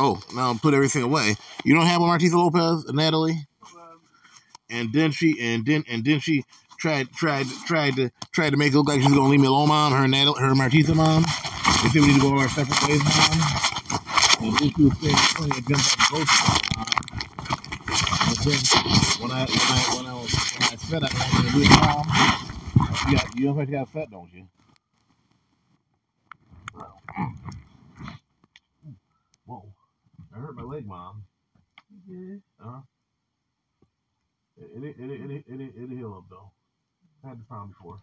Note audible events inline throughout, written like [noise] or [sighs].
Oh, now put everything away. You don't have a Martisa Lopez, Natalie? And then she and then and then she tried tried tried to tried to make it look like she's gonna leave me alone, mom. Her Natalie, her Martisa mom. They said we need to go our separate ways, mom. And she was saying plenty of jump on groceries, mom. And then when I when I when I was when I said I was gonna do it, mom, you got you know what you got fat, don't you? I hurt my leg, mom. Yeah. Uh-huh. It it it it it it it heal up though. I had this problem before.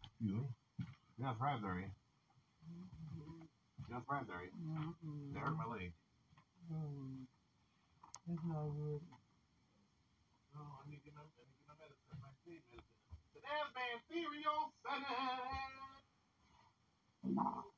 Excuse me. You're not surprised, are you? You're not surprised, are you? Mm-mm. That hurt my leg. Mm. It's not good. Oh, I need to get my, I need to get my medicine, my sleep medicine. The dance band Seven.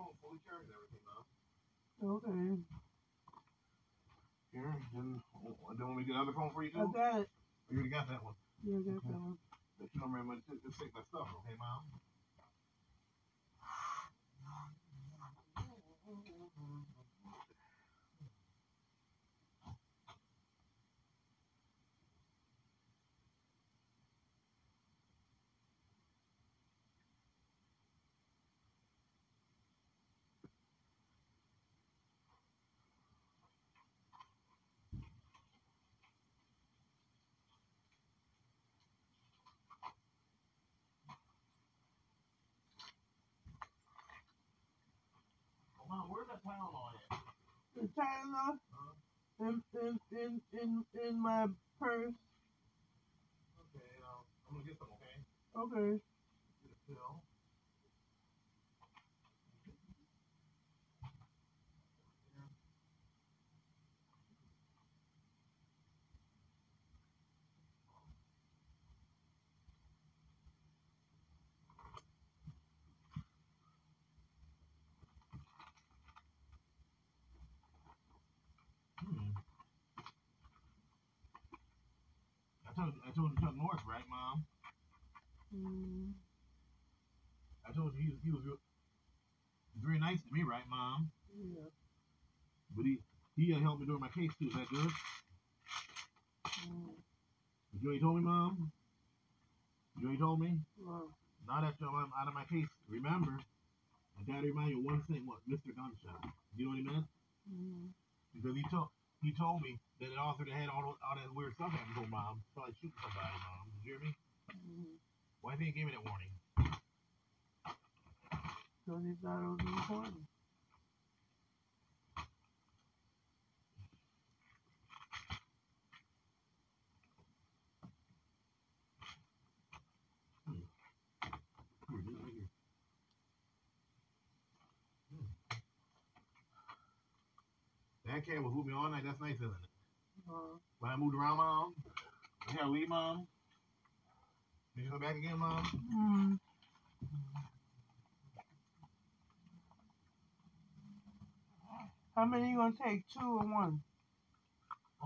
Oh, Fully charged and everything, Mom. Okay. Here, then, oh, then when we get another phone for you, too? I got it. You already got that one. Yeah, I got that one. But you don't remember to take my stuff, okay, Mom? Oh, Mom, where's that Tylenol at? The Tylenol in, in, in, in, in my purse. Okay, uh, I'm gonna get some, okay? Okay. Get a pill. Hmm. I told I told you Chuck Norris, right, Mom? Mm. I told you he was he was real, very nice to me, right, Mom? Yeah. But he he uh, helped me during my case too. Is that good? Mm. You know what he told me, Mom? You know what he told me? Well, Now that I'm out of my case, remember, I gotta remind you of one thing. What, Mr. Gunshot? You know what he meant? mm. Because he told he told me that an author that had all, all that weird stuff happened to him, Mom. Like shooting somebody, Mom. Did you hear me? Mm. Why didn't he give me that warning? Because he thought it was important. Here, do it right here. Hmm. That cat was with me all night. That's nice, isn't it? Uh, When I moved around, Mom. You gotta leave, Mom. Did you go back again, Mom? mm. How many you gonna take? Two or one?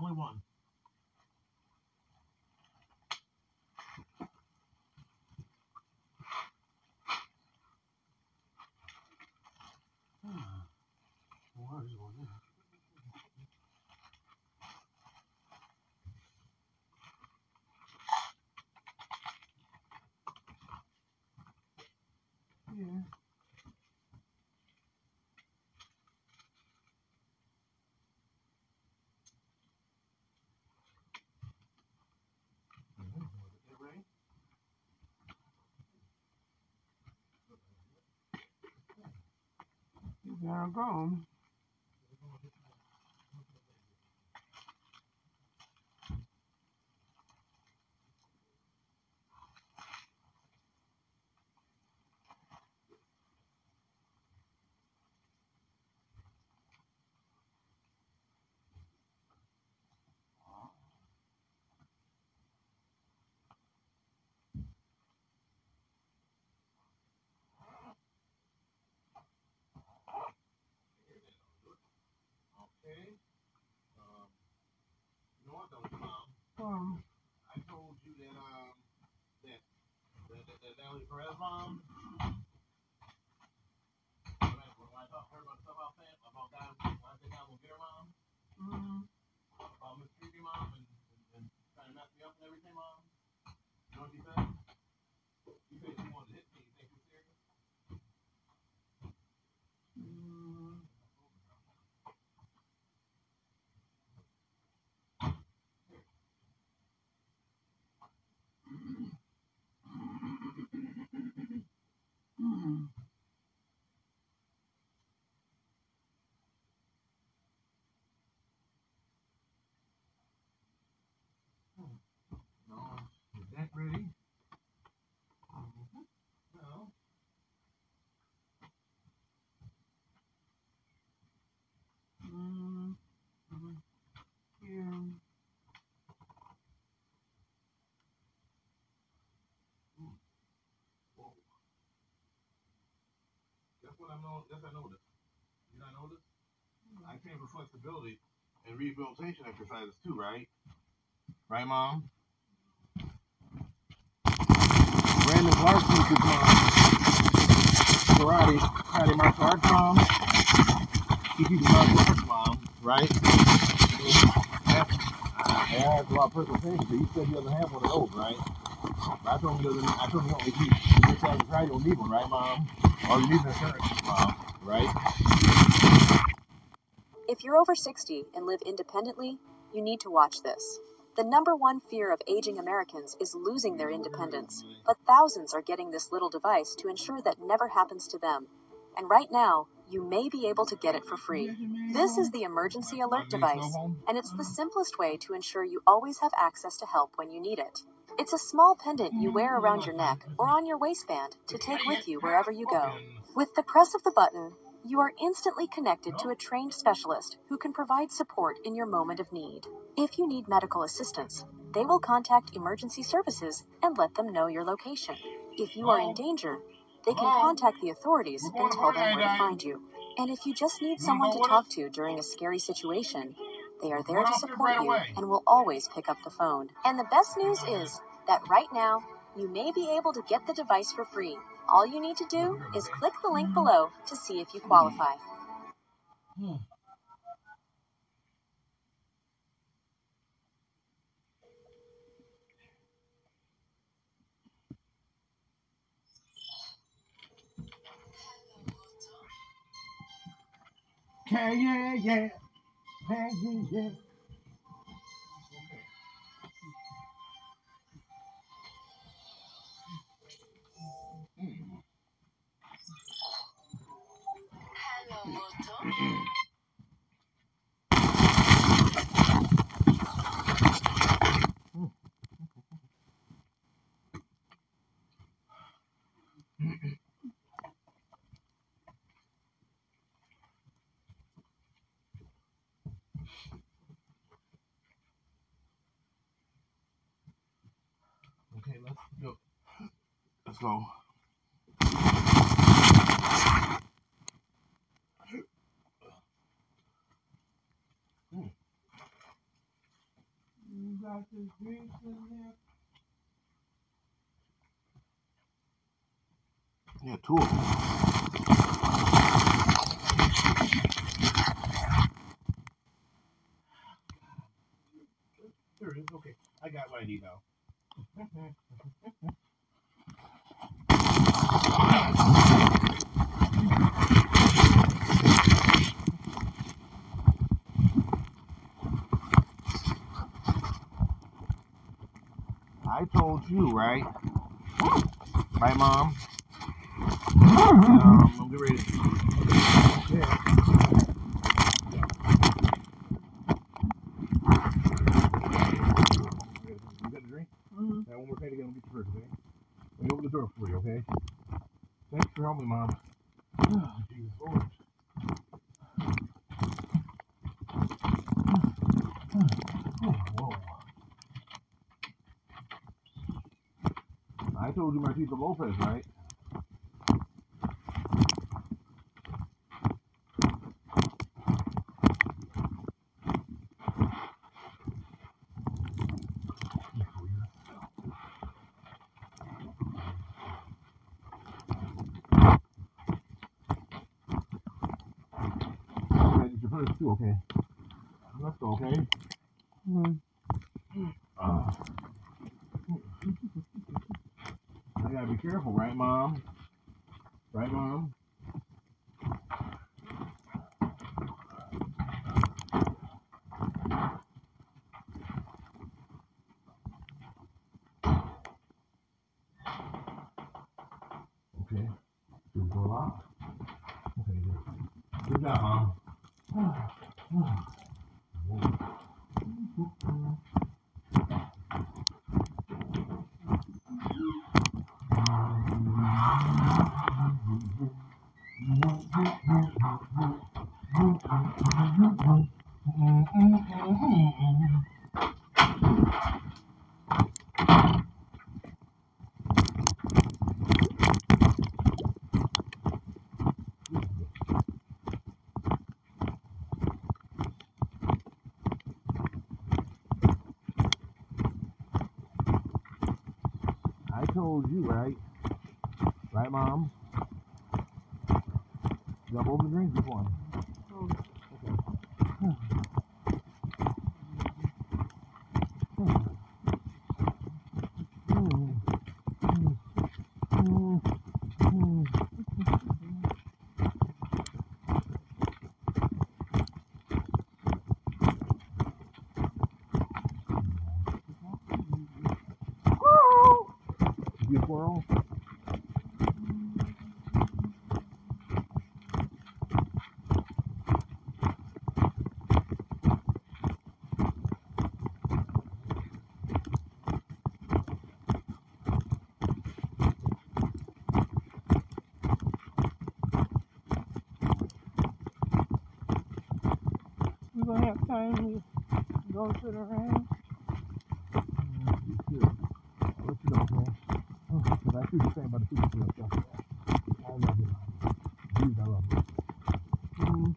Only one. Where is one now? Yeah. Now go. Okay. Um, you know what though, Mom? Um, I told you that um that Natalie Perez mom. When I, when I talk, about stuff about guys, when I think I will get her mom, mm, about Miss Creepy mom and, and, and trying to mess me up and everything, mom. You know what she said? She said she wanted to hit me. You think she's serious? mm, mm. No. Is that ready? No. Mm, mm, yeah. That's what I know. That's I noticed. You not notice? I train for flexibility and rehabilitation exercises too, right? Right, mom? Brandon Clark teaches mom karate, karate martial arts, mom. He teaches martial arts, mom, right? I asked about personal so you said he doesn't have one of those, right? But I told him he doesn't. I told him he don't. He, he just. You don't need one, right, mom? All you need is insurance, mom, right? If you're over 60 and live independently, you need to watch this. The number one fear of aging Americans is losing their independence, but thousands are getting this little device to ensure that never happens to them. And right now, you may be able to get it for free. This is the emergency alert device, and it's the simplest way to ensure you always have access to help when you need it. It's a small pendant you wear around your neck or on your waistband to take with you wherever you go. With the press of the button, you are instantly connected to a trained specialist who can provide support in your moment of need. If you need medical assistance, they will contact emergency services and let them know your location. If you are in danger, they can contact the authorities and tell them where to find you. And if you just need someone to talk to during a scary situation, they are there to support you and will always pick up the phone. And the best news is that right now, you may be able to get the device for free. All you need to do is click the link below to see if you qualify. Yeah, yeah, yeah. Yeah, yeah, yeah. Okay, let's go. Let's go. You got the in there? Yeah, two of them. There it is. Okay, I got what I need now. [laughs] I told you, right? Right, mom? [laughs] Um, I'm ready to. Yeah. Oh, Jesus Lord. Whoa. I told you my teeth are Lopez, right? Okay, did your okay. Go, okay? Mm. Uh, I gotta be careful, right, Mom? Right, Mom? Okay. Should we go out? Okay, good. Good job, Mom. I told you, right? Mom? Got both the drinks before me. You a squirrel? We time to go to the range. You should. I'll let you know, man. Because I see the same about the super field stuff. I love you. Jeez, I love you. Mm.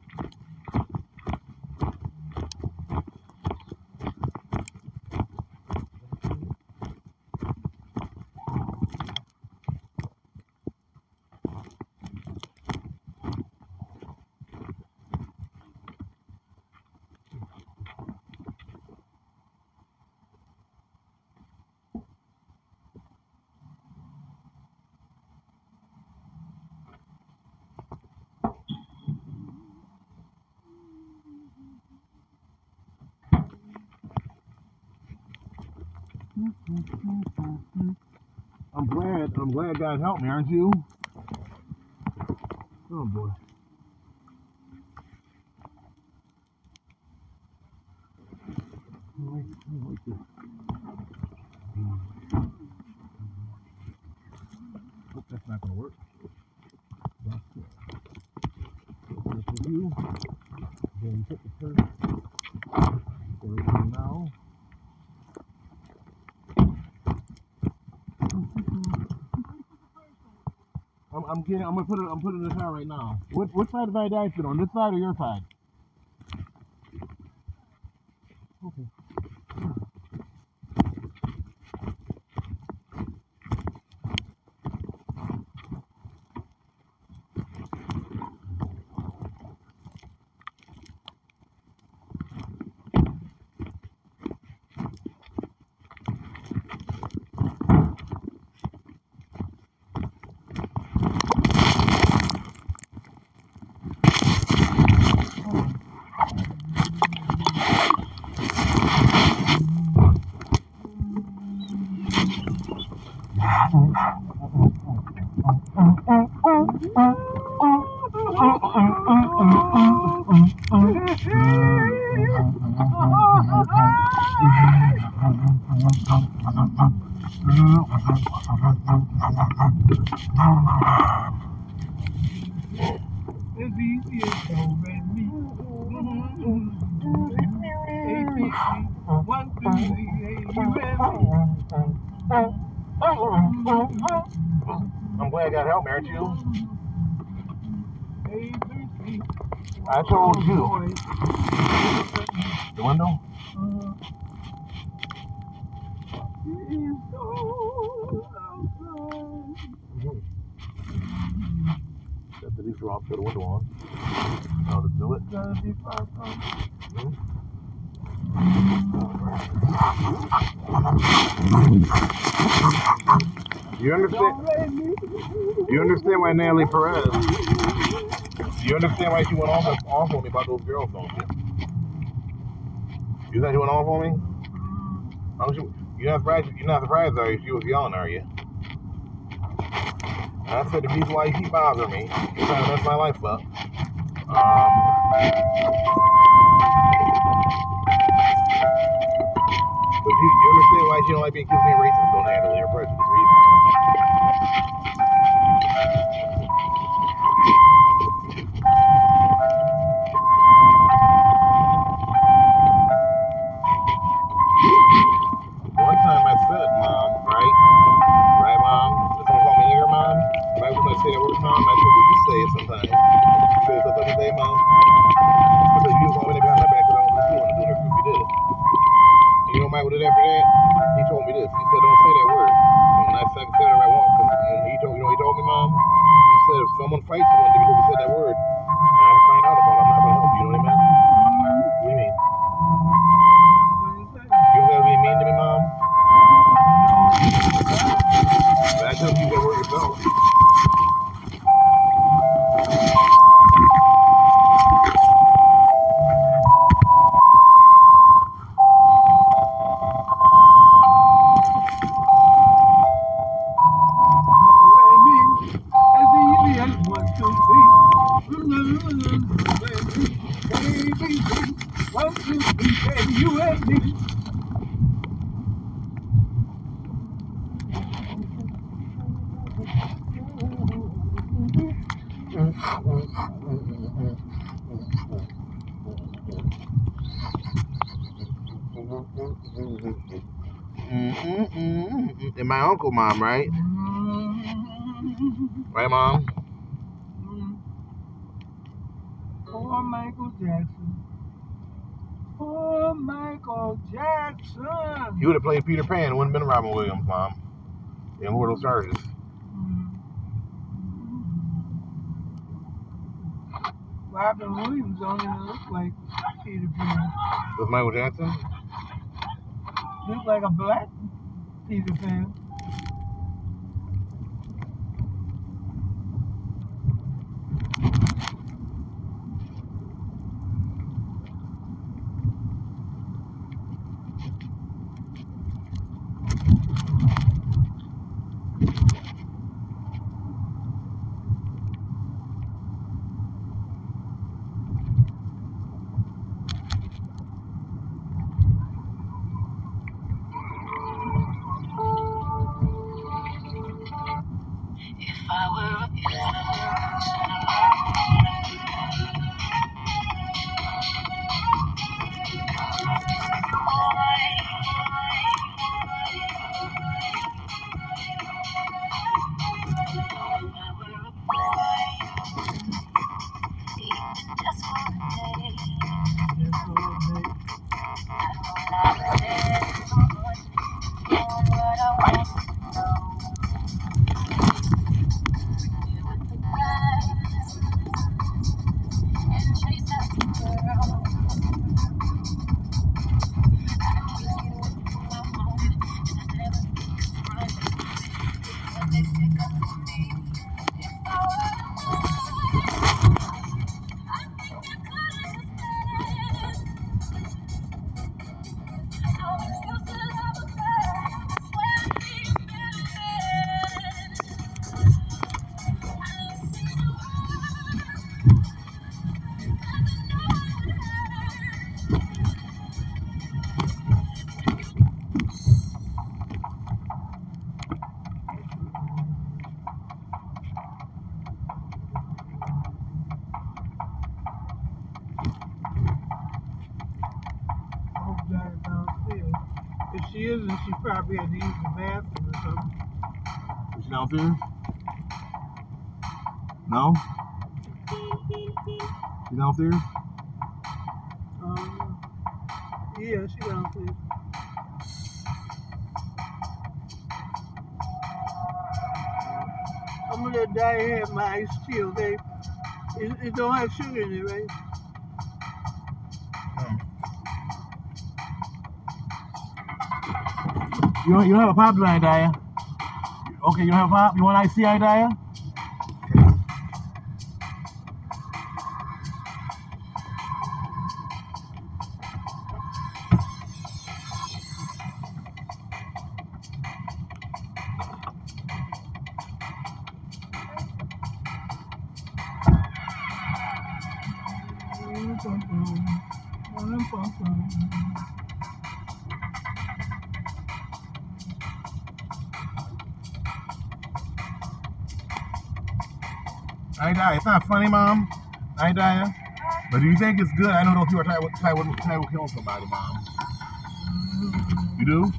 I'm glad. God helped me, aren't you? Oh boy. Wait, wait, wait. Hope that's not gonna work. That's it. This with you. Then you put the purse. There we go now. I'm, getting. I'm gonna put it. I'm putting this out right now. What what side of I die sit on? This side or your side? Got the leaf off, the window on. How to do it? Gotta be far from. You understand? Don't let me. You understand why Natalie Perez? You understand why she went off off on me about those girls, don't you? You think she went off on me? Mm-hmm. You're not surprised. You're not surprised, are you? She was yelling, are you? I said the reason why you keep bothering me, you're trying to mess my life up. Um, but you, you understand why she don't like being accused of being racist, don't Natalie or prejudice? or Mom, said, well, you say it sometimes. You said to say, Mom? I said, you call me nigger behind my back because I wasn't doing it, doing it if you did it. And you know Michael did after that? He told me this. He said, don't say that word. And I said, I can say whatever I want. 'cause- And he told, you know he told me, Mom? He said, if someone fights someone because he said that word, mom, right? Mm-hmm. Right, mom? Mm-hmm. Poor Michael Jackson. Poor Michael Jackson. He would have played Peter Pan. It wouldn't have been Robin Williams, mom. In Mortal Charges. Robin Williams only look like Peter Pan. Was Michael Jackson? Look like a black Peter Pan. It, don't have sugar in it, right? Um. You don't, you don't have a pop tonight, Daya? Okay, you don't have a pop? You want tea, Daya? Not funny, Mom. I die. But do you think it's good? I don't know if you are tired with tired killing somebody, Mom. You do?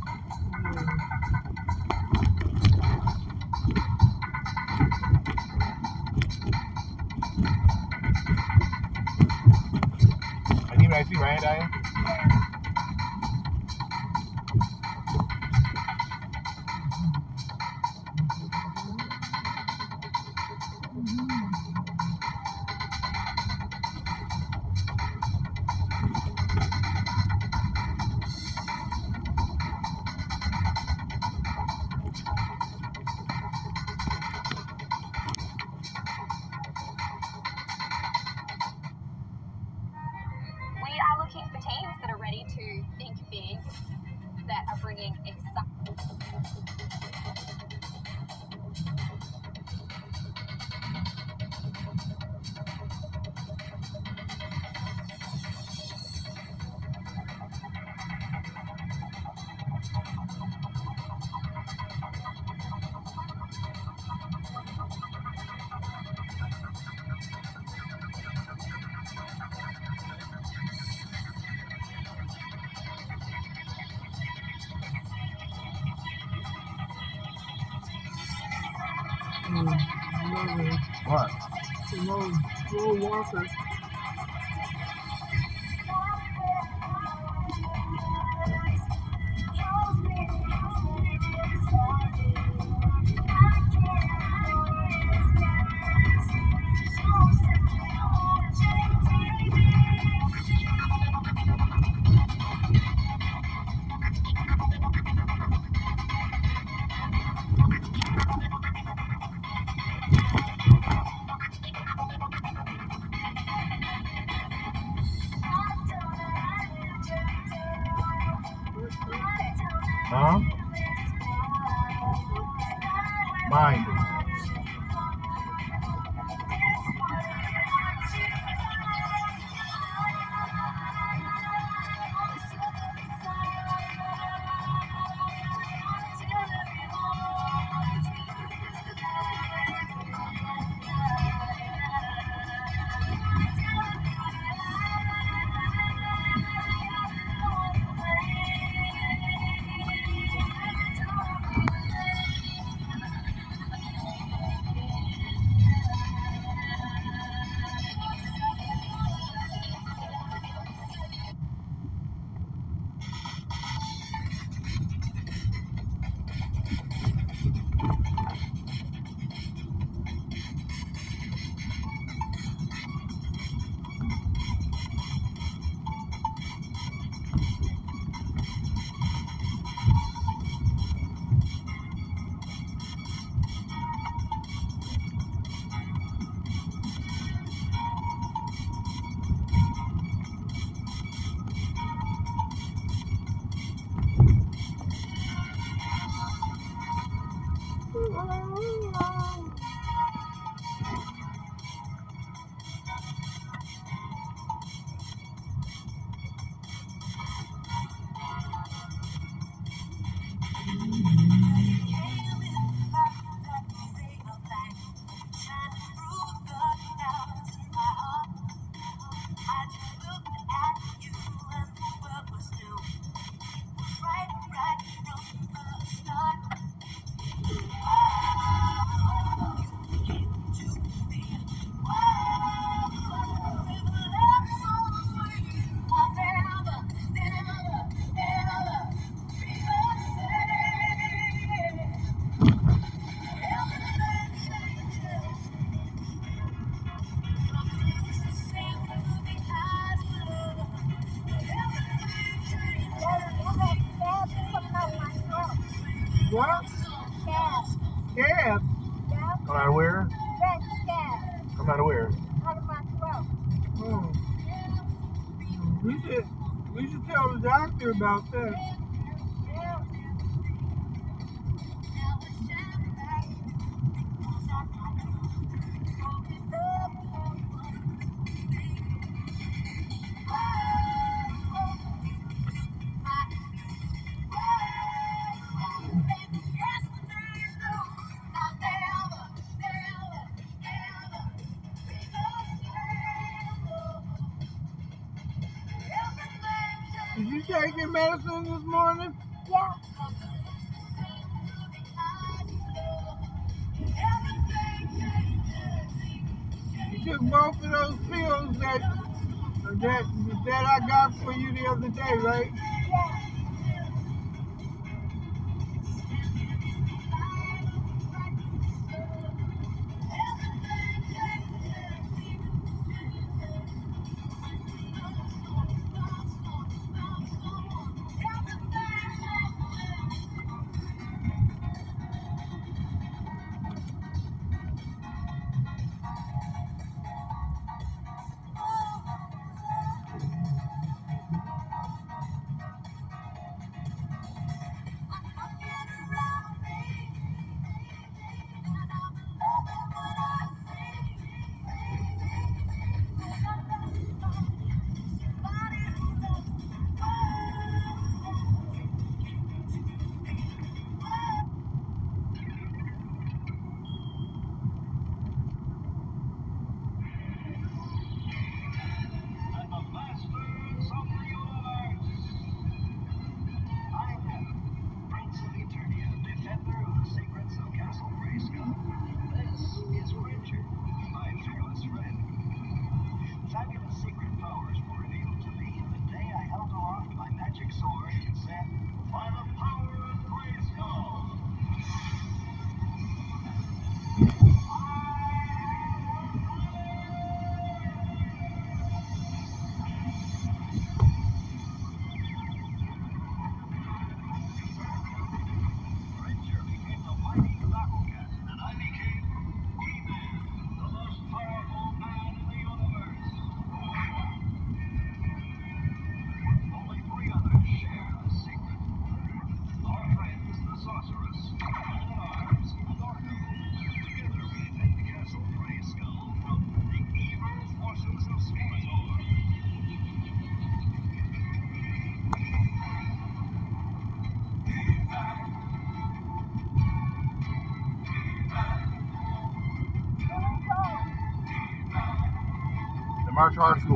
The martial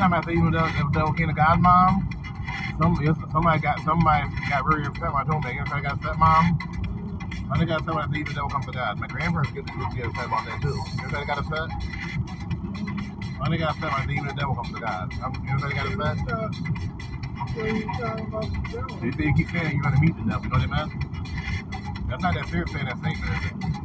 One time after even the the devil came to God's mom, some somebody got somebody got very upset when I told me. If I got stepmom, I think I got after even the devil comes to God. My grandparents get, get upset about that too. Everybody got upset. I think I got upset when the devil comes to God. Everybody got upset. Are you the you keep saying you're gonna meet the devil. You know what I mean? That's not that serious saying that?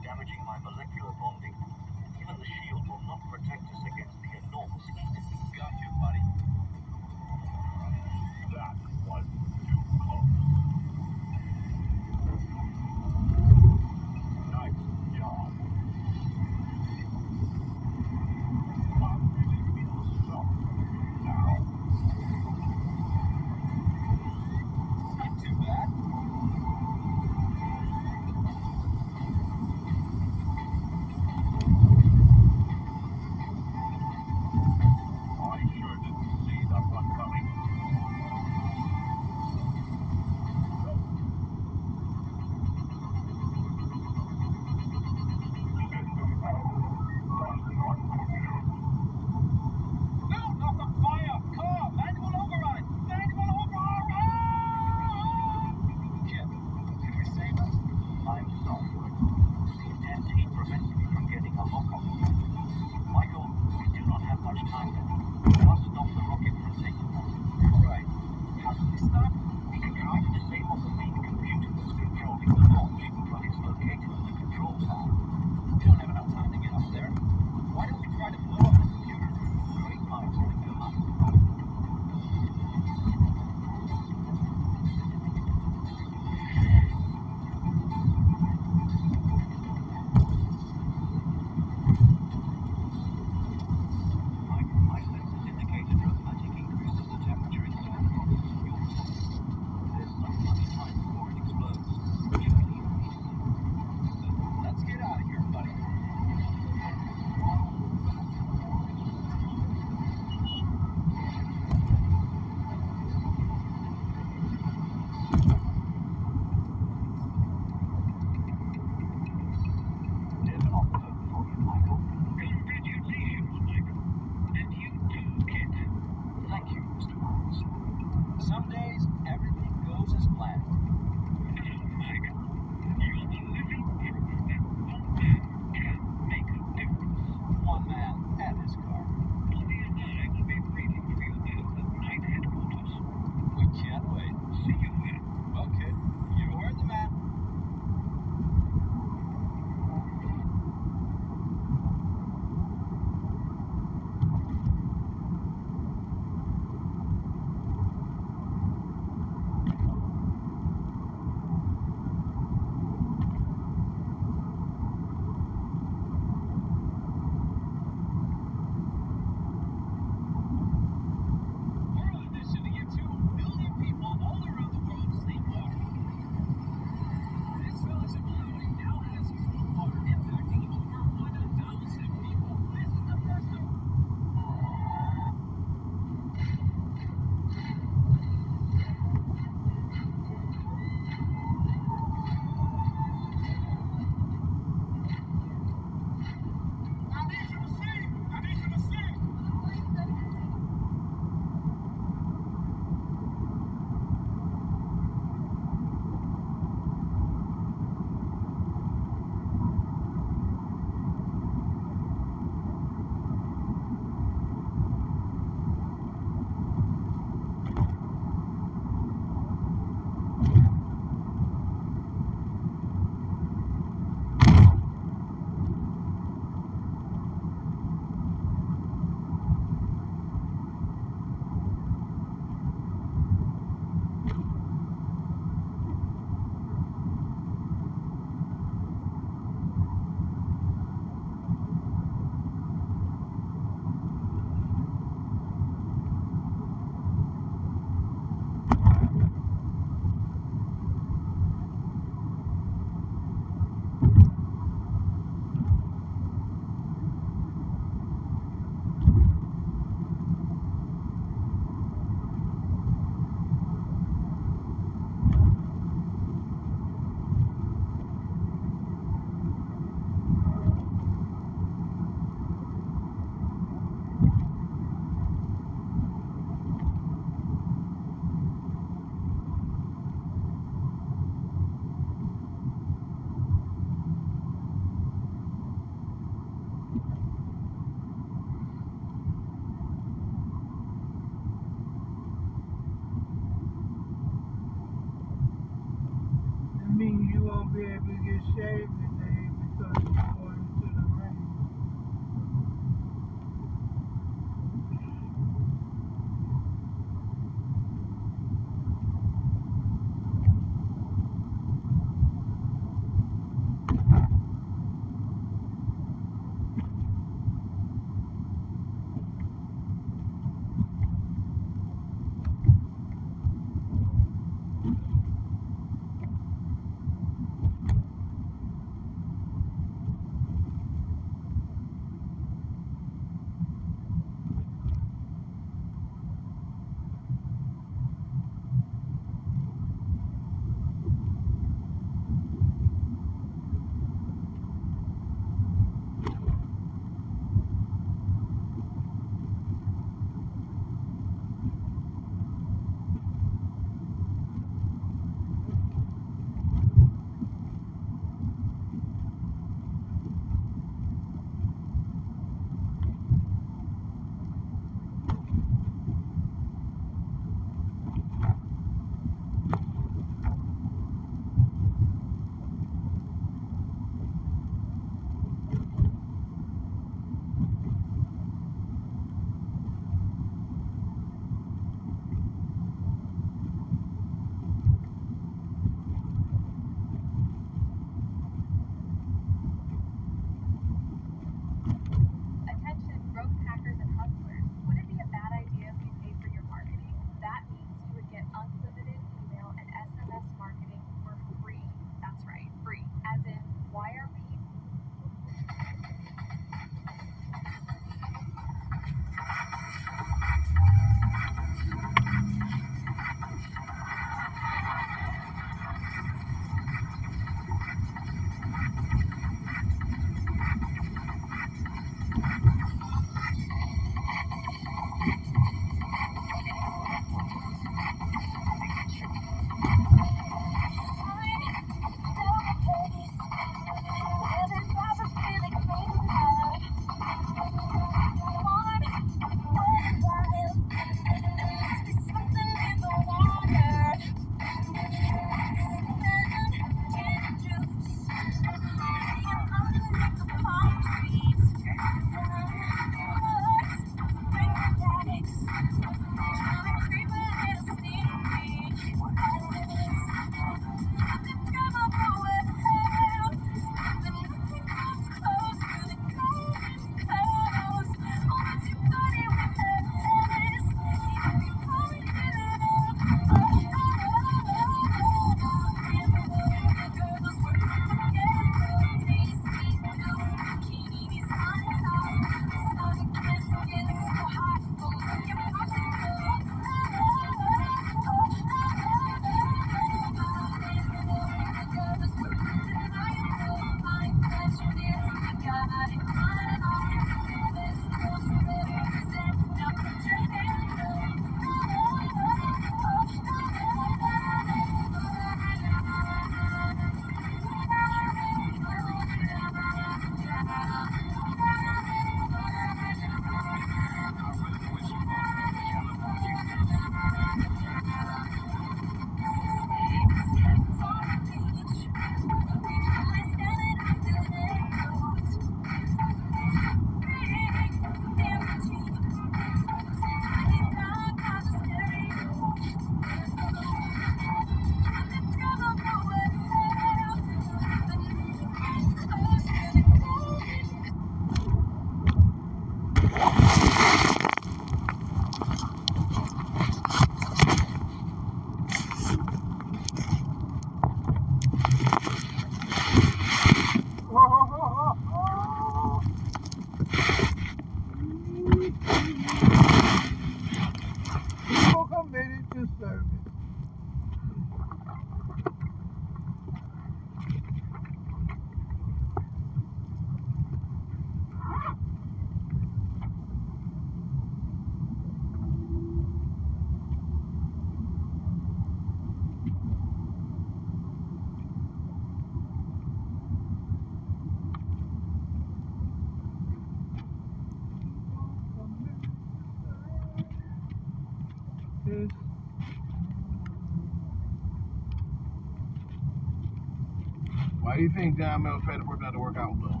Why do you think John Mills tried to not to work out though?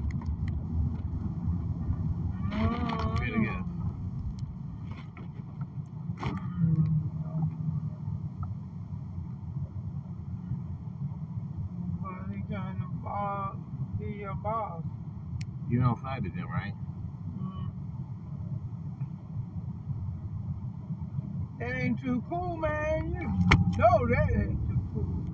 Say it again. But he trying to boss, be your boss. You outside the gym, right? Mm. That ain't too cool, man. You know that ain't too cool.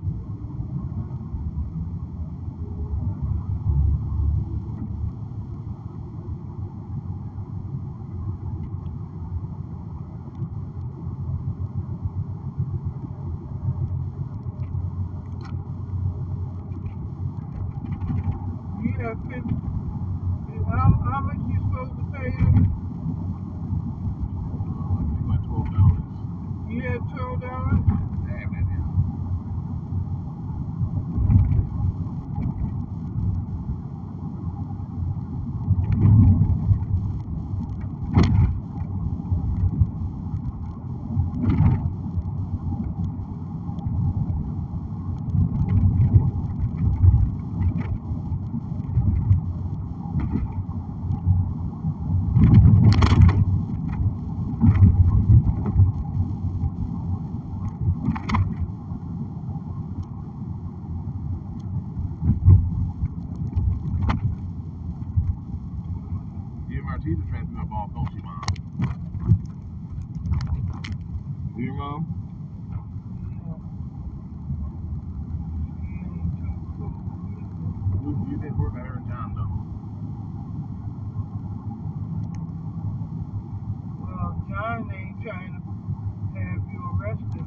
You have 50. How, how much you supposed to pay him? About twelve dollars. You have twelve dollars? Damn it, yeah. You to up off, don't you, Mom? You your mom? You, you didn't work at her and John, though. Well, John ain't trying to have you arrested.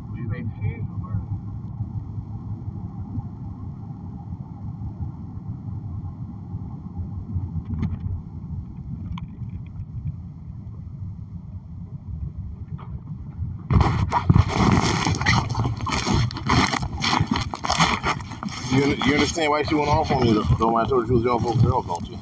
What do you So think? she's worse. You, understand why she went off on you, though? When I told her she was your folks' girl, don't you?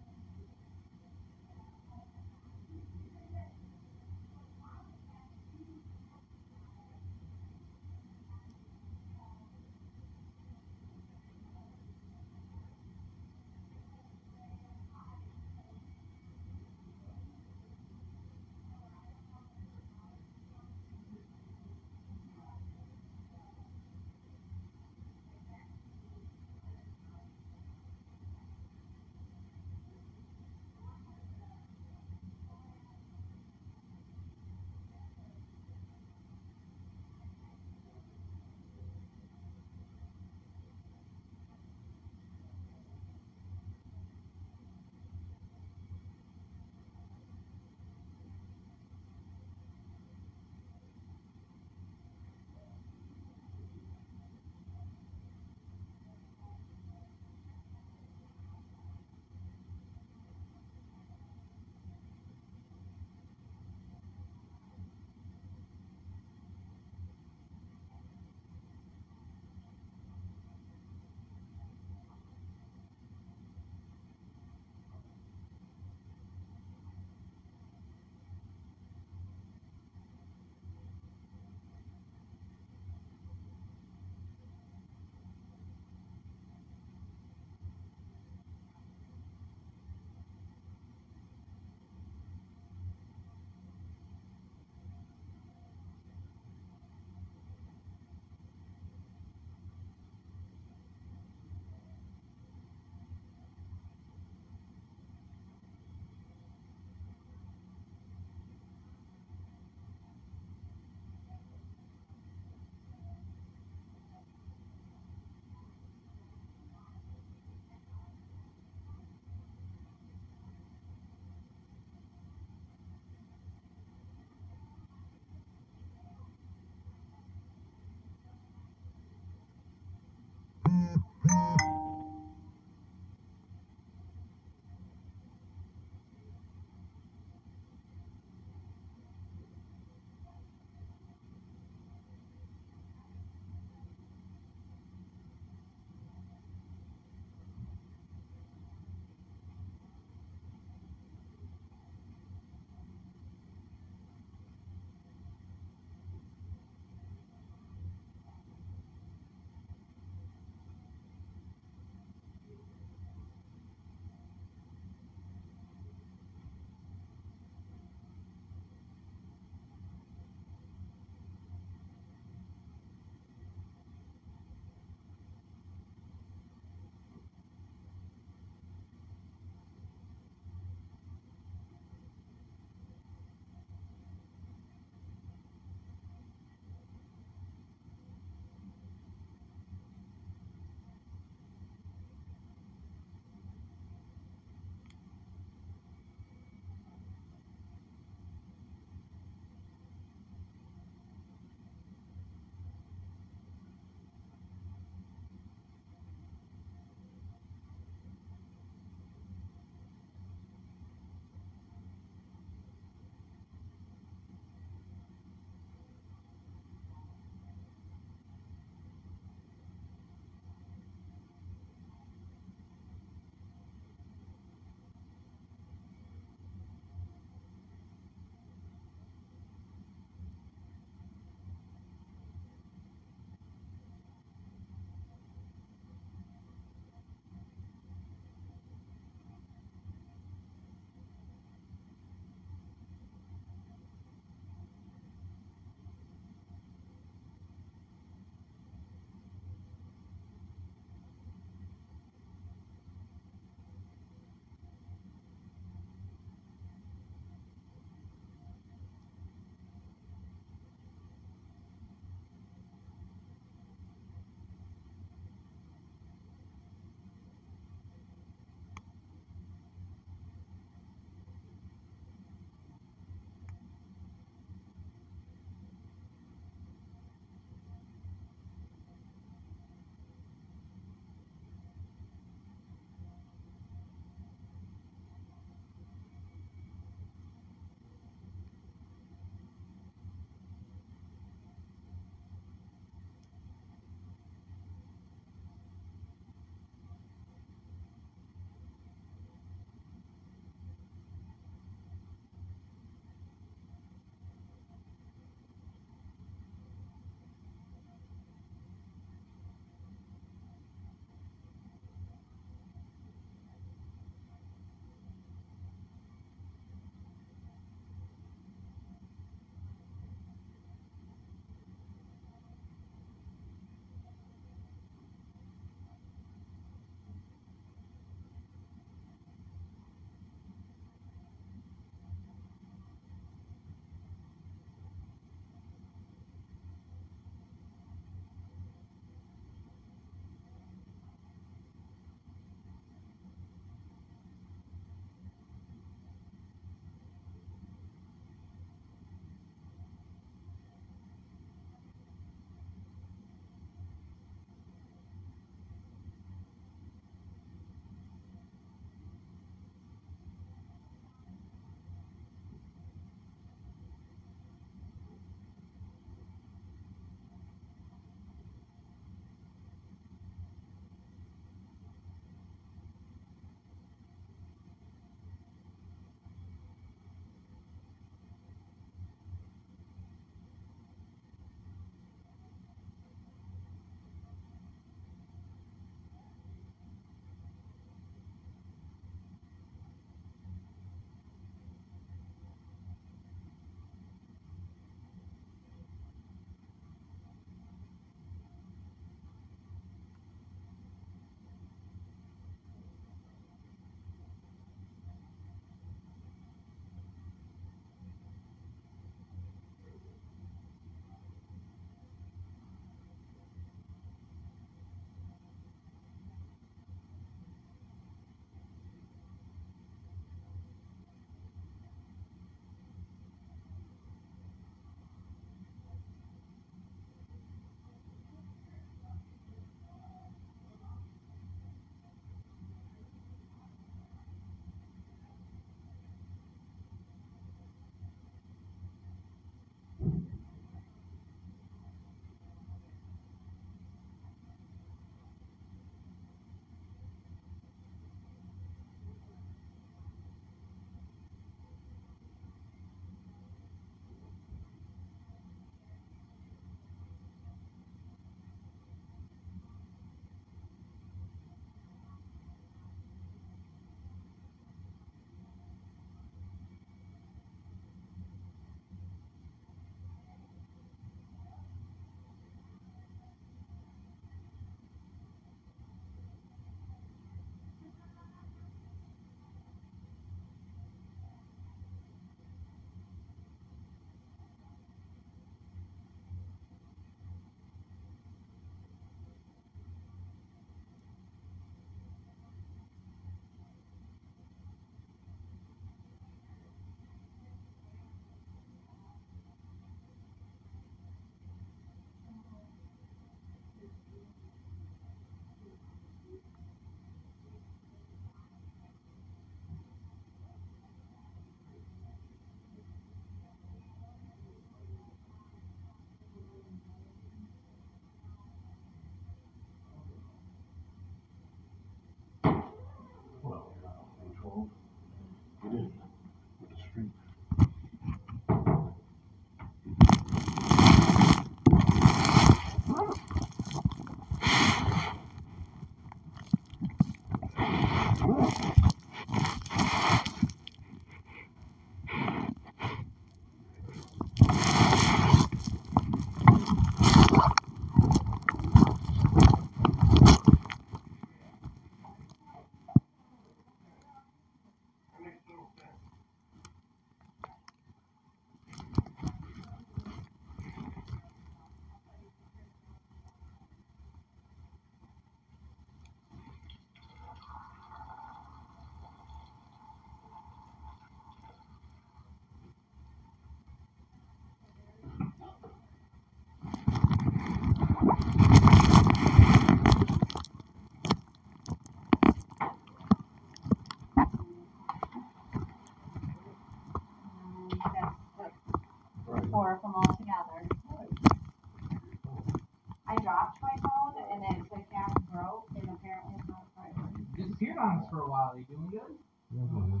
for a while. Are you doing good? Yeah, good.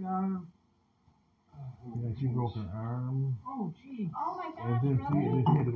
Yeah. Yeah, she broke her arm. Oh, jeez. Oh, my God. And then really? she, had to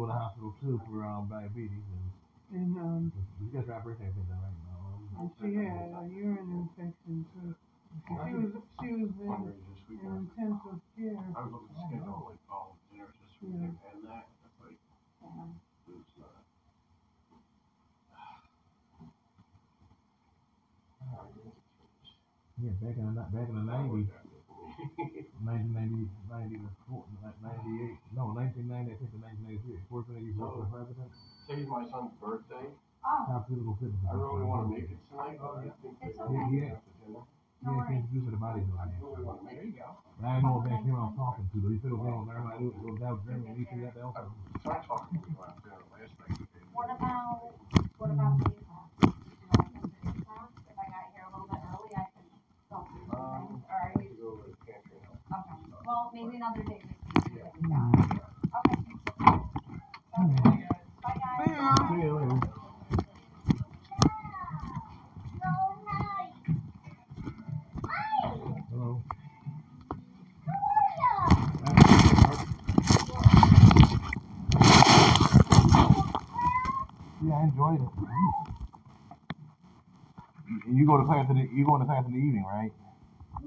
to San you going to dance in the evening, right?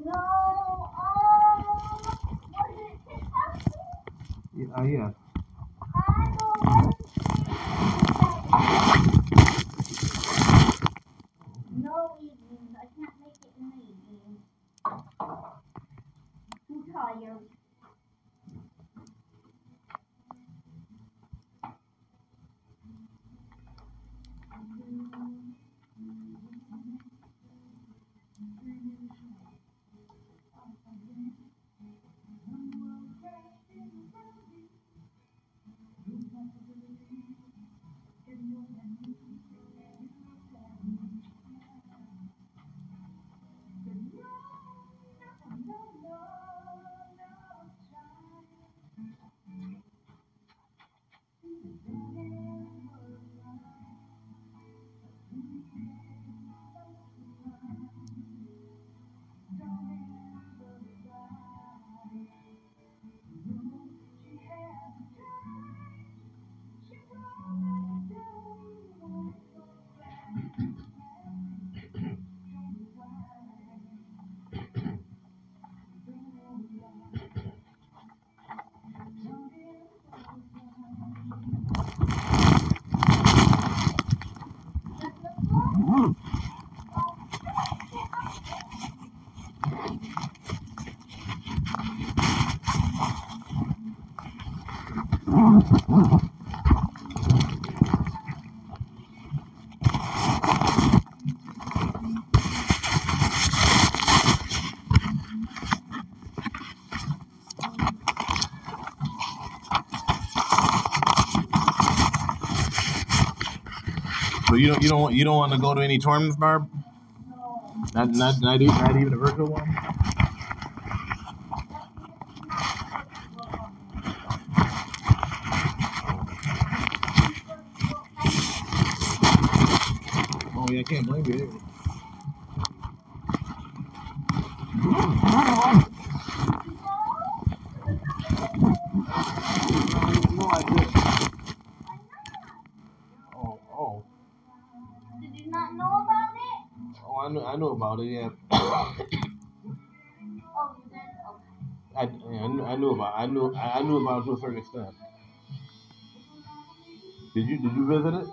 No, um, was it yeah. Uh, you don't you don't you don't want to go to any tournaments, Barb? Not not not even, not even a virtual one. Oh yeah, I can't blame you. Knew I knew about it. Yeah, [coughs] Oh, you did? Okay. I, yeah, I, knew, I knew about I knew I I knew about it to a certain extent. Did you did you visit it?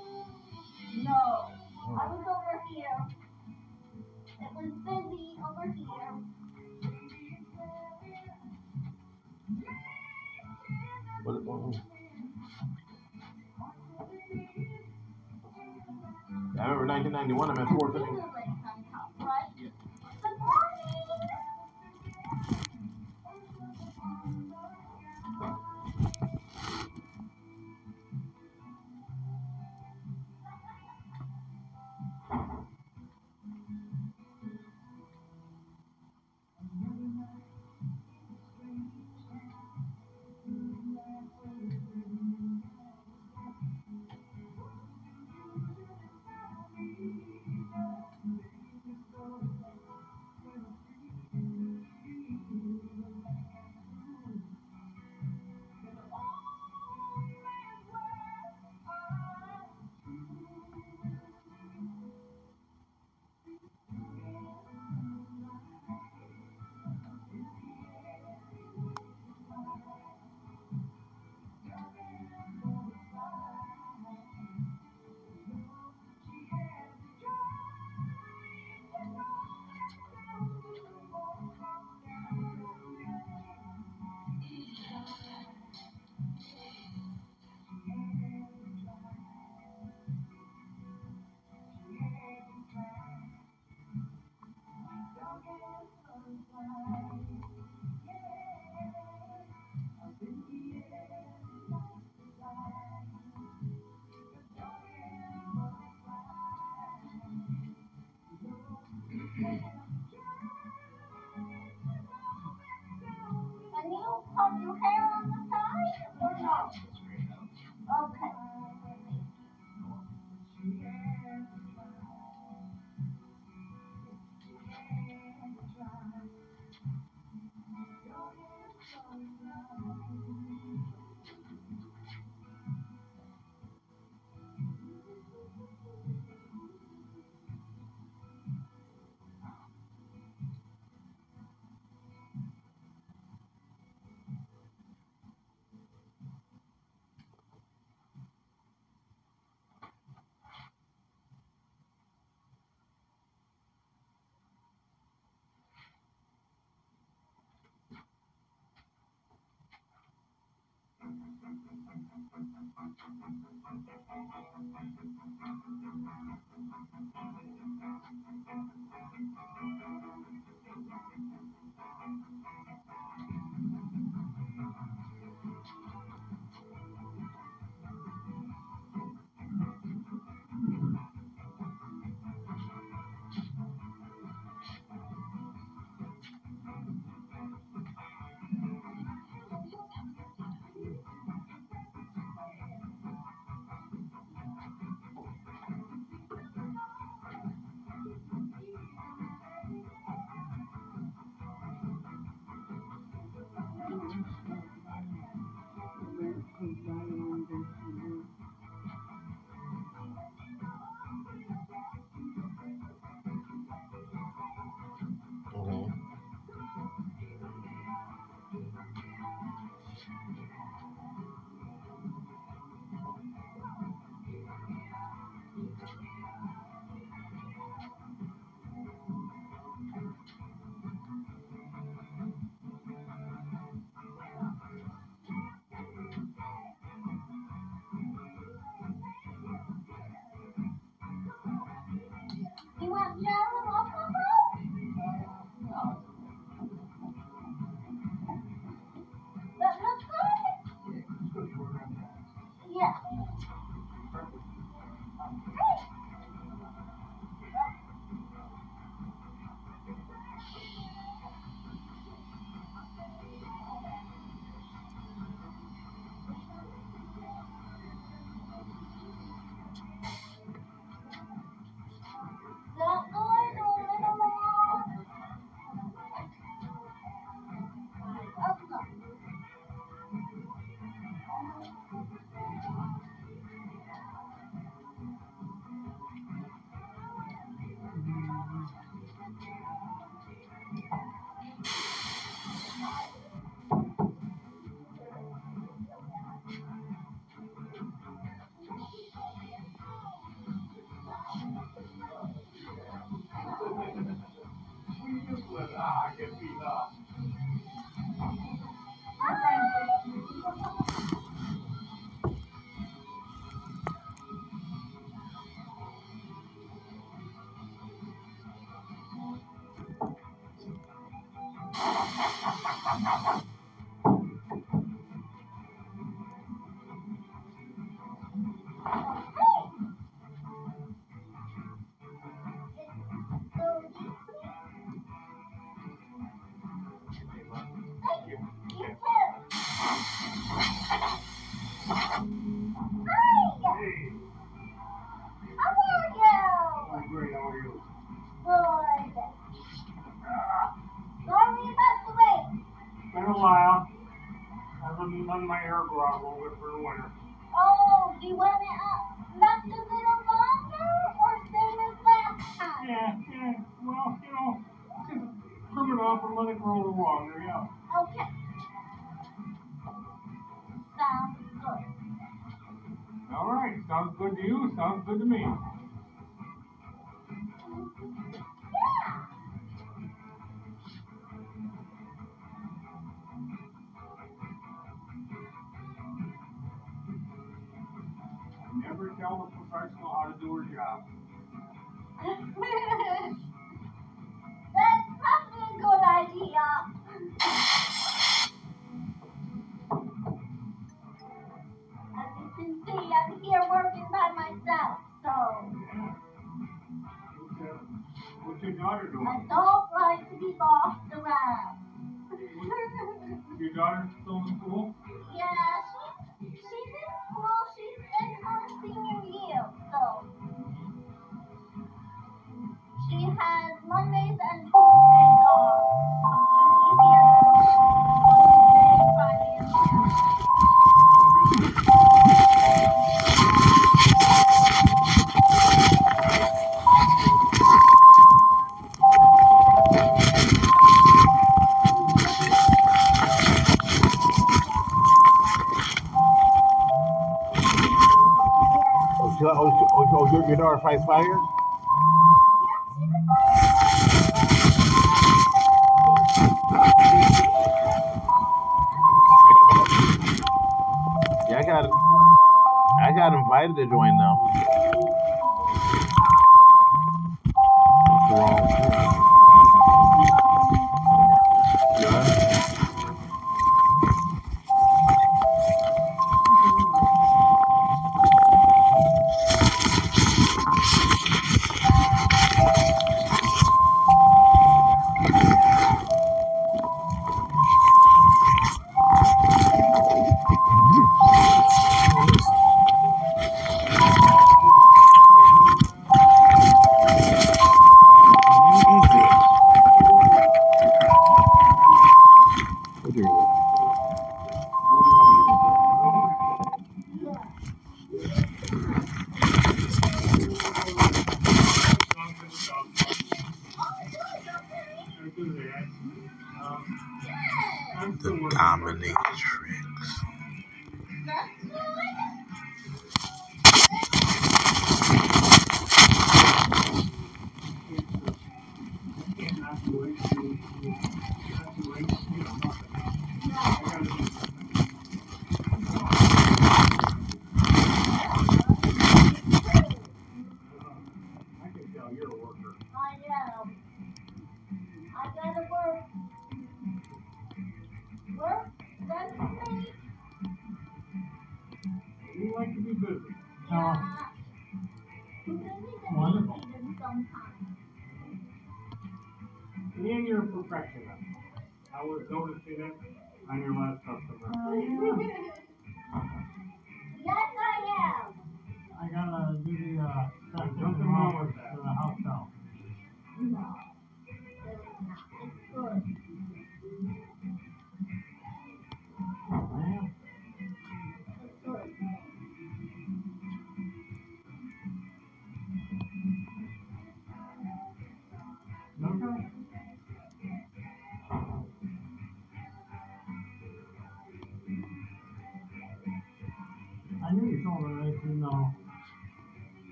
Okay.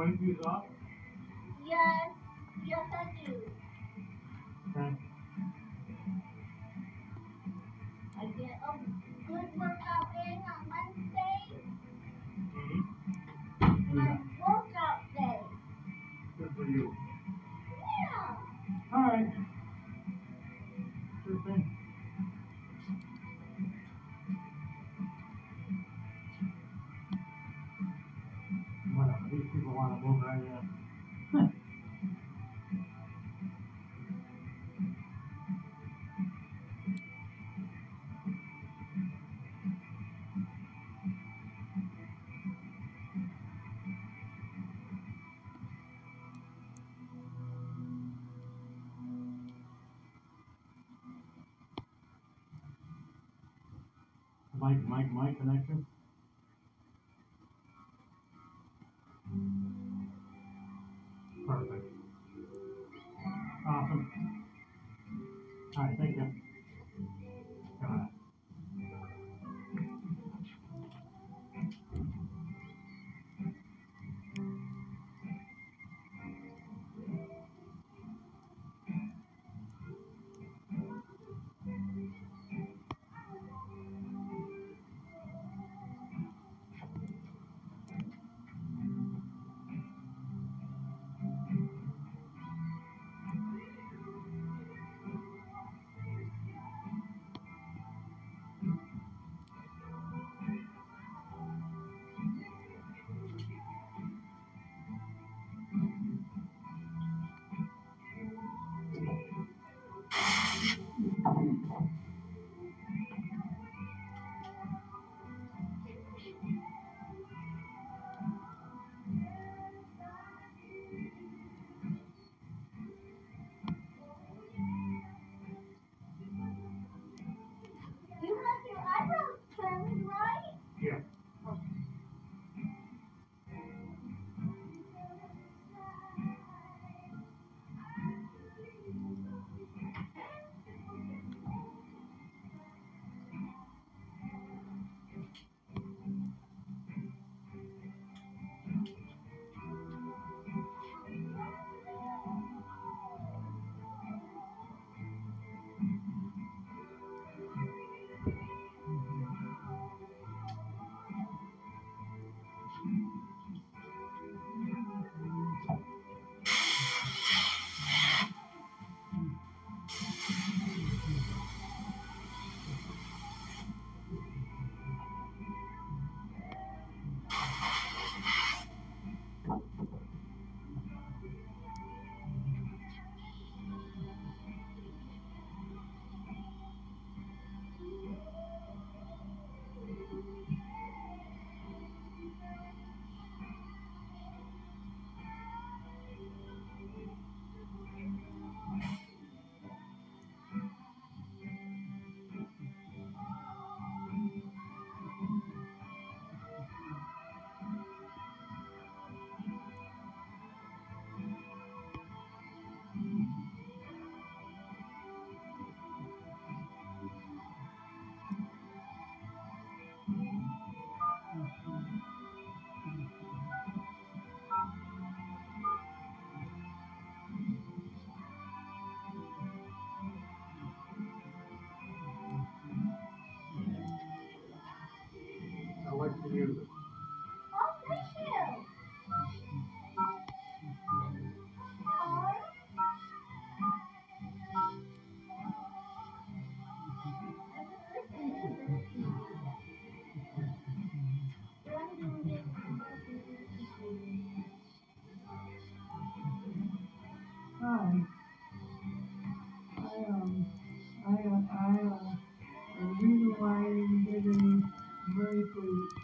pode virar Mike, Mike, Mike connection?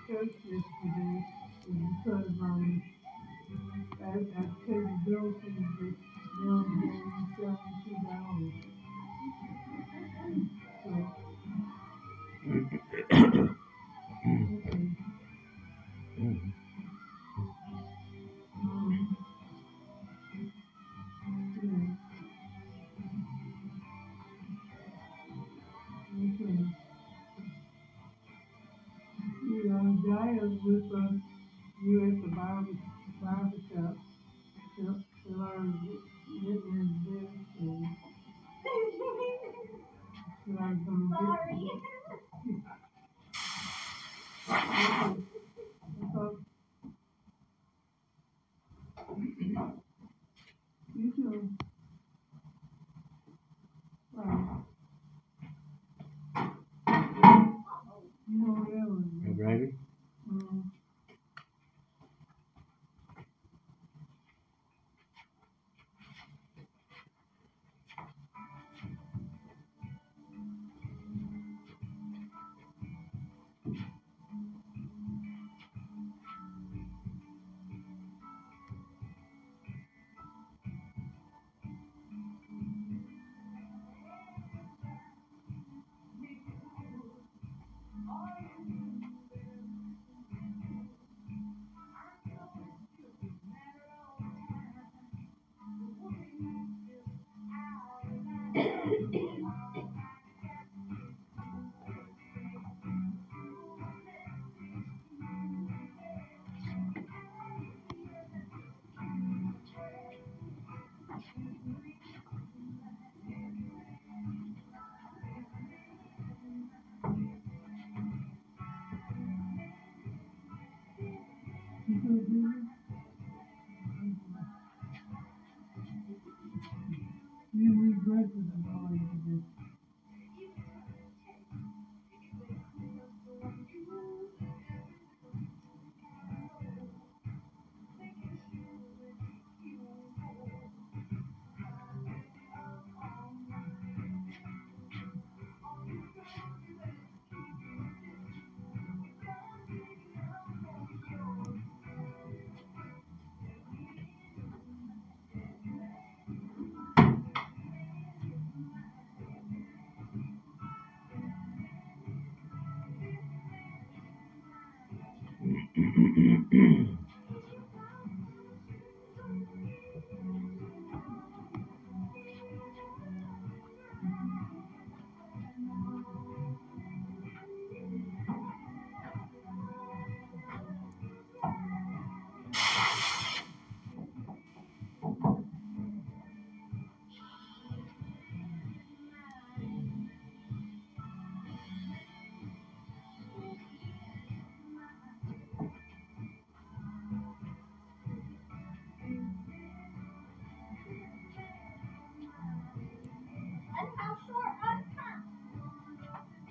For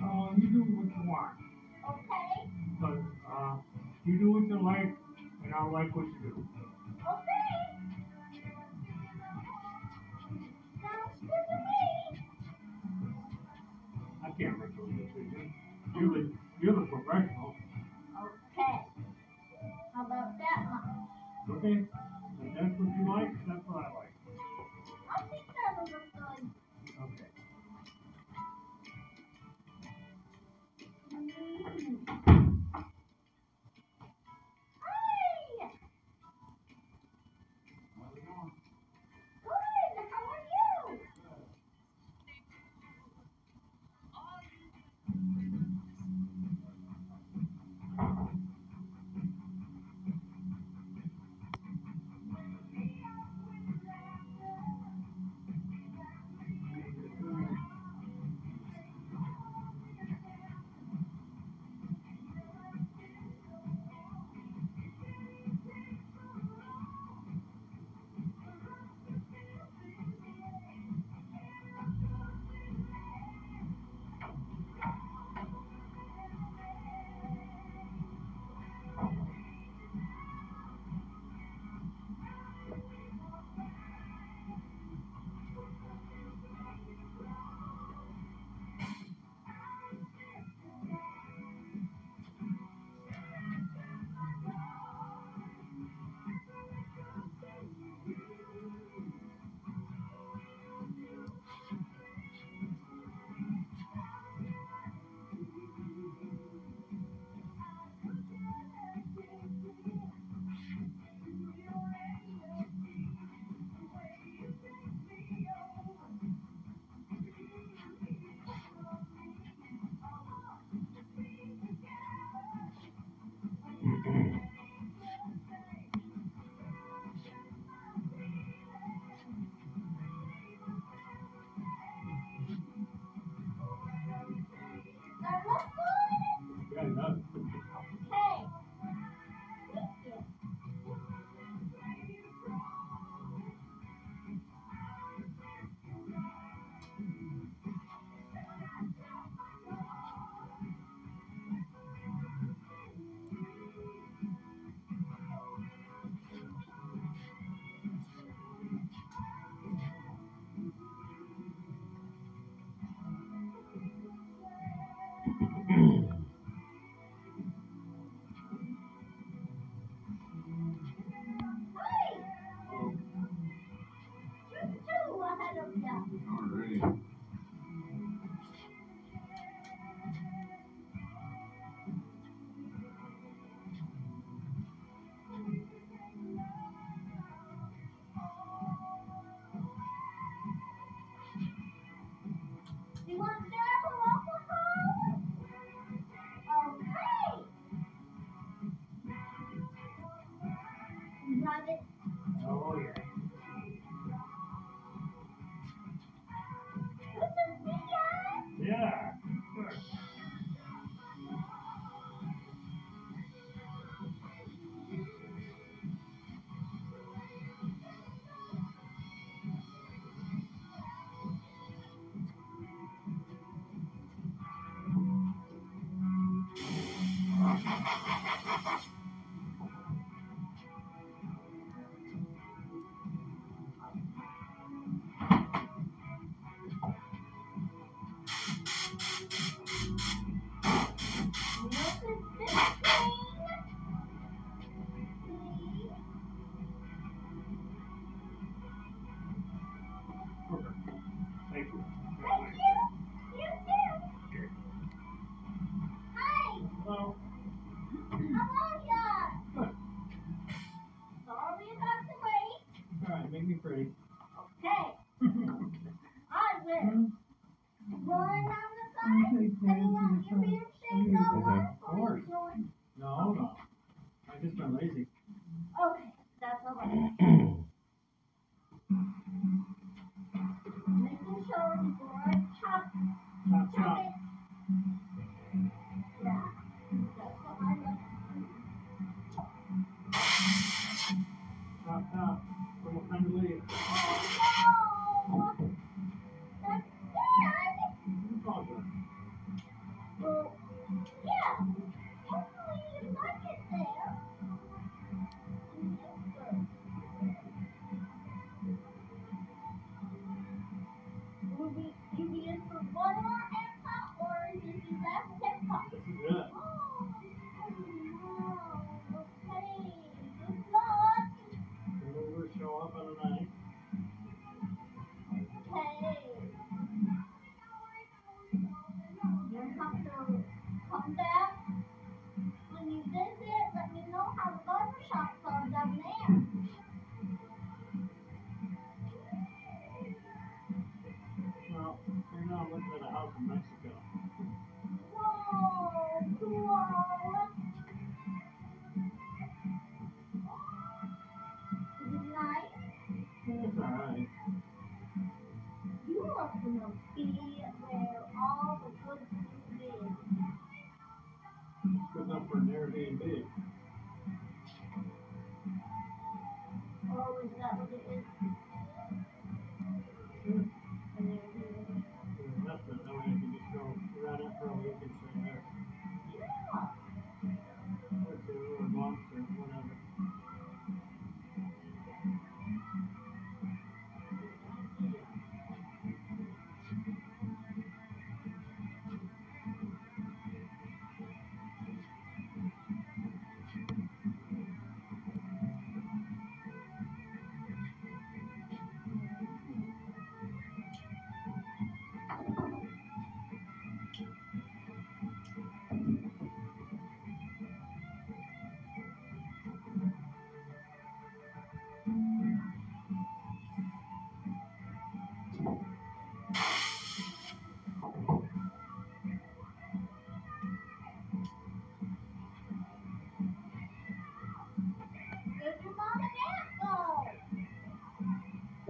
Uh, you do what you want. Okay. But uh, you do what you like, and I like what you do. Okay. mm-hmm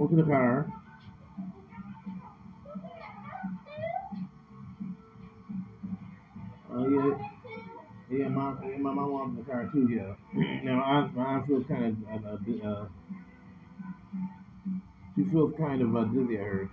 go to the car. Oh yeah, yeah. My yeah, my mom was in the car too. Yeah. [clears throat] now I my aunt feels kind of uh, uh, uh, she feels kind of uh, dizzy. I heard.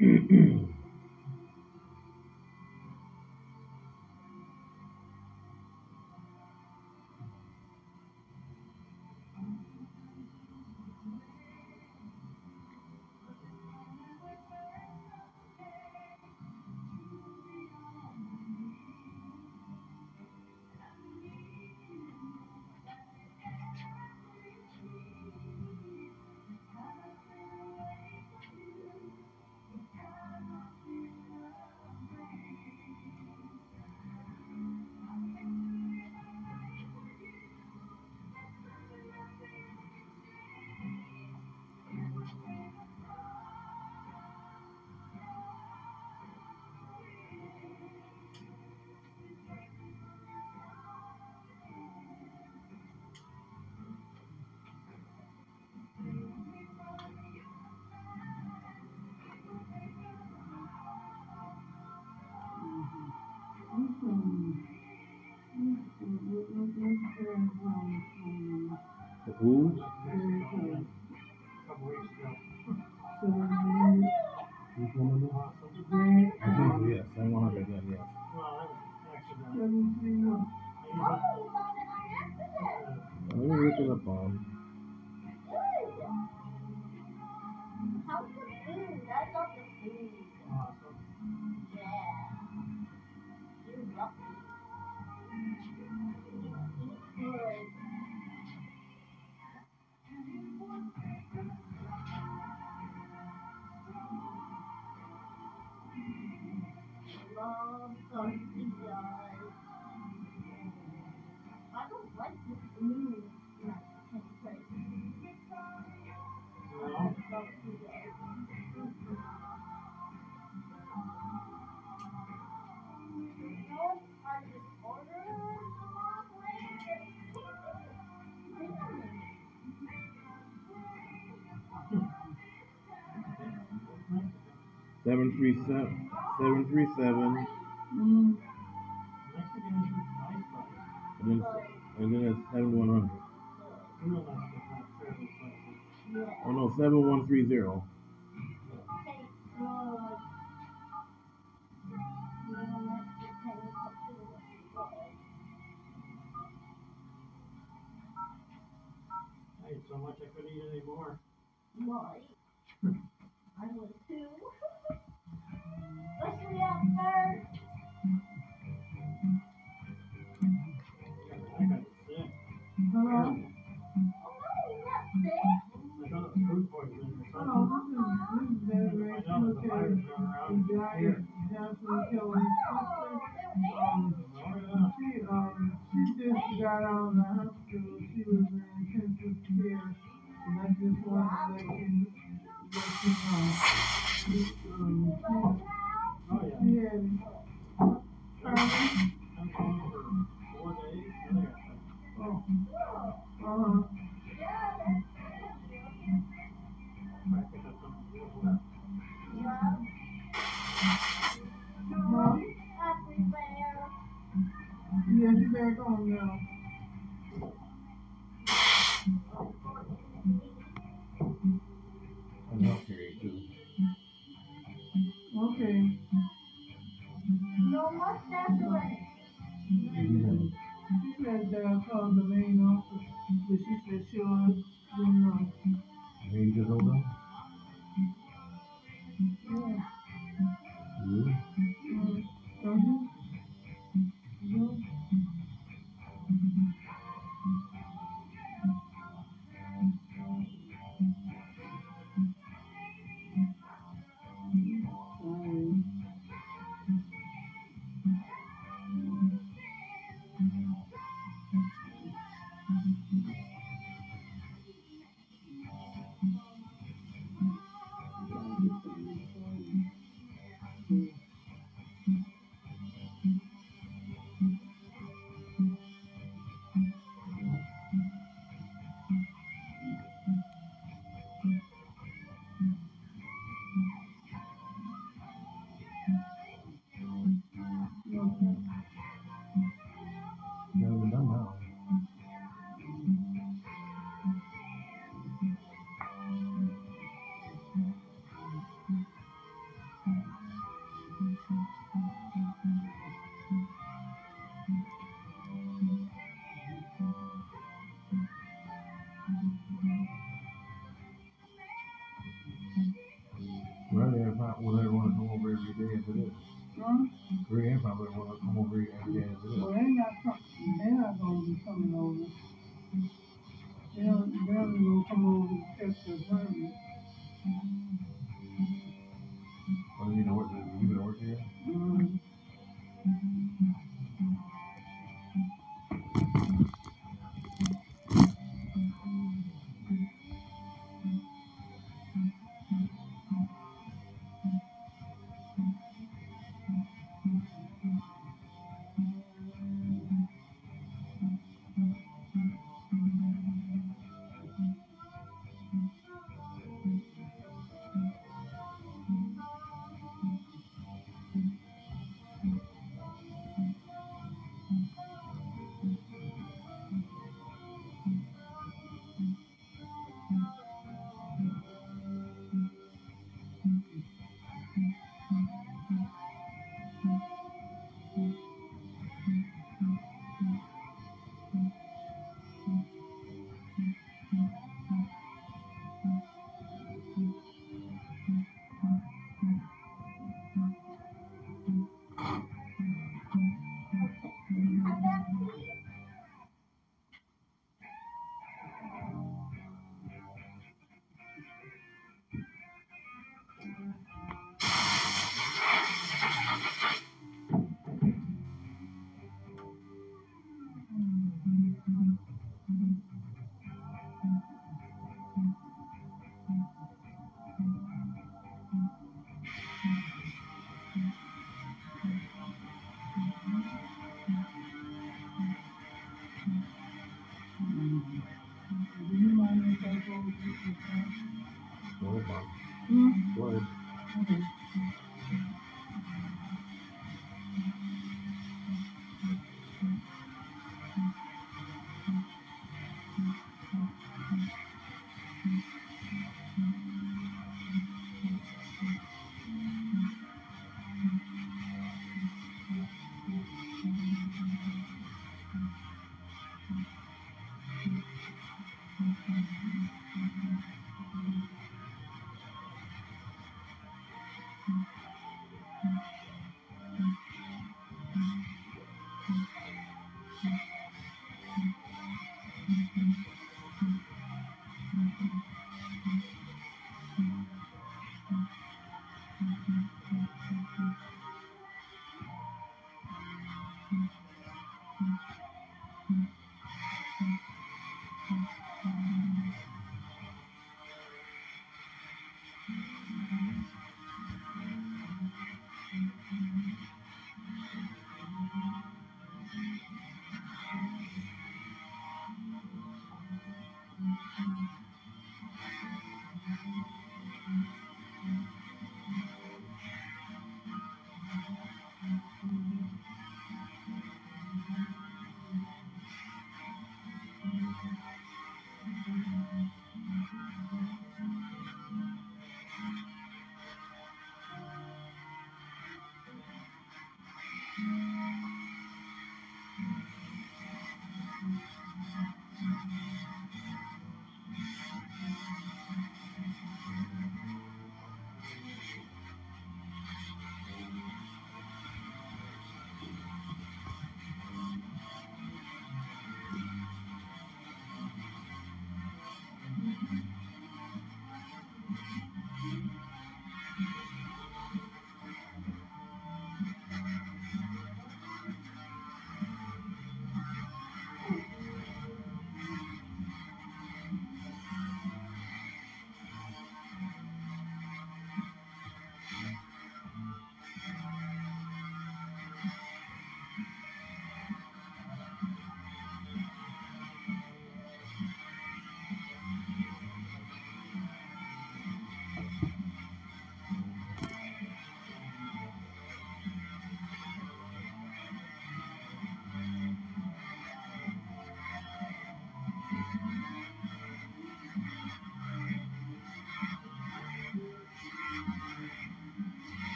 mm-hmm. 737. 737. Mm. And then, and then it's 7100. Oh no, 7130. [sighs]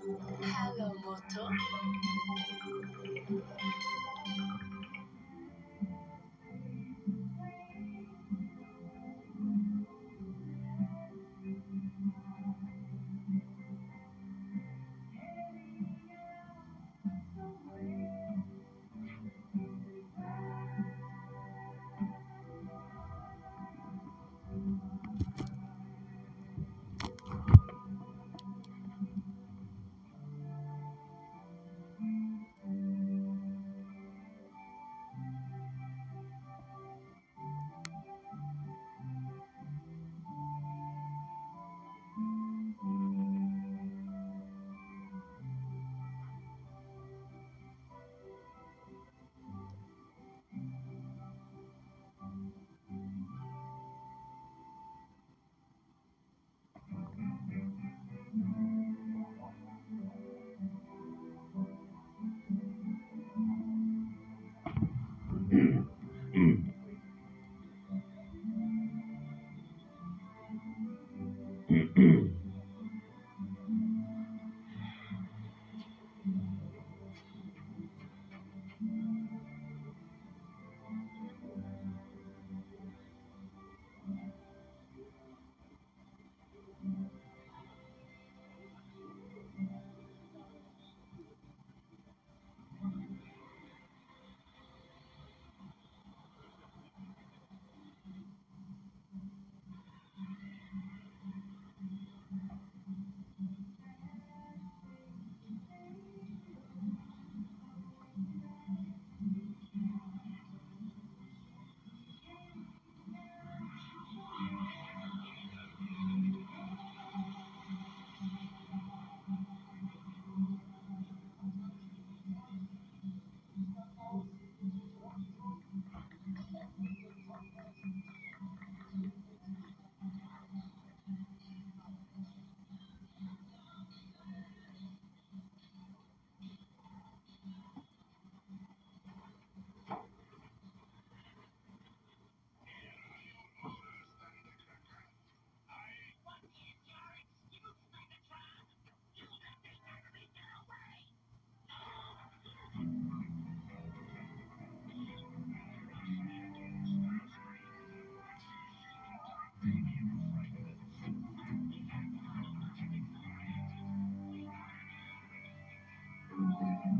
Hello Moto.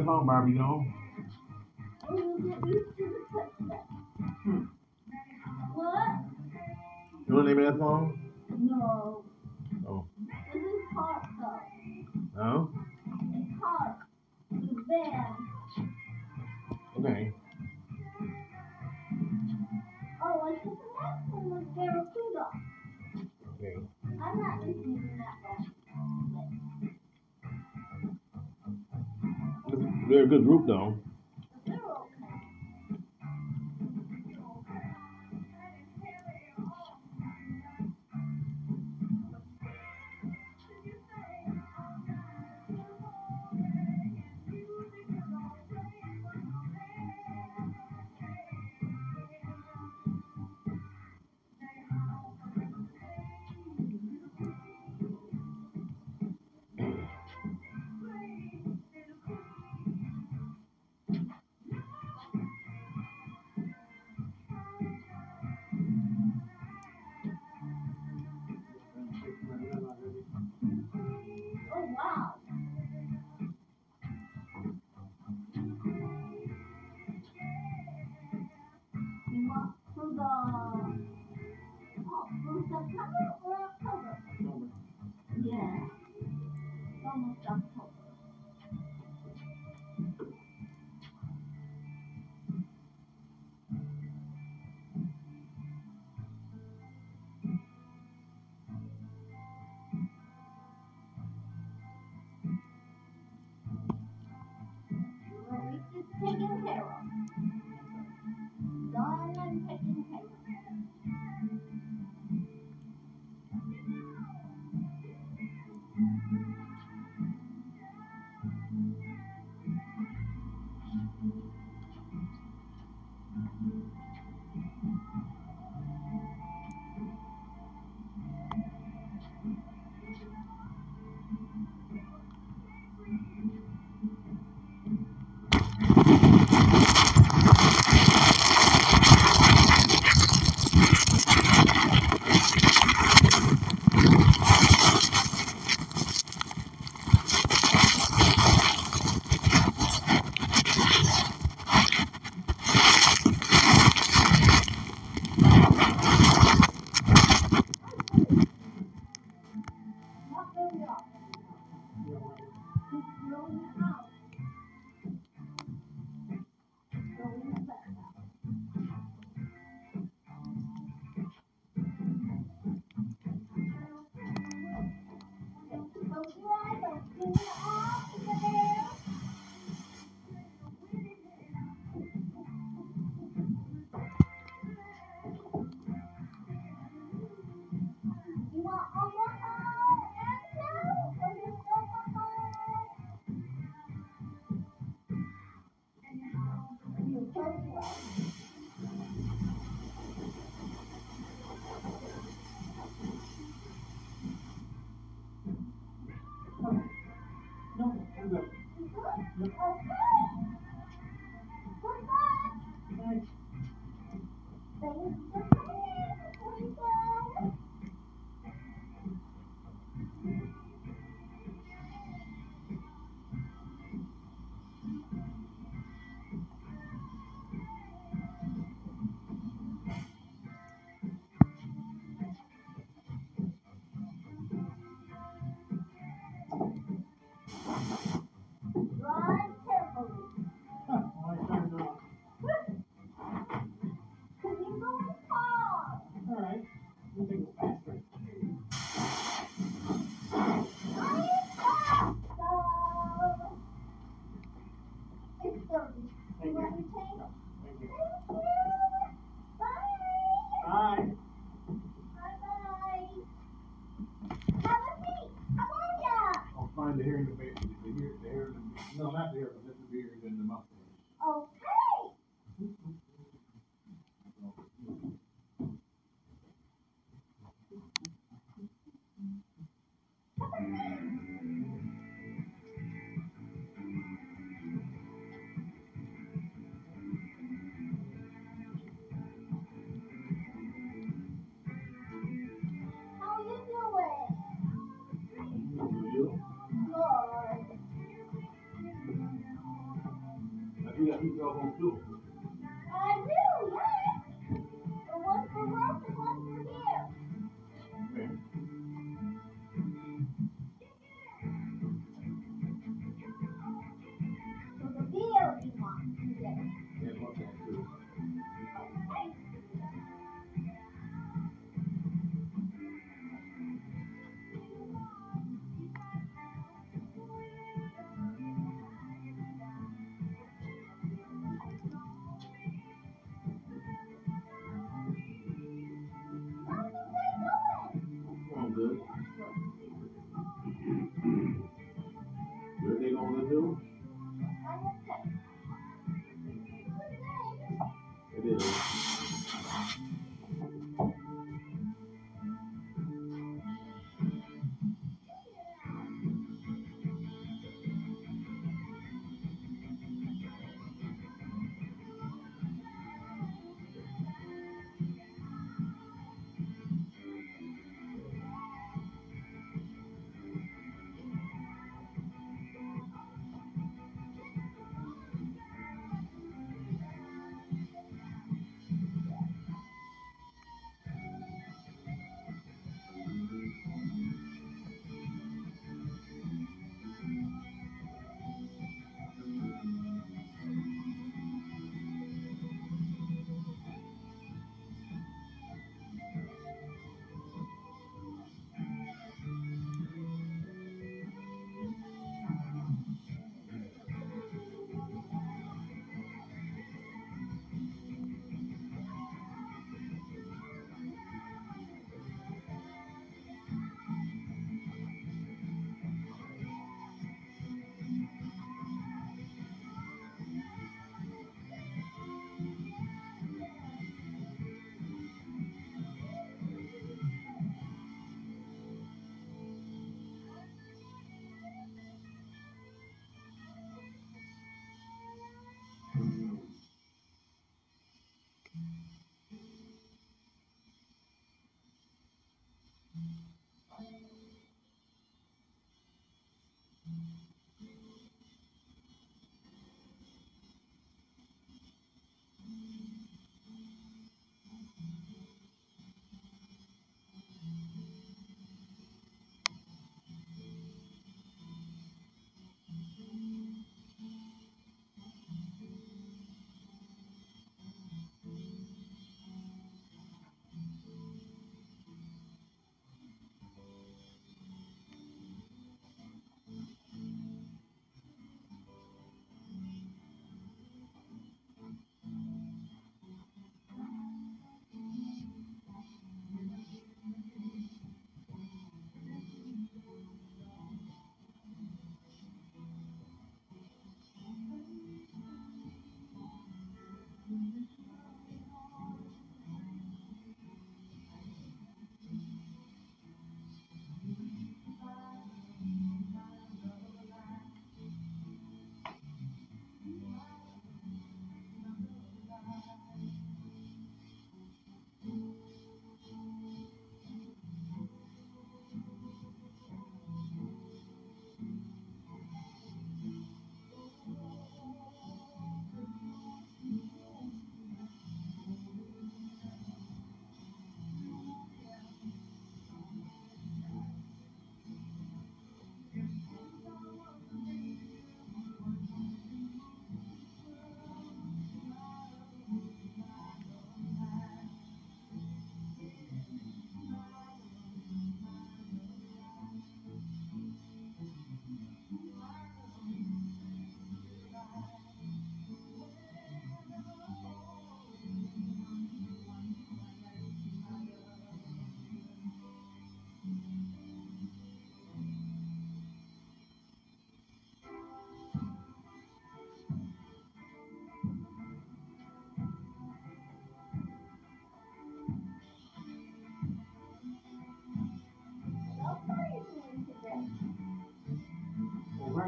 that song, Bobby, you know? You know name that song? good group, though.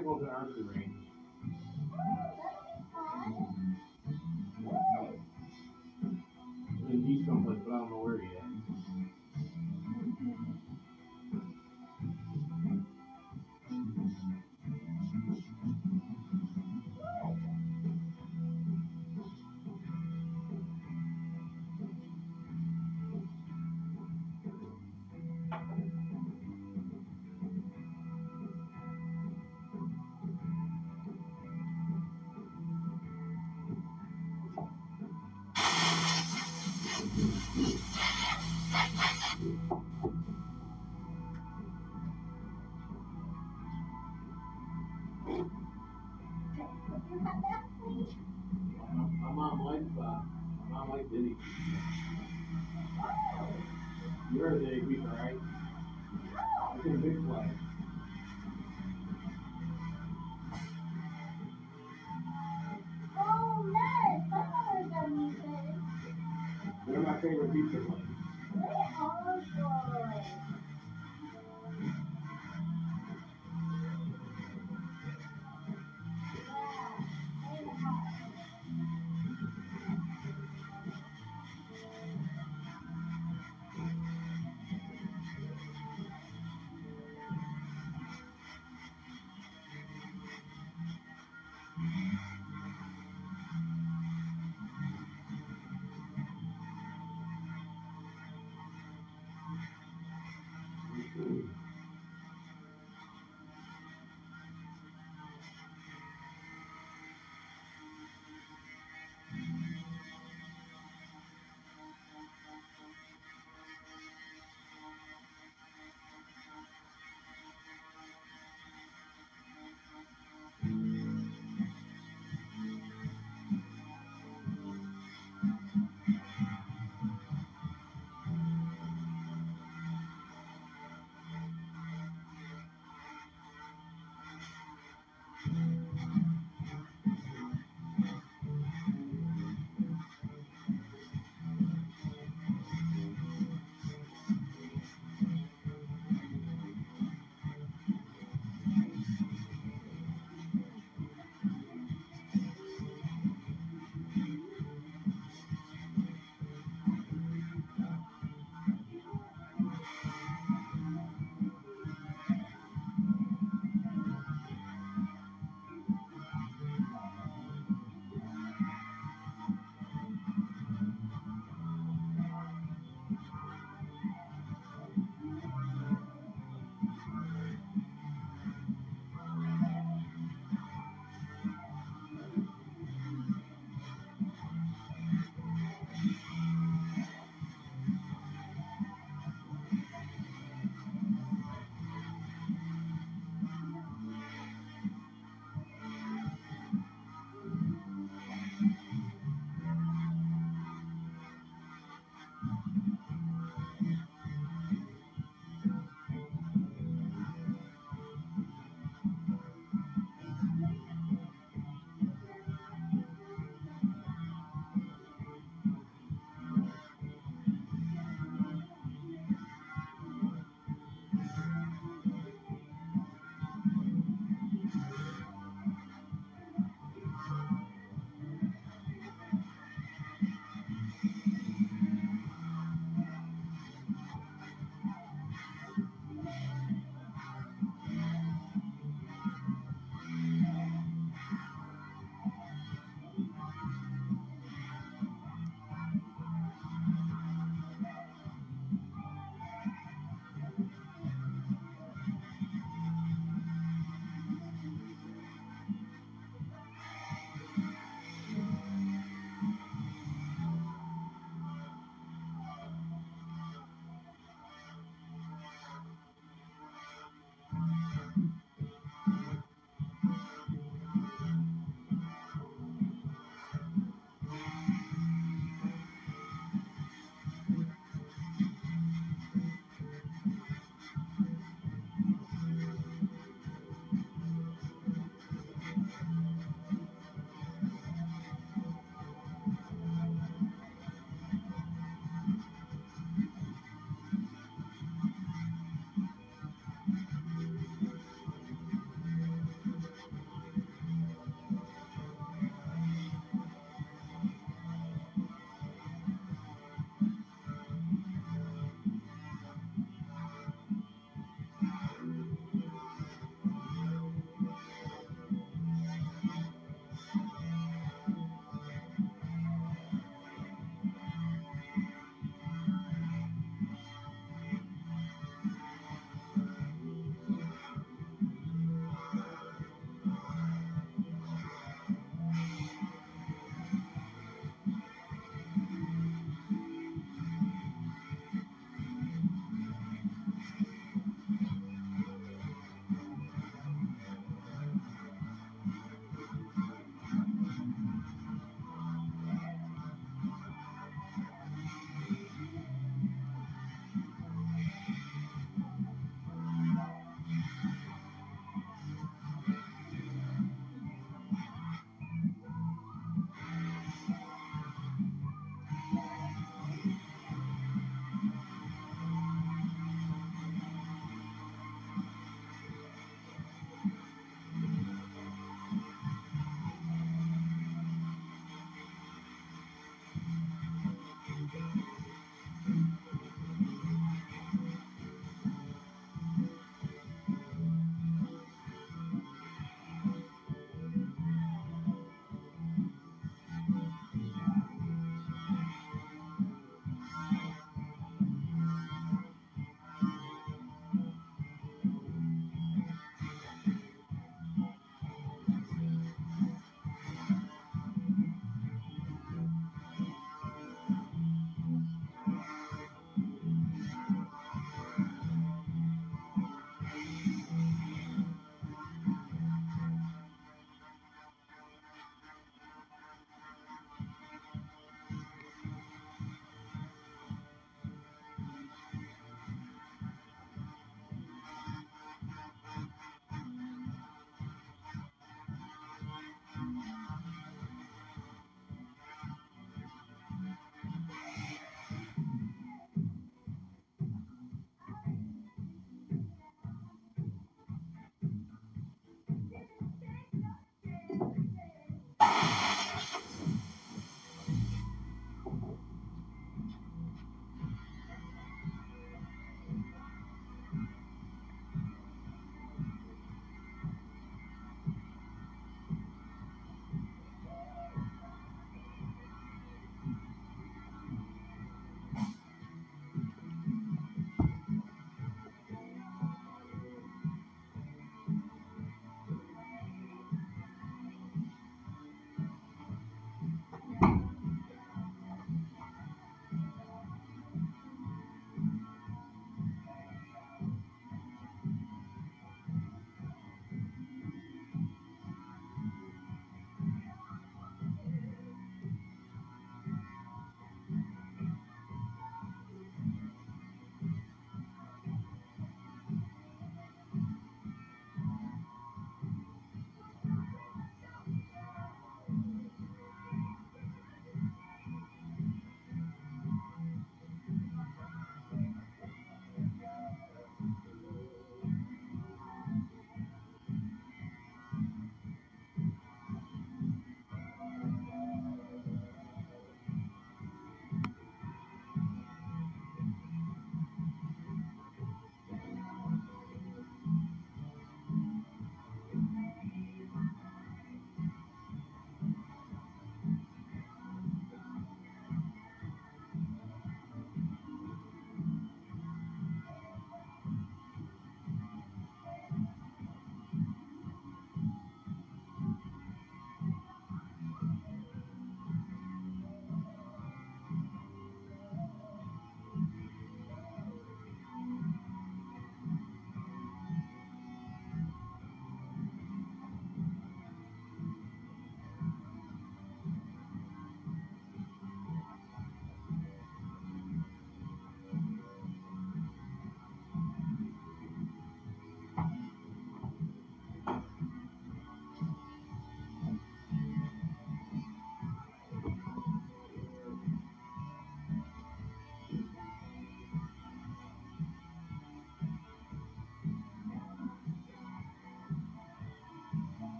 people to earn the ring.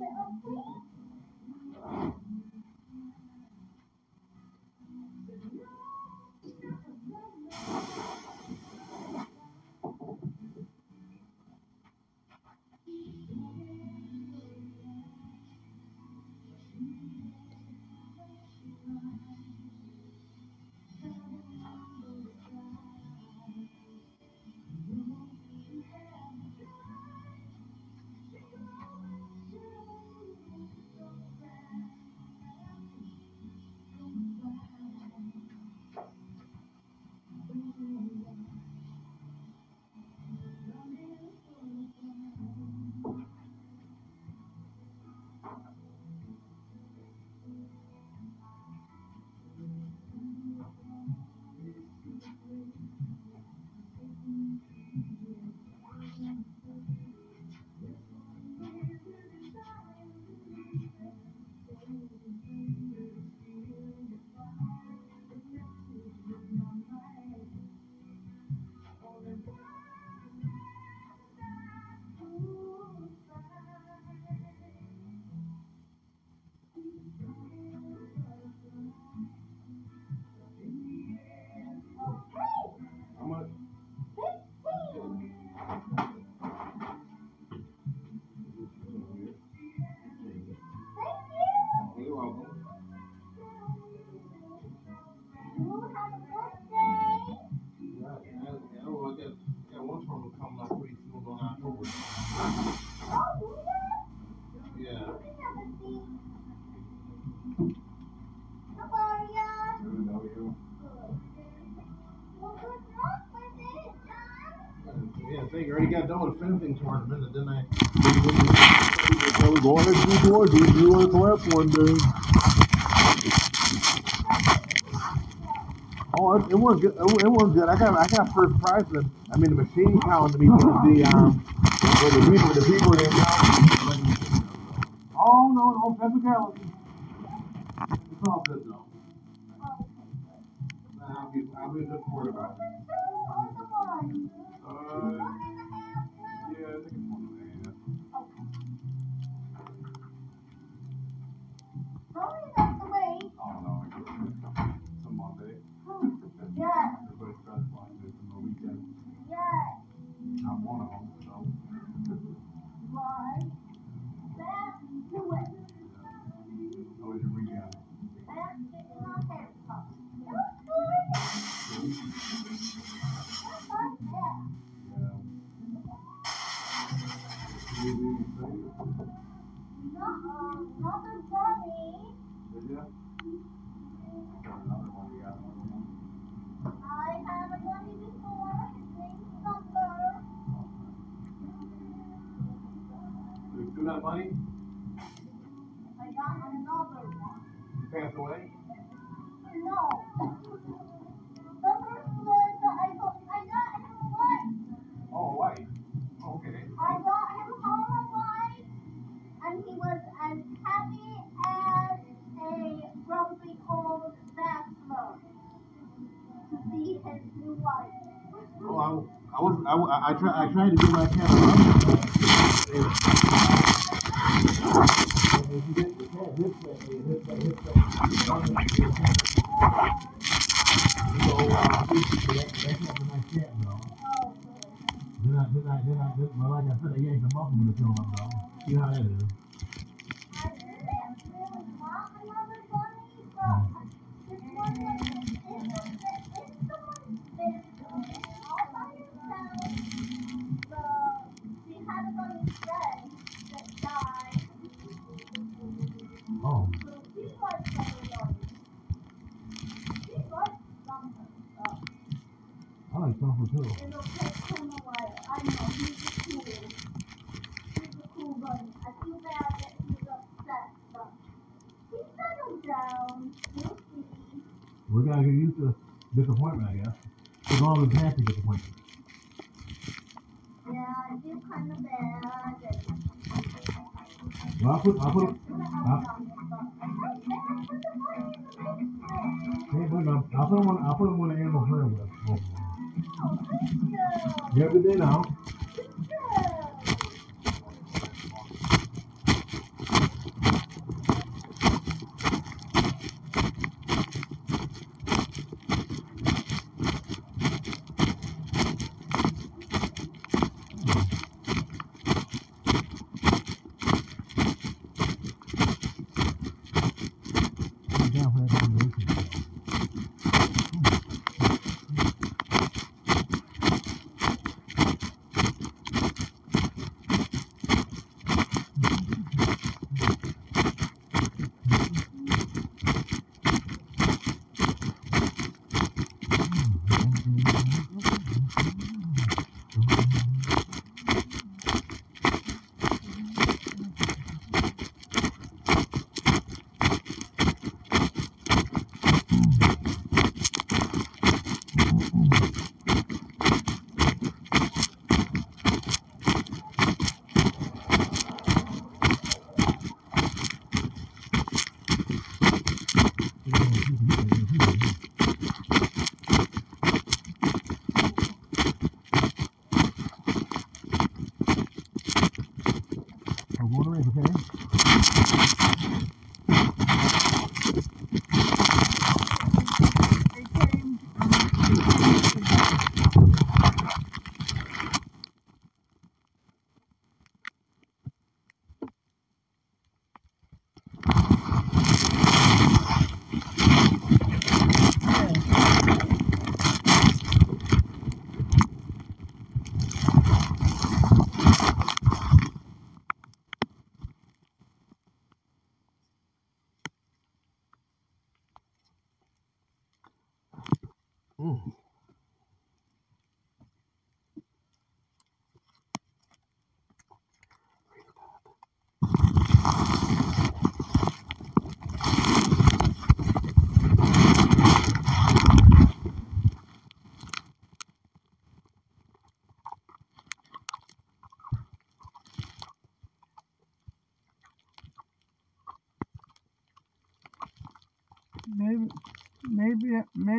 Okay. got done with a fencing tournament, and then I. I was going to do more. Do you want to one day? Oh, it, it was good. It, it was good. I got I got first prize. For, I mean, the machine counted me for the um for the people the people that counted. Oh no, no, that's okay. It's all good though. I'll be I'll be looking forward about. I, I, I, try, I tried to do my best. Yeah, I do kind of bad. Well, I put, I put, I'll put them on, I put them on the animal herd. Oh, you. Have a day now.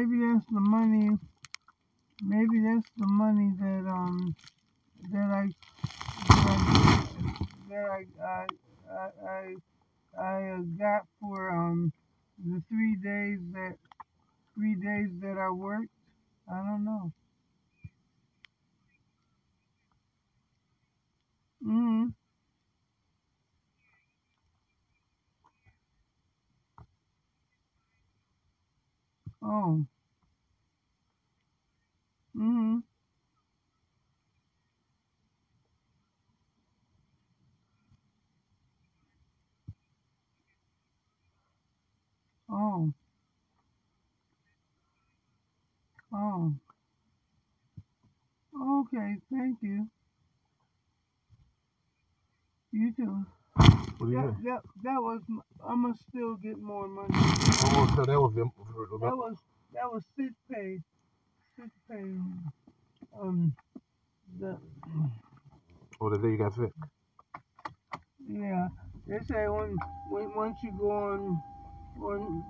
Maybe, that's the money. Maybe that's the money that um that I that I I I I, I uh, got for um the three days that three days that I worked. I don't know. Mm. Oh. Mm. Oh. Oh. Okay. Thank you. You too. What do you That think? that that was. m- I'ma still get more money. Oh, so that was. That was that was sick pay. Sick pay. Um. The Oh, the day you got sick. yeah. They say when when once you go on on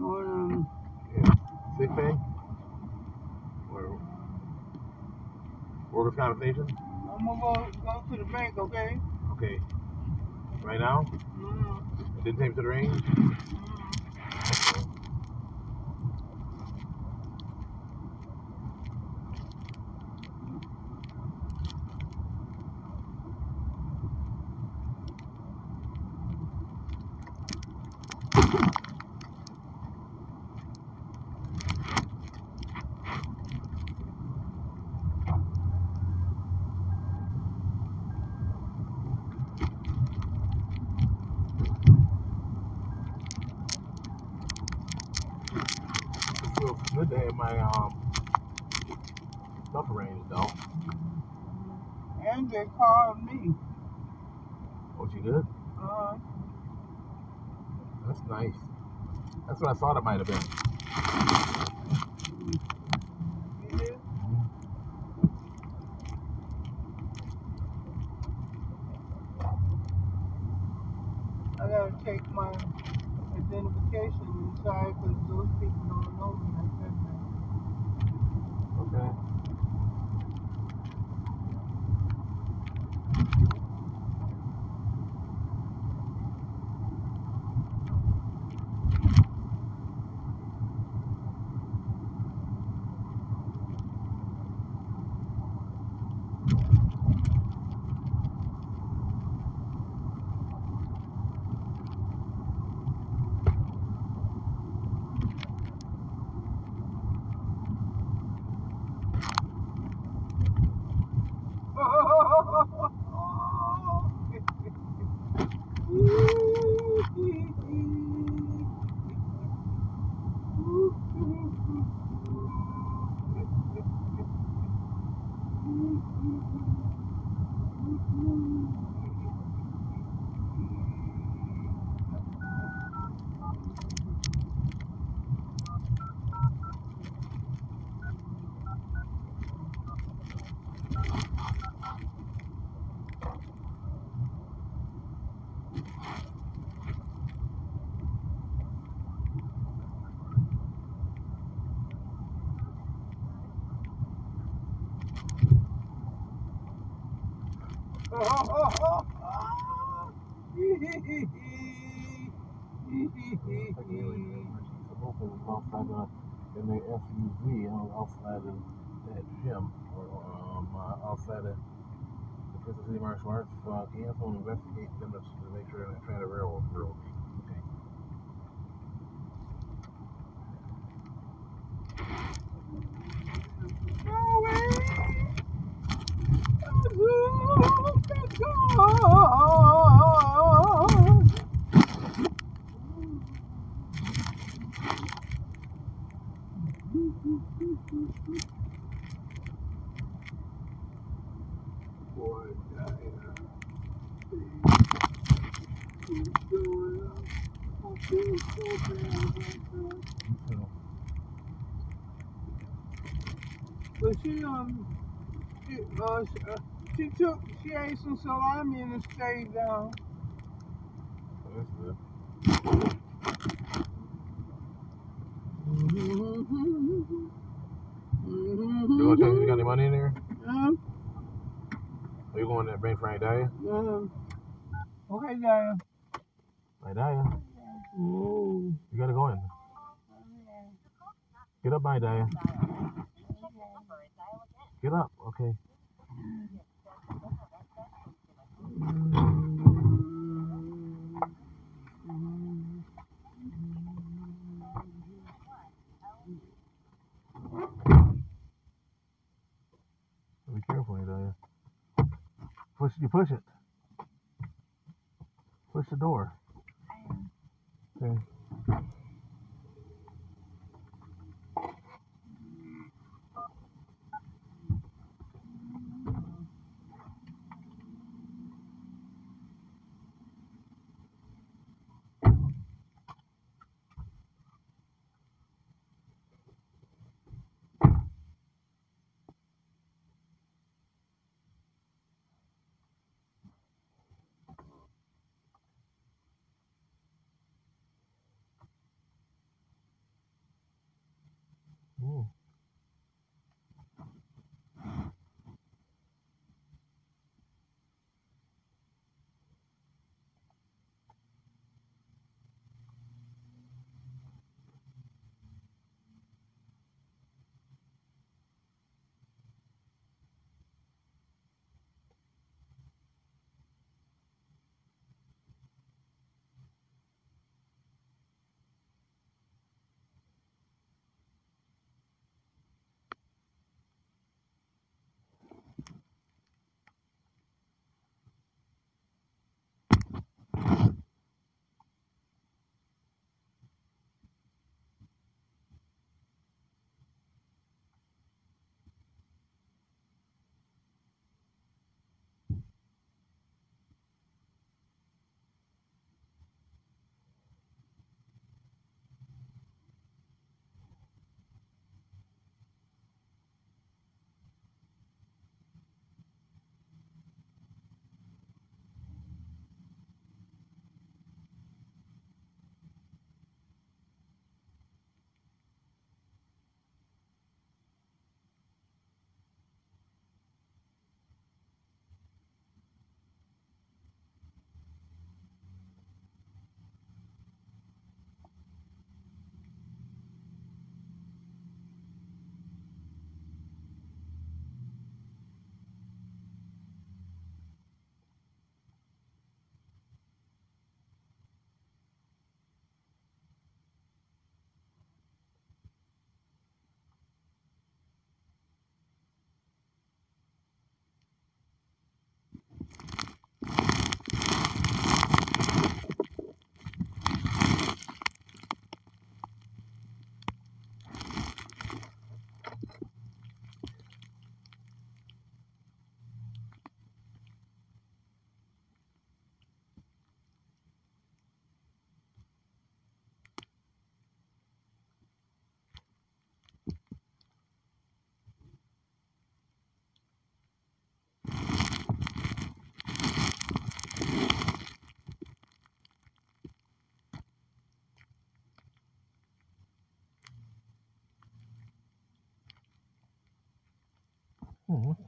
on um Yeah. Sick pay? Or workers' compensation? I'm gonna go go to the bank. Okay. Okay. Right now? Mm. It didn't take to the range? It feels good to have my um stuff arranged though. And they called me. Oh, you good? Uh. That's nice. That's what I thought it might have been. Yeah. I gotta take my identification inside because those people don't know me like that. now. Okay. outside the, in the SUV, outside of that gym, or um, uh, outside of the Kansas City Martial Arts. Uh, can you have someone investigate them to, to make sure they're trying to railroad girl? Okay. Oh, I feel so bad about that. Me too. But she um she uh she, uh, she took she ate some salami and it stayed down. That's good. You check? You got any money in there? Um, Are you going to bring Frank Dahlia? um, okay, Dad. Frank Dahlia. Oh. You gotta go in. Get up, Frank Dahlia. Get up. Okay. Be careful, Dahlia. Push. You push it. Push the door. Okay. Oh, what's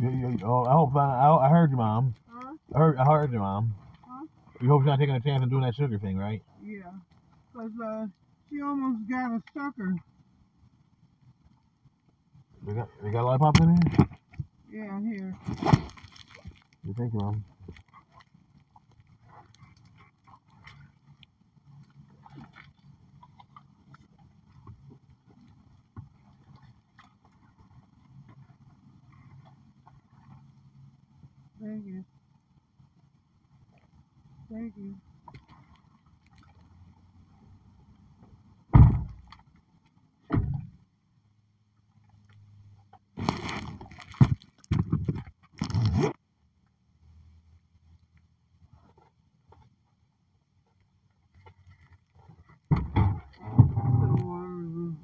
You, you, oh, I hope I, I heard you, mom. Huh? I heard, I heard you, mom. Huh? You hope you're not taking a chance and doing that sugar thing, right? Yeah. Cause uh, she almost got a sucker. We got, they got a lollipop in here. Yeah, I'm here. You thank you, mom. Thank you. Thank you. So, um,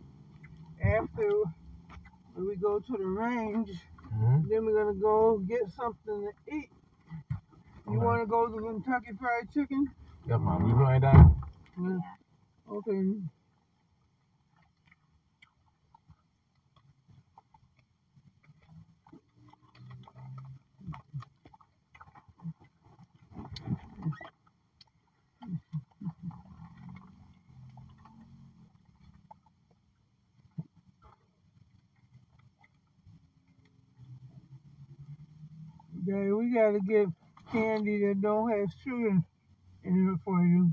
after we go to the range, Mm-hmm. then we're gonna go get something to eat. You Okay. wanna go to Kentucky Fried Chicken? Yep, mom. You going down? Yeah. Okay. We gotta get candy that don't have sugar in it for you.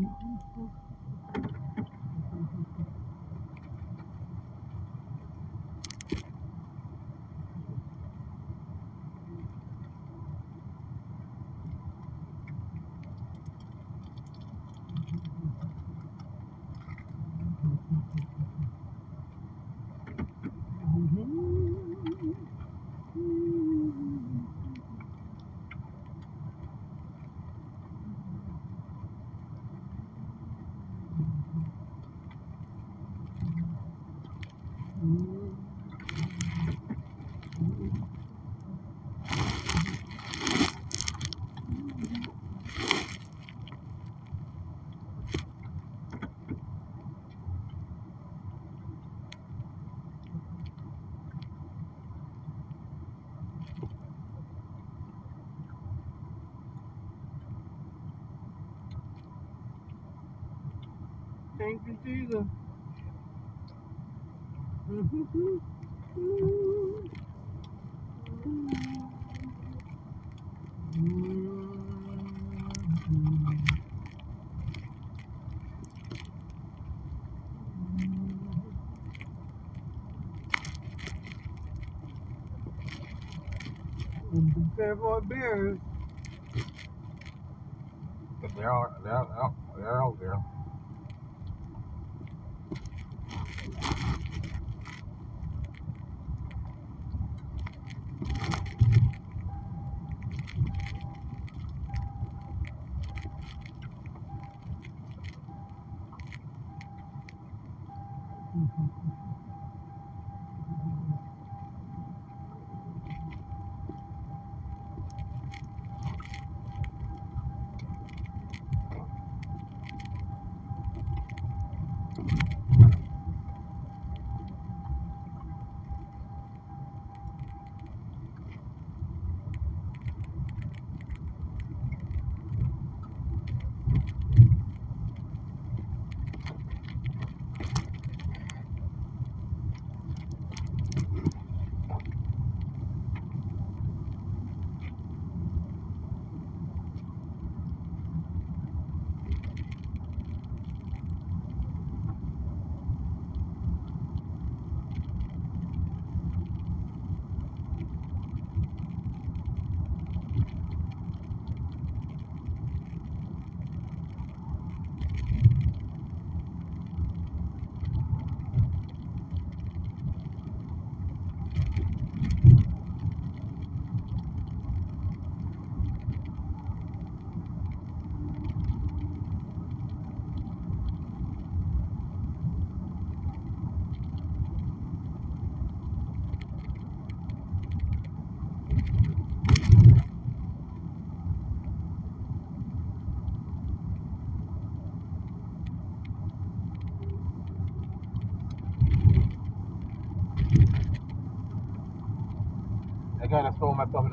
Thank you, Jesus. Be careful of bears. They're all,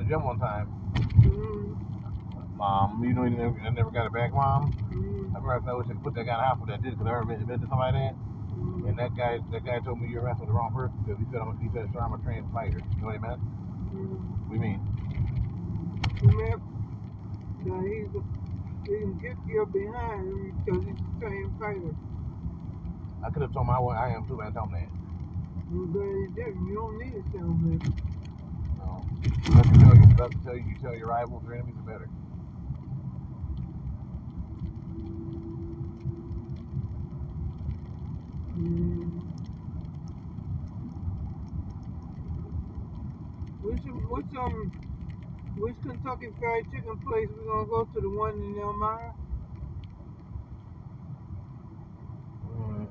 gym one time. Mm, Mom, you know, he never, I never got it back, Mom. mm, I remember I wish I could put that guy in the hospital that did because I ever to somebody that. mm, And that guy, that guy told me you're messing with the wrong person because he said I'm, he said, sir, I'm a trained fighter. You know what he meant? mm. You mean? Now he's a, he can kick your behind because he's a trained fighter. I could have told him I, wa- I am too, man. Tell him that. I'm glad you didn't. You don't need to tell me. No. Let me tell you, let me tell you, you tell your rivals, or enemies are better. Mm. Which which um which Kentucky Fried Chicken place we gonna go to? The one in Elmira? Mm.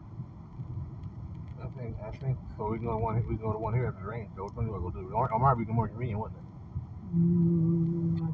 I think, I think so. We can go to one, we go to one here after the rain. So do I go to? Might be more convenient, wouldn't it? Mm,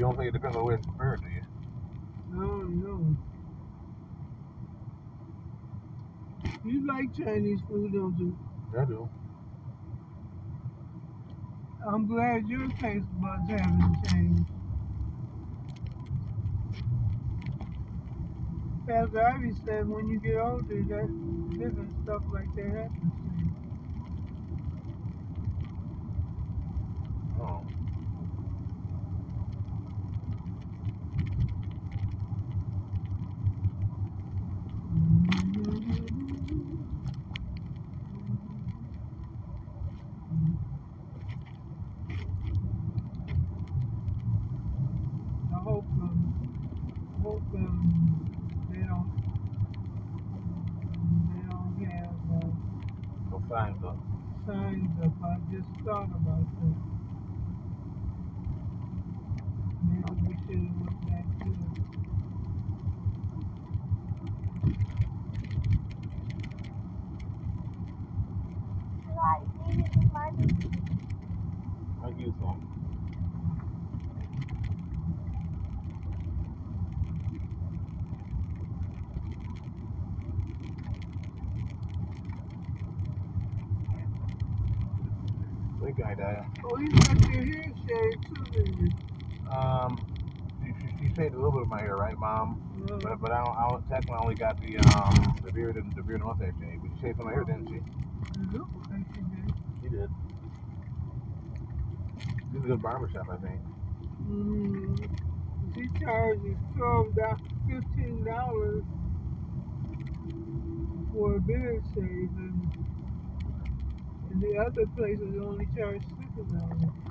you don't think it depends on the way it's prepared, do you? Don't know. You like Chinese food, don't you? I do. I'm glad your taste buds haven't changed. Pastor Ivy said when you get older, that different stuff like that happens to you. Oh. I hope um, hope um, they don't they don't have uh, No signs of. Up. I just thought about that. Maybe we should have looked back to it. I use some. That guy died. Oh, you got your hair shaved too, didn't you? Um, she, she, she shaved a little bit of my hair, right, Mom? No. But but I don't, I don't technically only got the um the beard and the beard and mustache shaved. But she shaved some of my hair, didn't she? Like you did. She did. This is a good barbershop, I think. Mm, she charges twelve dollars, fifteen dollars for a beard shave, the other places only charge six dollars.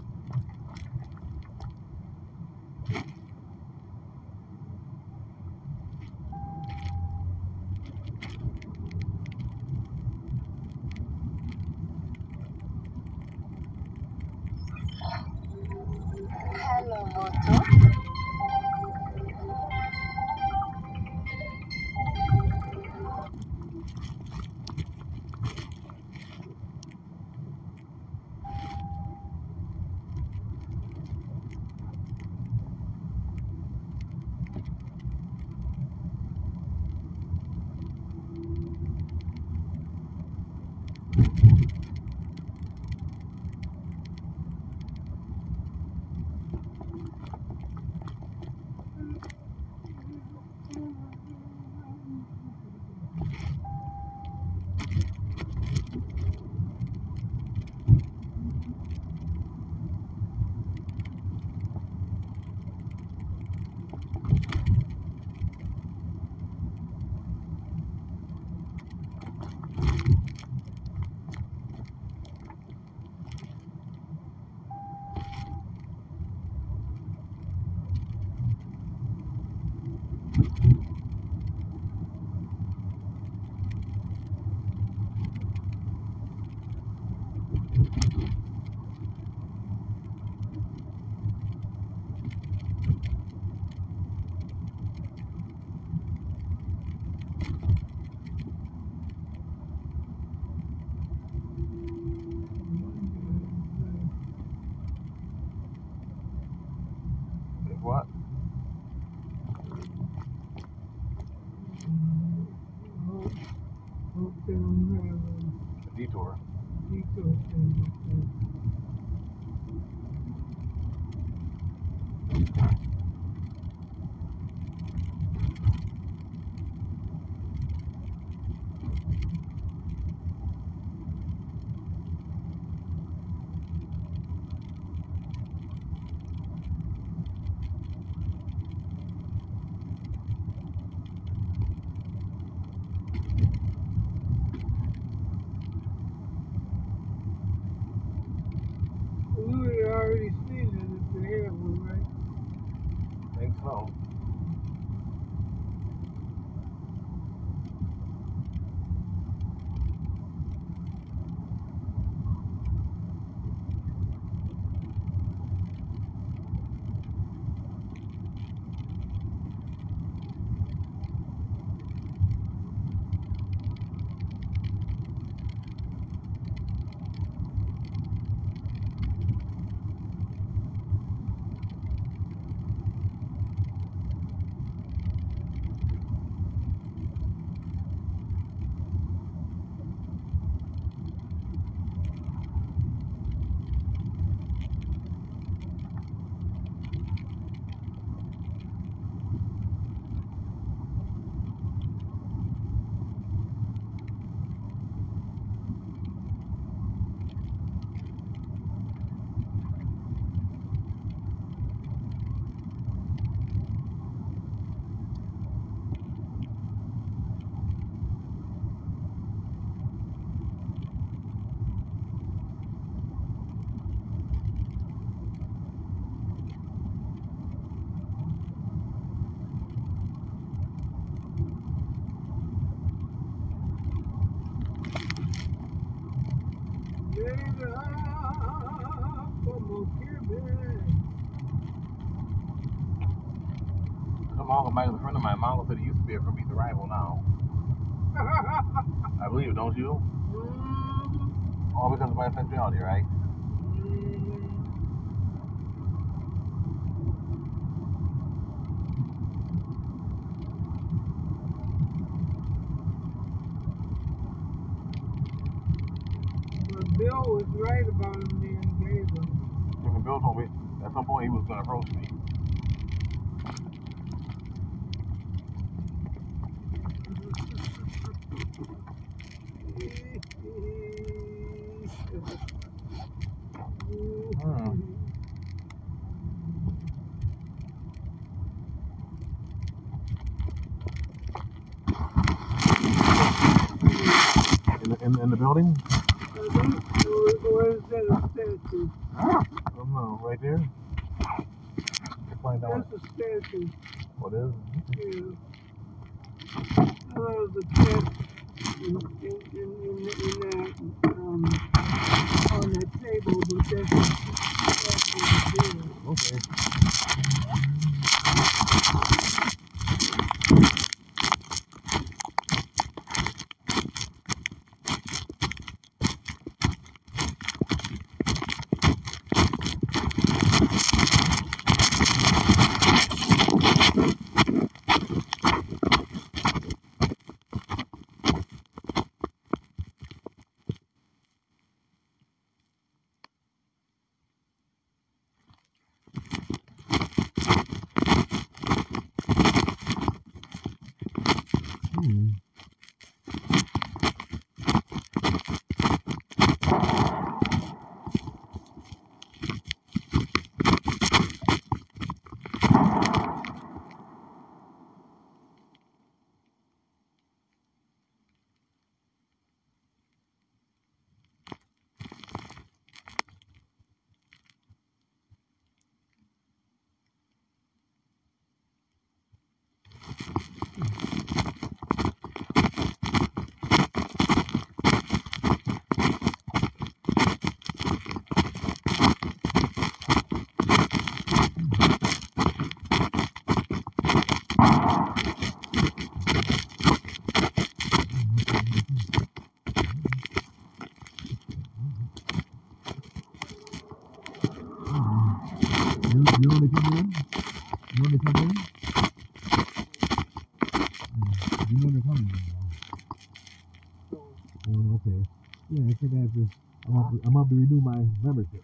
Yeah, I think I have to. I'm up, to renew my membership.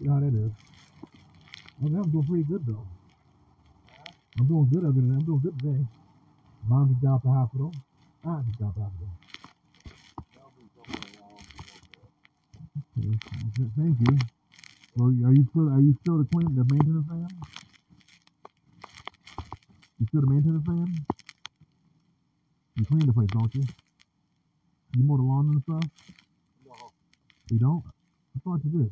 You know how that is. Okay, I'm doing pretty good though. I'm doing good other than I'm doing good today. Mom just got out the hospital. I just got out the hospital. Okay, Thank you. Well, are you still are you still the queen, the maintenance man? You still the maintenance man? You clean the place, don't you? You mow the lawn and stuff? You don't? I thought you did.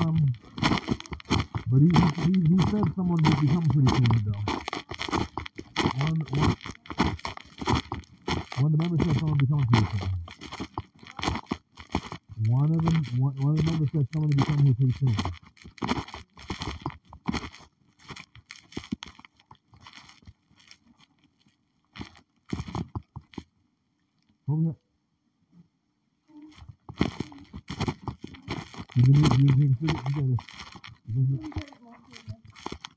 Um, but he, he, said someone would be coming pretty soon, though. One, one, one of the members said someone would be coming pretty soon. One of them, one, one of the members said someone would be coming here pretty soon. What was that? You can, you can, you can, you can, you gotta, you can,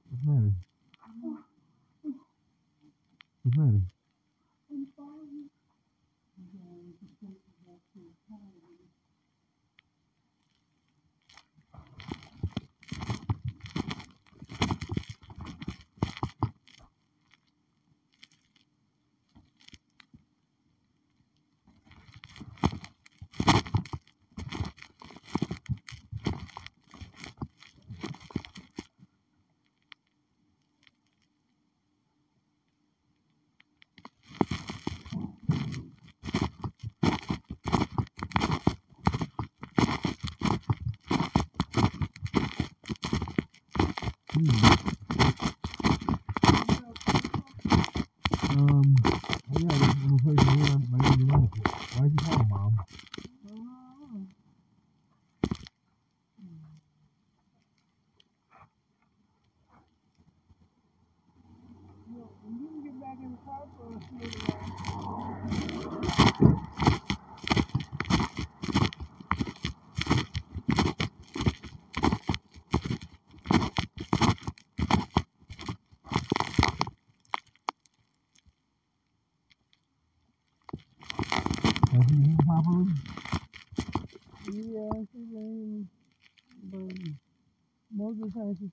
what's the matter? What's the matter? Hmm. Um, oh yeah, I'm gonna play some more my my new membership. Why'd you call, mom? You can get back in the car for a little while. Has he eaten properly? Yeah, she been, but most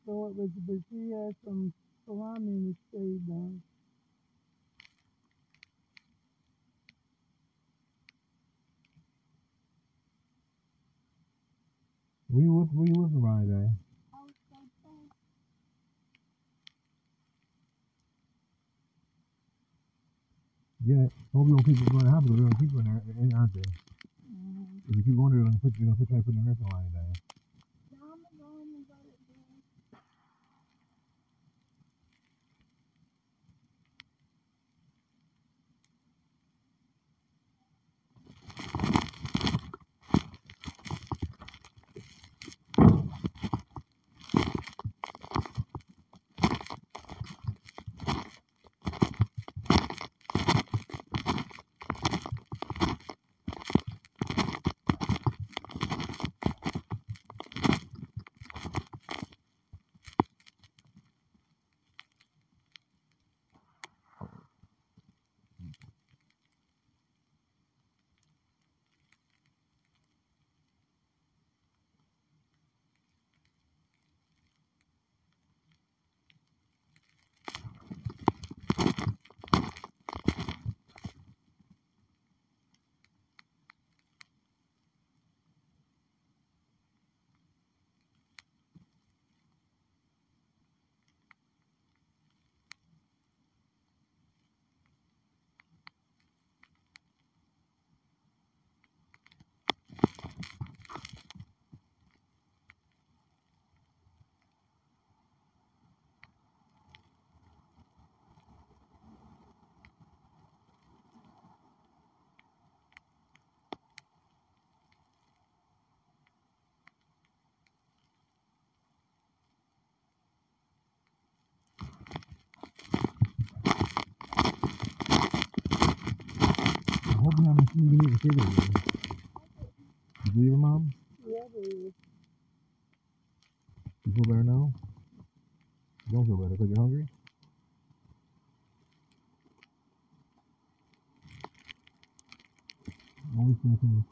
Yeah, I'm assuming you need a you leave her, Mom? Yeah, baby. You feel better now? You don't feel better because you're hungry? Always thinking.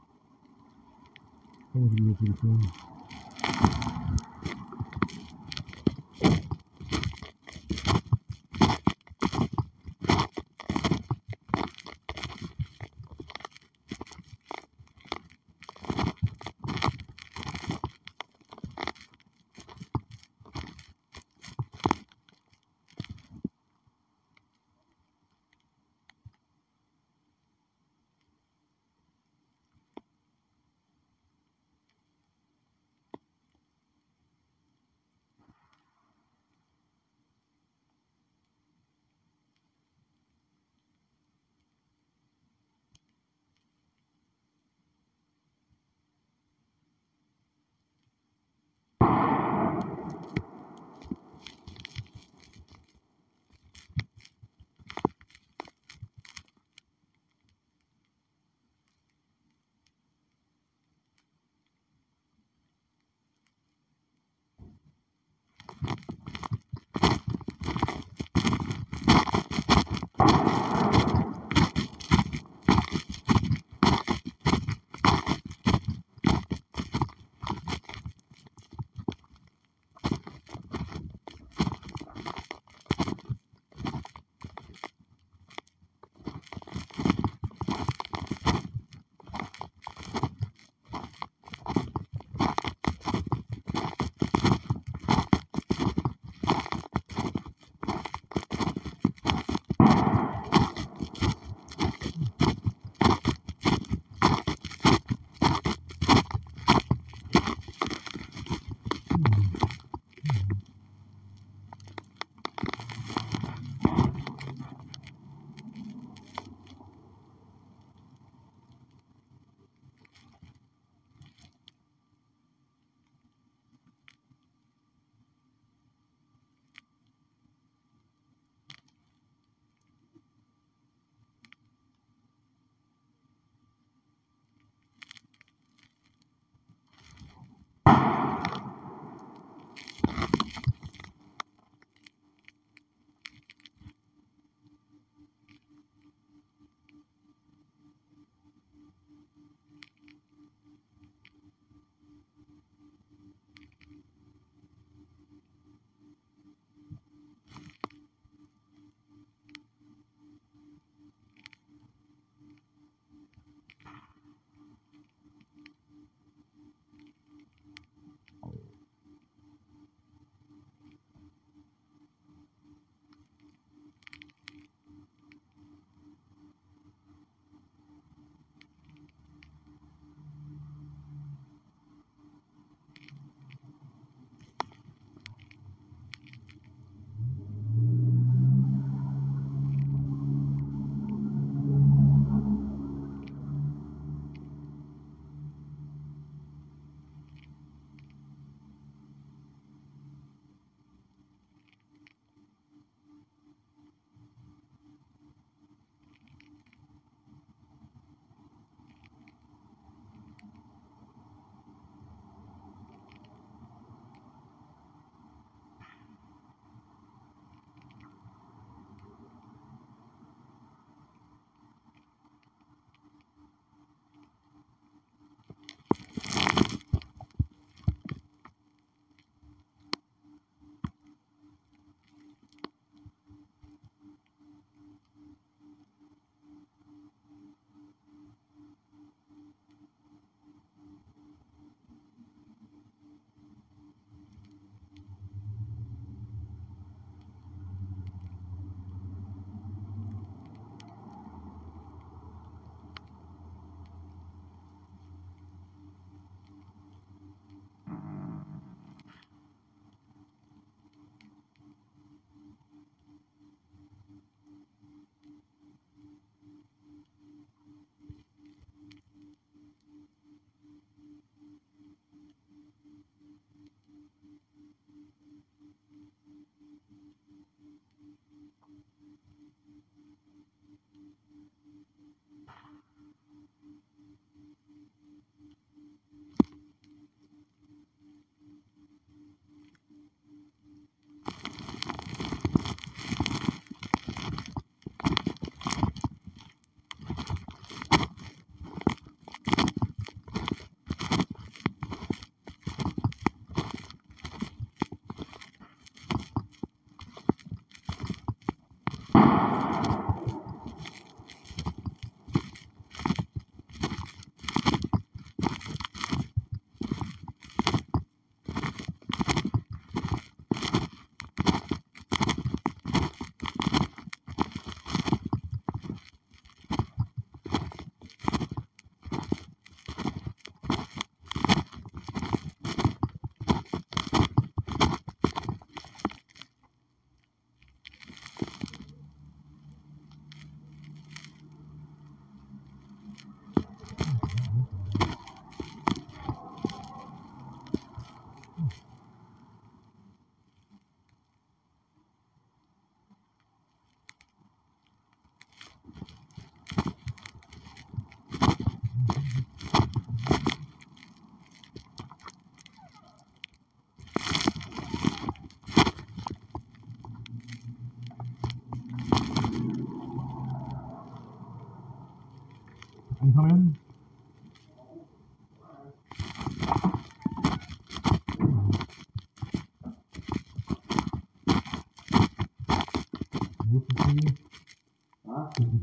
How much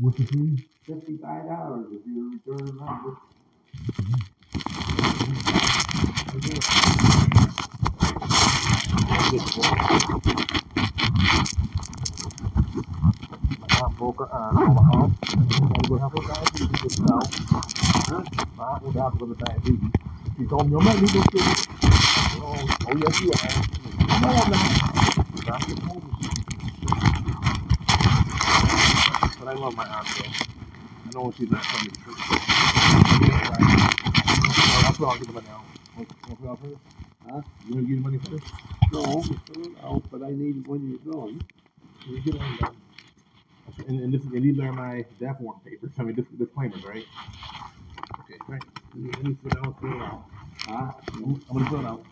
What's the fee? Fifty-five dollars if you return them out. Udah aku kena tak habis. Kita om nyomak ni tu. warm papers, I mean, this disclaimers, right? Okay, right. Let me it out, it out. I'm gonna put it out.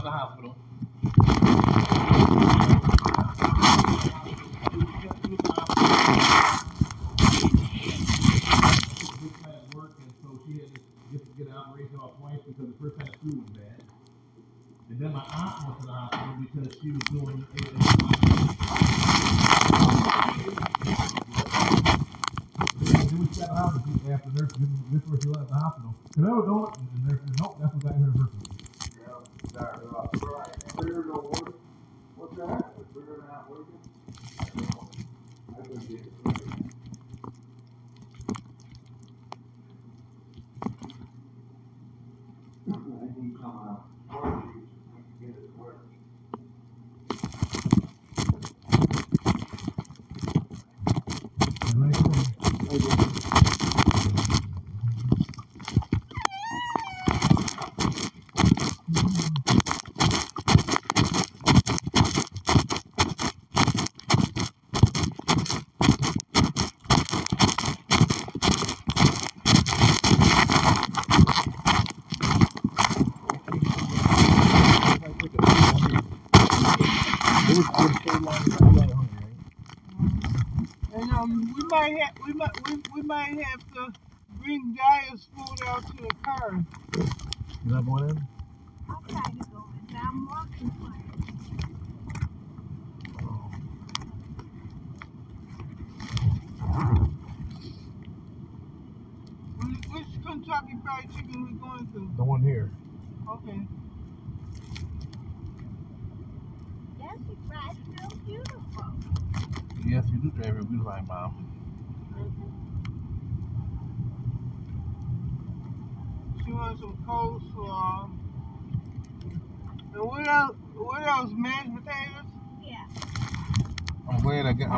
She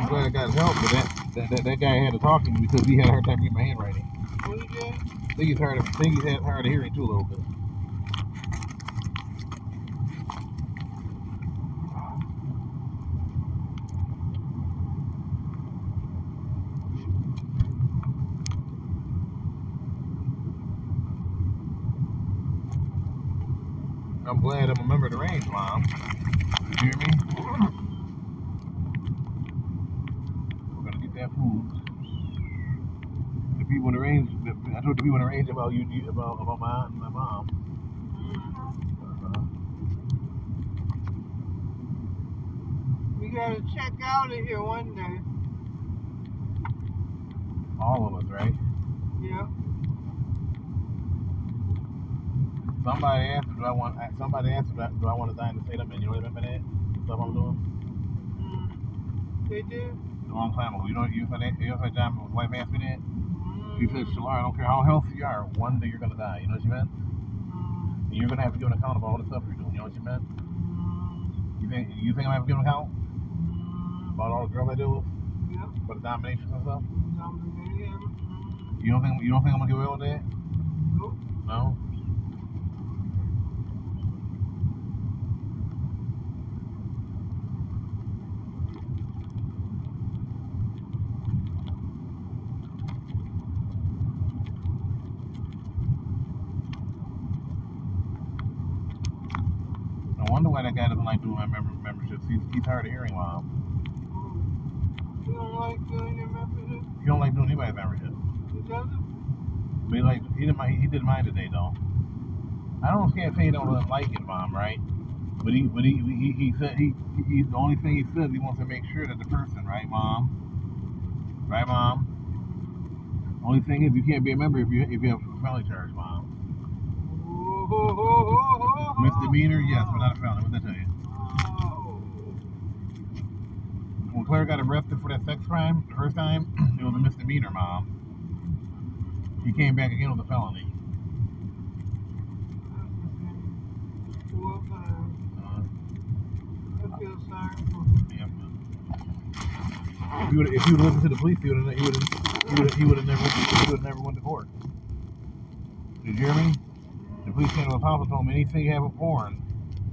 I'm glad I got help, but that that, that, that guy had to talk to me because he had a hard time getting my handwriting. Oh, what you did? I think he's hard. Of, I think he's had hard of hearing too a little bit. I'm glad I'm a member of the range, Mom. You hear me? We're gonna get that food. The people in the range, the, I told people in the range about you, you- about about my aunt and my mom. Uh, We gotta check out of here one day. all of us, right? Yeah. Somebody asked, do I want? Somebody asked, do I, do I want to die in the state I'm in? You know what I'm at? Stuff I'm doing. Mm. They did. A long time ago. You know, you that. You know, that time my wife asked me that. She said, Shalar, I don't care how healthy you are, one day you're gonna die. You know what she meant? And you're gonna have to give an account of all the stuff you're doing. You know what she meant? You think you think I'm gonna have to give an account about all the girls I deal with, Yep. for the dominations and stuff? Yeah. You don't think you don't think I'm gonna give away all that? Nope. No. I wonder why that guy doesn't like doing my member memberships. He's, he's hard of hearing, mom. You don't like doing your membership? He don't like doing anybody's membership. He doesn't? But he like he did my he did mine today though. I don't can't say he don't really like it, mom, right? But he but he he, he said he he's the only thing he says he wants to make sure that the person, right, mom? Right, mom? Only thing is you can't be a member if you if you have a felony charge, mom. Misdemeanor, yes, but not a felony. What did I tell you? Claire got arrested for that sex crime the first time, it was a misdemeanor, mom. He came back again with a felony. Uh, I feel sorry. If you would if you listened to the police, he would he would would have never he would never went to court. Did you hear me? The police came to his house and told him anything you have with porn,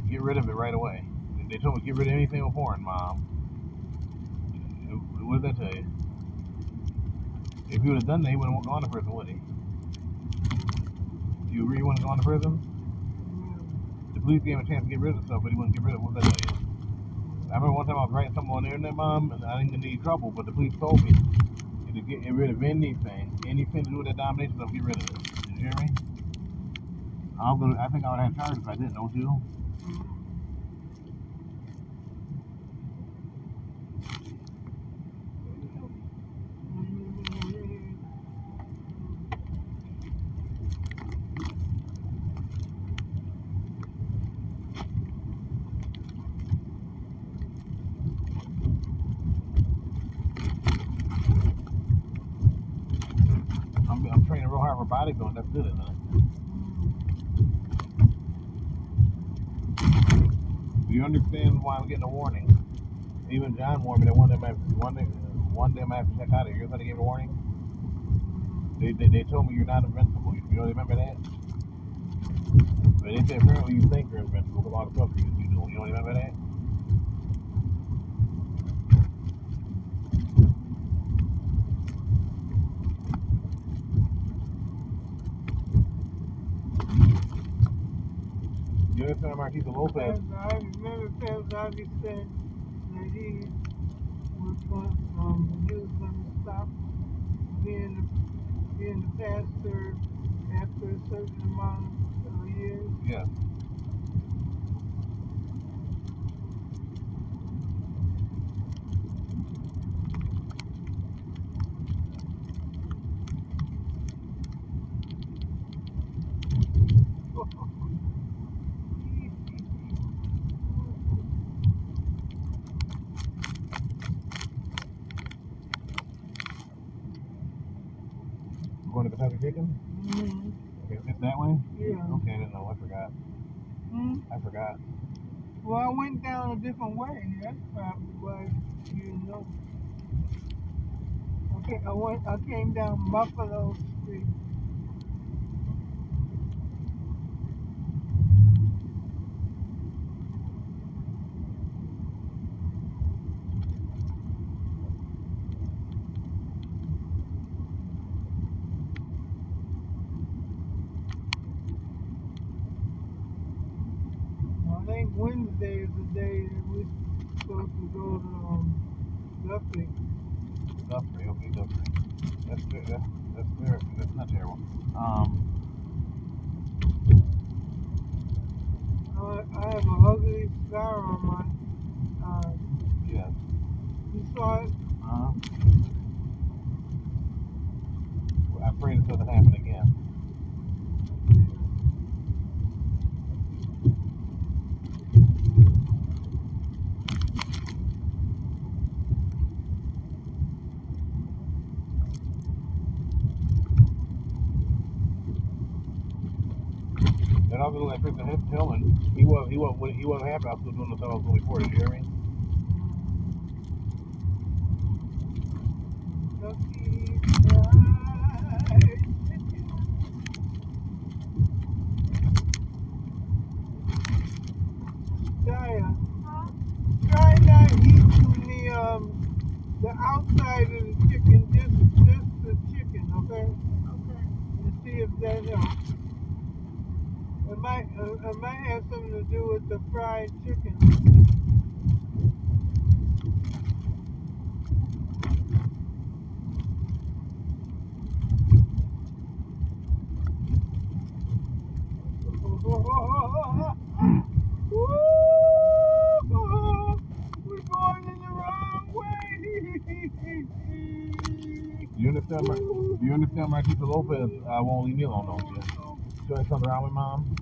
get rid of it right away. They told me get rid of anything with porn, mom. What did that tell you? If he would have done that, he wouldn't have gone to prison, would he? Do you agree he wouldn't have gone to prison? The police gave him a chance to get rid of stuff, but he wouldn't get rid of it. What did that tell you? I remember one time I was writing something on the internet, mom, and I didn't get any trouble, but the police told me to get rid of anything, anything to do with that domination stuff, get rid of it. Did you hear me? I'm gonna. I think I would have charges if I didn't. Don't you? I'm, I'm training real hard for bodybuilding. That's good, isn't it? Do you understand why I'm getting a warning? Even John warned me that one day might, one day, one day I might have to check out of here. You know they gave a warning? They, they, they told me you're not invincible. You know, remember that? But they said apparently you think you're invincible with all the stuff you, you do. You don't remember that? Lopez? I remember Felzati said that he was going, um, he was going to stop being being the pastor after a certain amount of years. Yeah. Going to Kentucky Chicken? Mhm. Okay, it's that way? Yeah. Okay, I didn't know. I forgot. Hmm? I forgot. Well, I went down a different way. That's probably why you know. Okay, I went. I came down Buffalo Street. I think Wednesday is the day that we're supposed to go to um, Guthrie. Guthrie, okay, Guthrie. That's fair. That's, that's fair. That's not terrible. Um, I, I have a ugly scar on my. Uh, yes. you saw it? Uh-huh. I pray this doesn't happen again. At Kristen Hill-. He was he wasn't he wasn't happy. I was still doing the stuff I was doing before. You hear me? Kentucky Fried Chicken. Jaya, try not eating the um the outside of the chicken, just just the chicken, okay? Okay. And see if that helps. It might uh, it might have something to do with the fried chicken. We're going in the wrong way. You understand, do you understand Marquita Lopez uh, won't leave me alone, don't you? Ain't something wrong with mom?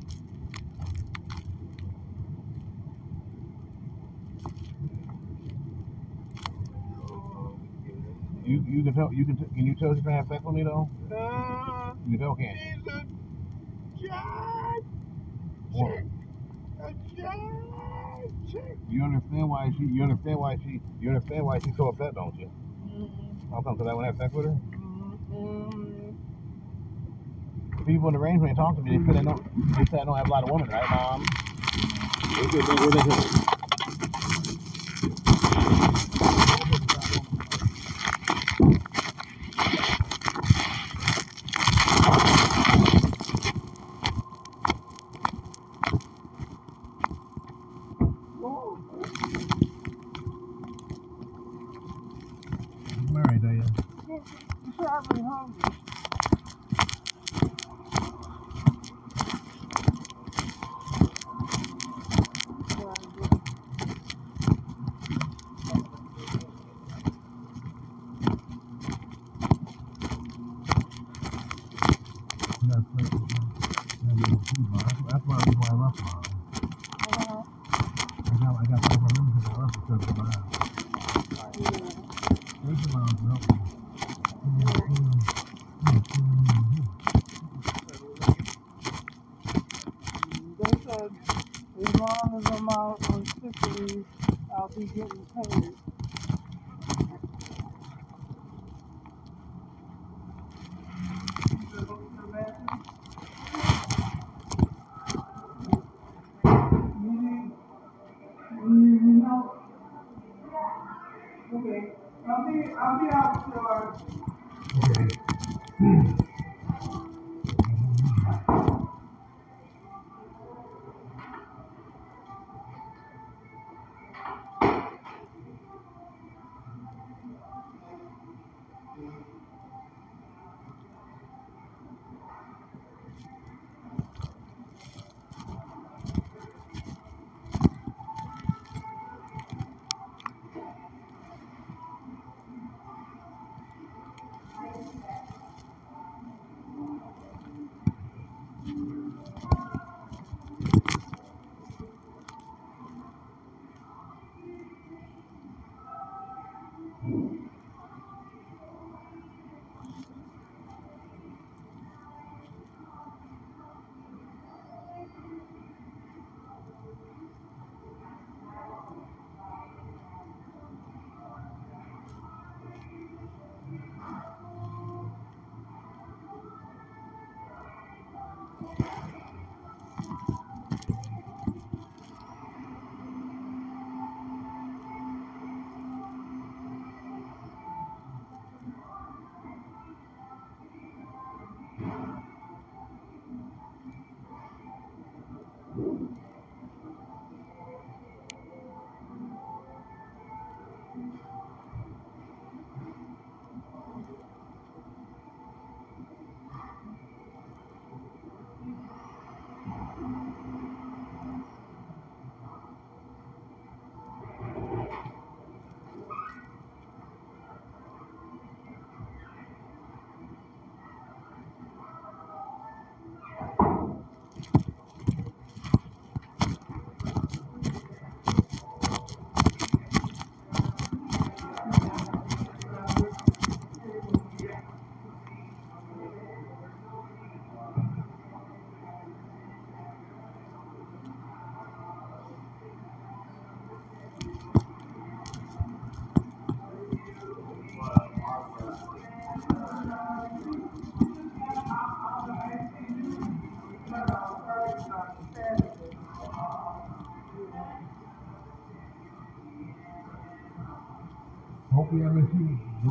you you can tell you can can you tell she's gonna have sex with me though? You can tell can't you? A You understand why she? You understand why she? You understand why she's so upset, don't you? Mm-hmm. How come? Cause I want to have sex with her. Mm-hmm. People in the range when they talk to me, they said I don't. They say I don't have a lot of women, right, mom? They said, they said, they said.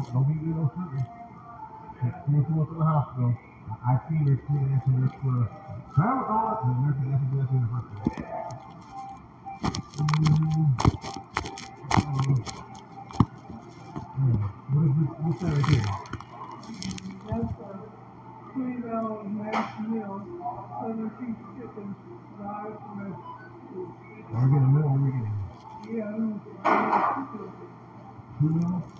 don't, don't be eating no sugar. When she went to the hospital, I, I seen her clean ass in this club. So I was all up, and the nurse and that's the first place. What is this? What's that right here? That's a three-dollar mass meal, southern cheese chicken, fried with. Are we getting a meal? Are we getting? Yeah, I'm getting a meal. Two dollars.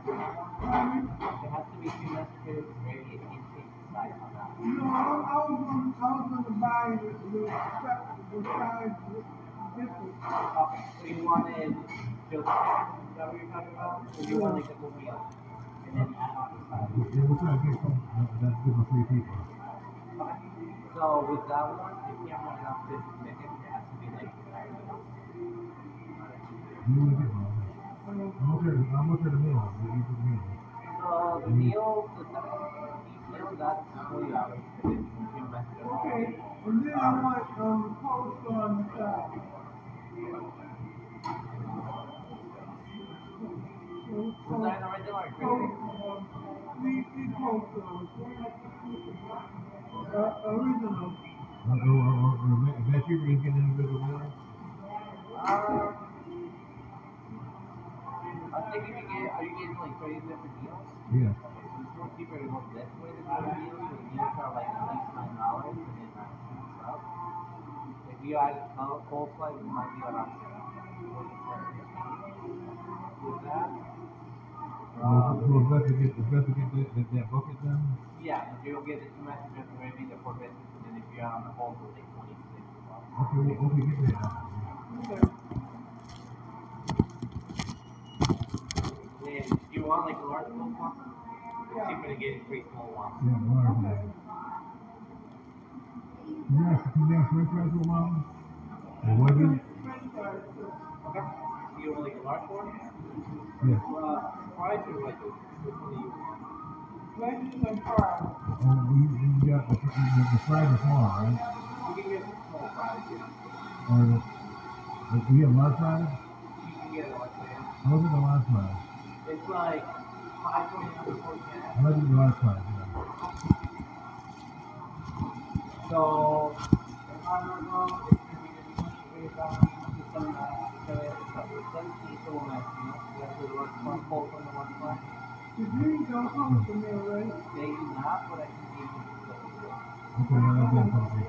There has to be you on that. No, I, was gonna, I was gonna buy the, the size different. Okay, so you wanted just, is that what you're talking about? So you wanted the whole meal and then add on the side? Yeah, we're trying to get that's good for three people. So with that one, if you have one enough to make it, it has to be like, want to get one? I'm okay, I'm okay with the meal, we eat the meal. So the meal, the seven piece meal, that's forty dollars. If it's you messed it up. Okay, and then I want, um, coleslaw on the side. Was that an original or crispy? Coleslaw, three, three coleslaws. Uh, original. Or, or, or, or, or, is that you really get individual meal? Uh, I think if you get, are you getting like thirty different meals? Yeah. So It's more cheaper to go this way to go to meals, because meals are like at least nine dollars, and then that suits up. If you add col- coleslaw, it might be around forty-seven. With that, uh, So, so it's best to get, it's best to get that, that, that bucket then? yeah, if you'll get the two mashed potatoes, maybe the four biscuits, and then if you're on the whole, it'll take twenty-six as well. Okay, well, okay, get that. Okay. Then, you want like a large coleslaw, it's cheaper to get three small ones. Yeah, large bag. Can you ask, can you ask french fries for a while? Or what is it? French fries. Okay. You want like a large one? Yes. Uh, fries or like a, which one do you want? Lettuce and fries. Oh, you, you got the, the, the fries are small, right? You can get small fries, yeah. Or, the, do you have large fries? You can get a large one. How much are the large fries? It's like five twenty nine before you can. How much are the large fries? Yeah. So, if I don't know, it's gonna be the twenty three dollars, just some, uh, so it's a seventeen for one night, you know, you have the large one, full from the one fry. The drinks don't come with the meal, right? They do not, but I can give you the Okay, yeah, that's that something.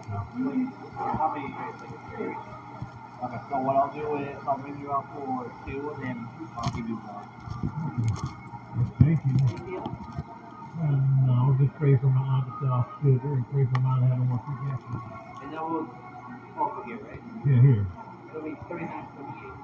How many drinks, like three? Okay, so what I'll do is I'll bring you out for two and then I'll give you one. Thank you. Uh, no, just pray for my aunt to off sugar and pray for to have more gas. And then we'll also here, right? Yeah, here. It'll be thirty nine seventy eight.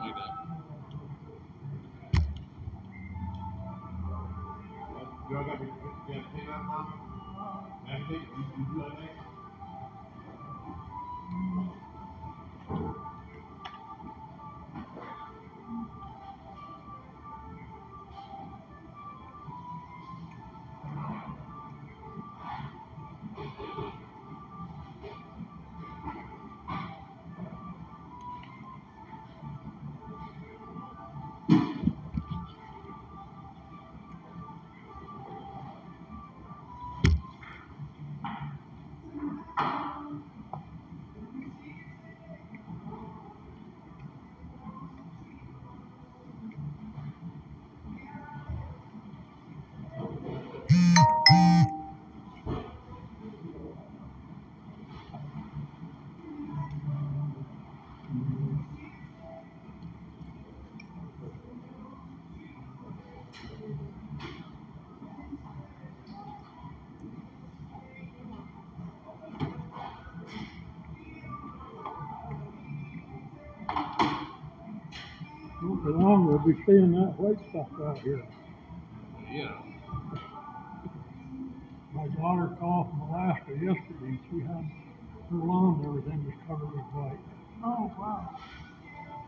Walk for long, we'll be seeing that white stuff out here. Yeah. My daughter called from Alaska yesterday, she had her lawn, and everything was covered with white. Oh, wow.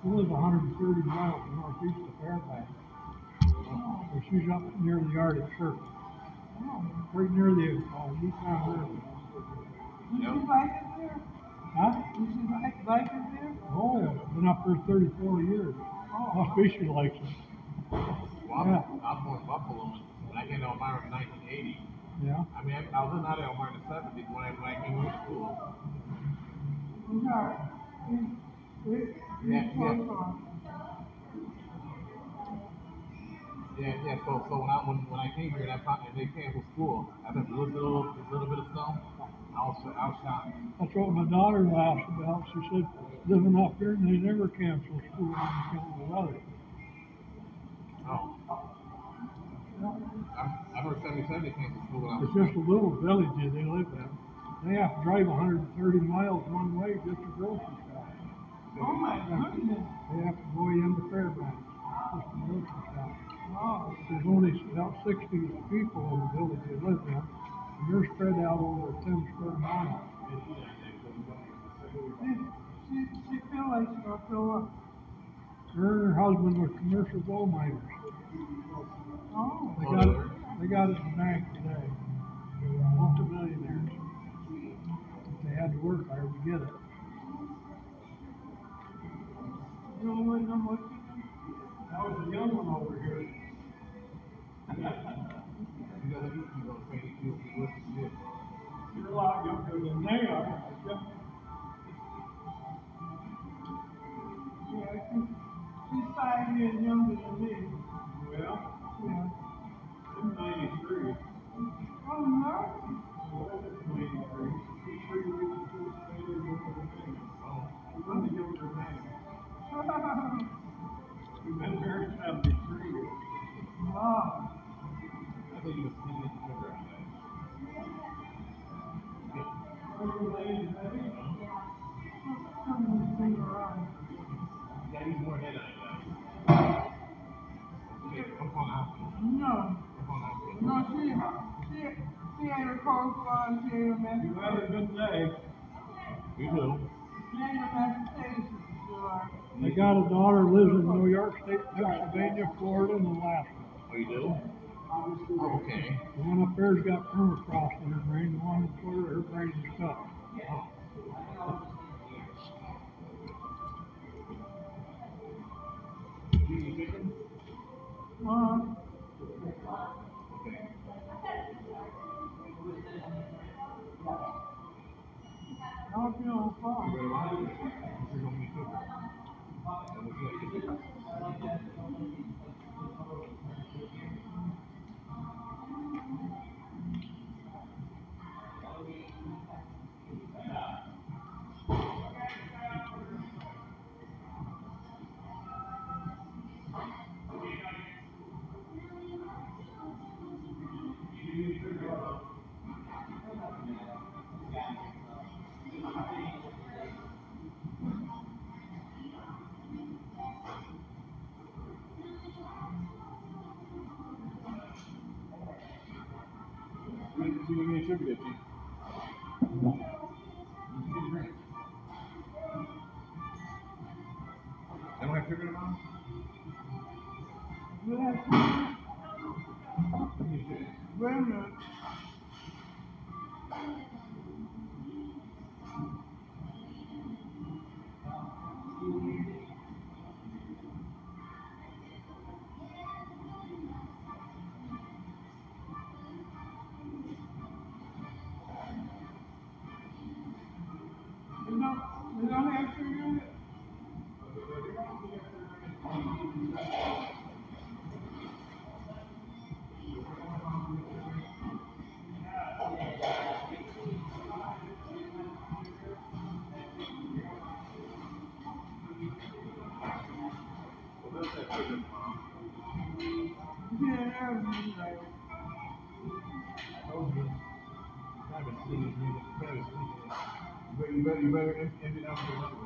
She lives hundred and thirty miles northeast of Fairbanks. So she's up near the Arctic Circle. Oh. right near the, uh, Yukon River. Did you like it there? Huh? Did you like, like it there? Oh, yeah, been up there thirty-four years. Must be she likes it. Well, Yeah. I'm, I'm born in Buffalo, and I came to Elmira in 1980, Yeah. I mean, I, I was in out of Elmira in the 70s when I, when I came to school. No. Yeah, yeah. Yeah, yeah. So, so when I when, when I came here and I found and they came to school, I had a little, little, little bit of snow. I was, I was. That's what my daughter laughed about. She said, living up here, and they never cancel school on account of the weather. Oh. I, I heard 77 they came school when I was It's just a little village that they live in. They have to drive hundred and thirty miles one way just to grocery shop. Oh my goodness. They have to go into Fairbanks, just to grocery shop. Wow. There's only about sixty people in the village they live in, and they're spread out over ten square miles. She, she, she feel like she's gonna throw up. Her and her husband were commercial gold miners. Oh. They got it, they got it in the bank today. They were multimillionaires. But They had to work hard to get it. You don't want no more That was a young one over here. [laughs] You know, you, you know, say you, you, you, you, You're a lot younger than they are. Yeah, she's five years younger than me. Well, Yeah. I'm ninety-three. Oh, no. Well, that's ninety-three. She's three weeks before the baby was born. I'm the younger man. We've been married seventy-three years. wow. I think you she ain't a coastline, she ain't a You have a good day. You do. She ain't a Massachusetts, she like. I got a daughter lives in New York State, Pennsylvania, Florida, and Alaska. Oh, you do? Oh, okay. The one up there's got permafrost in her brain, the one in Florida, her brain is stuck. You eat I hope you I don't have sugar in the mouth? You have to, Give me sugar. wait a better, you better, you better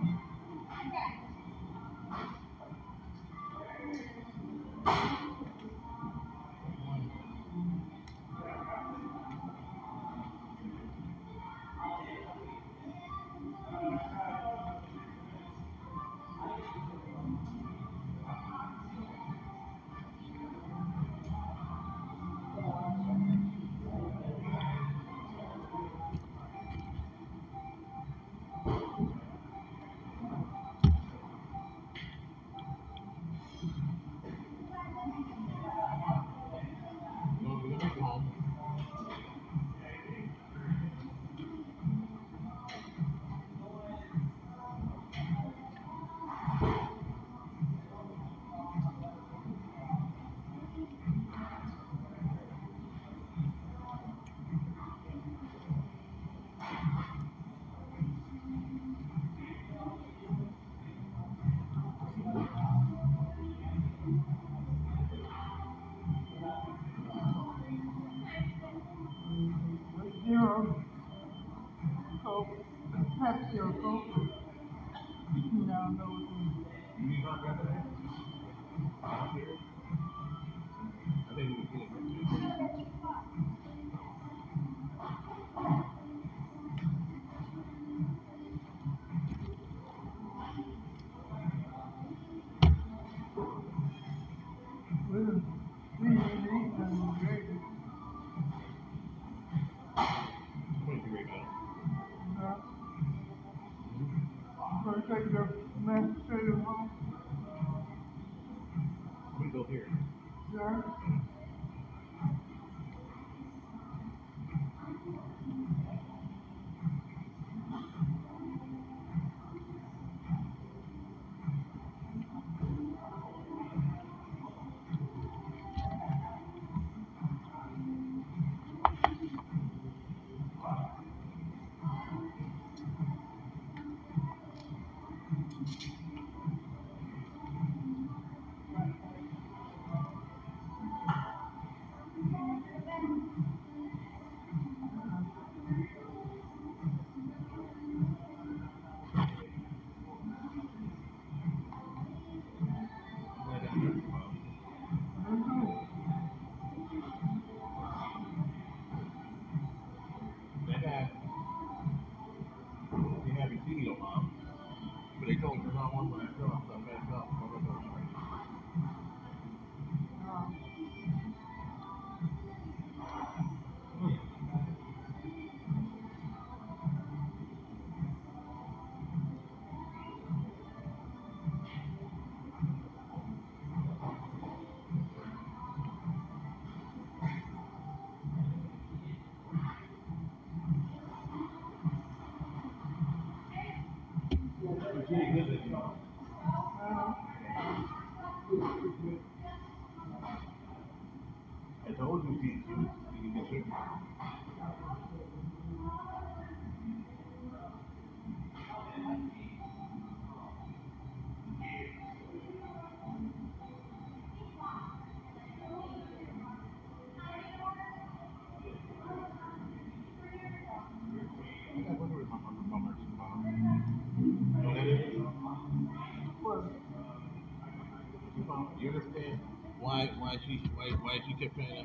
why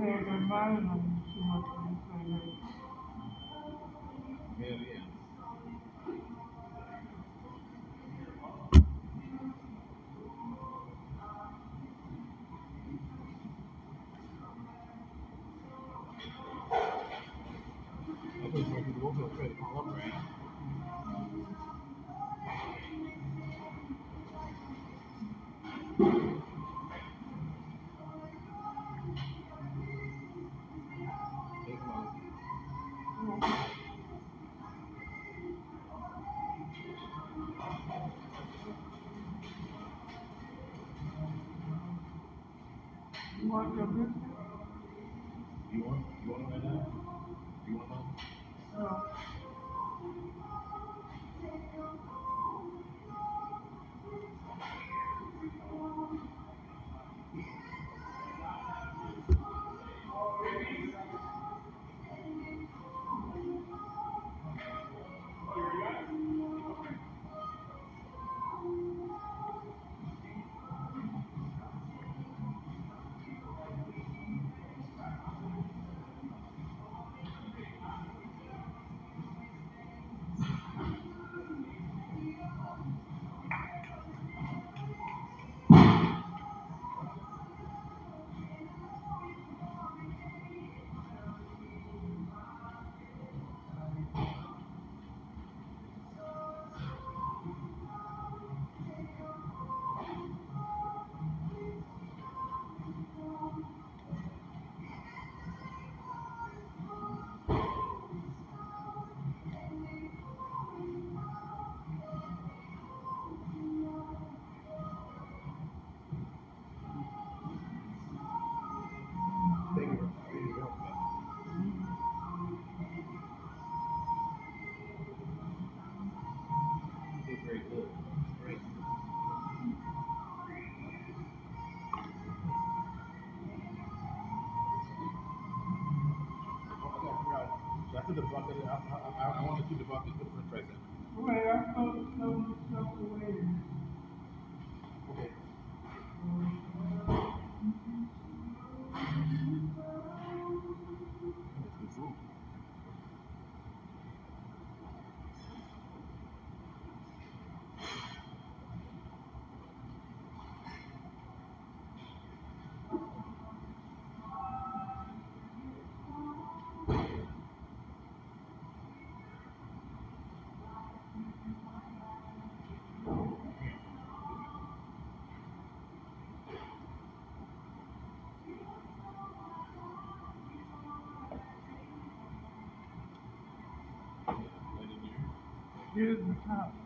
They had put the bucket? in? I, I, I, I want to keep the bucket. Put the French fries in. Wait, I thought the stuff was stuff away. Okay. That's good food. Here's the top.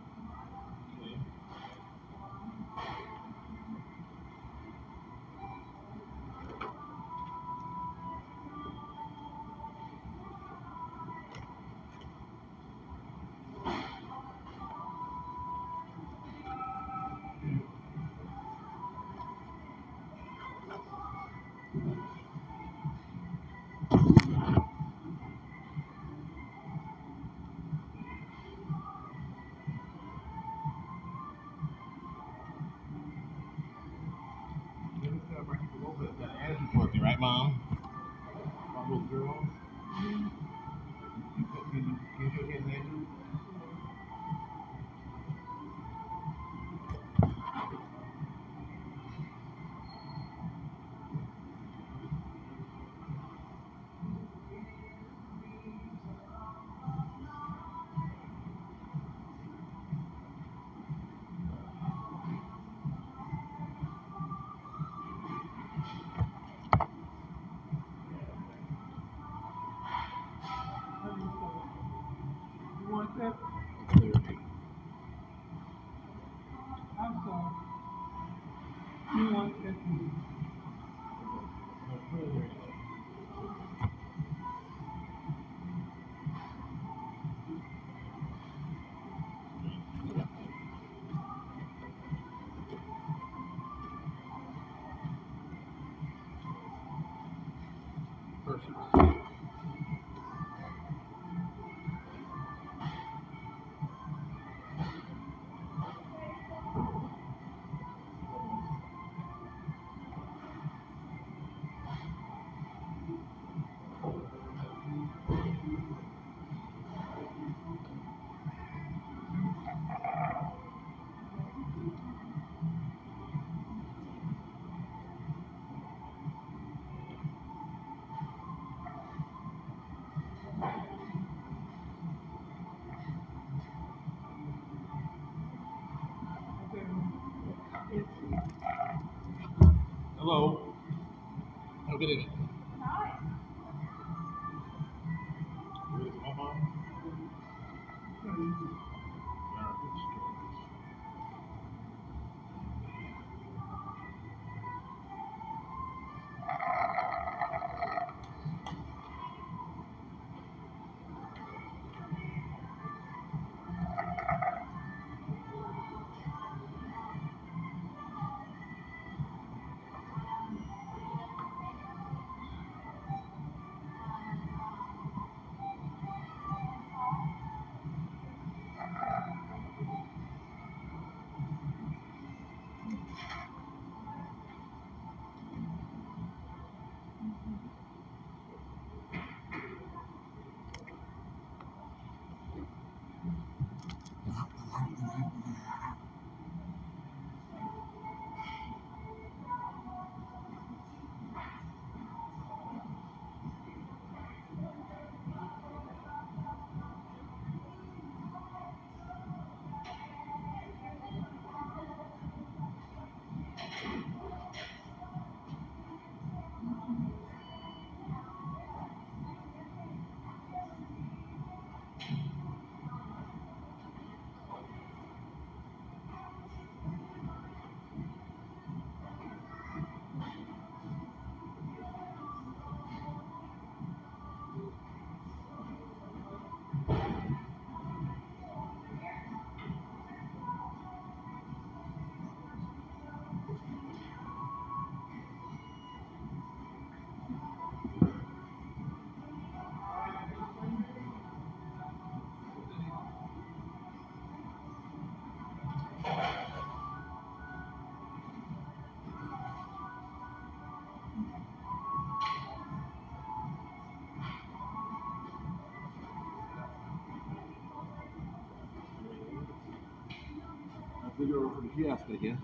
I kiosk again.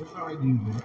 It's alright to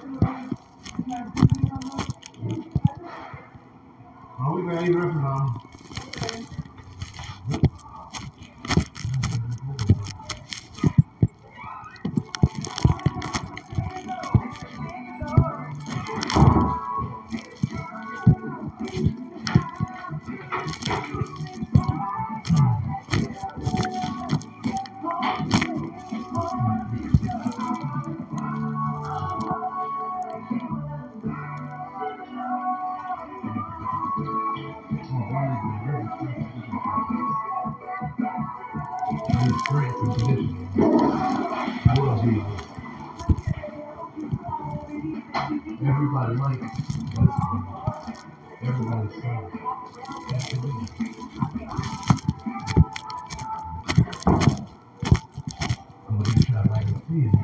see it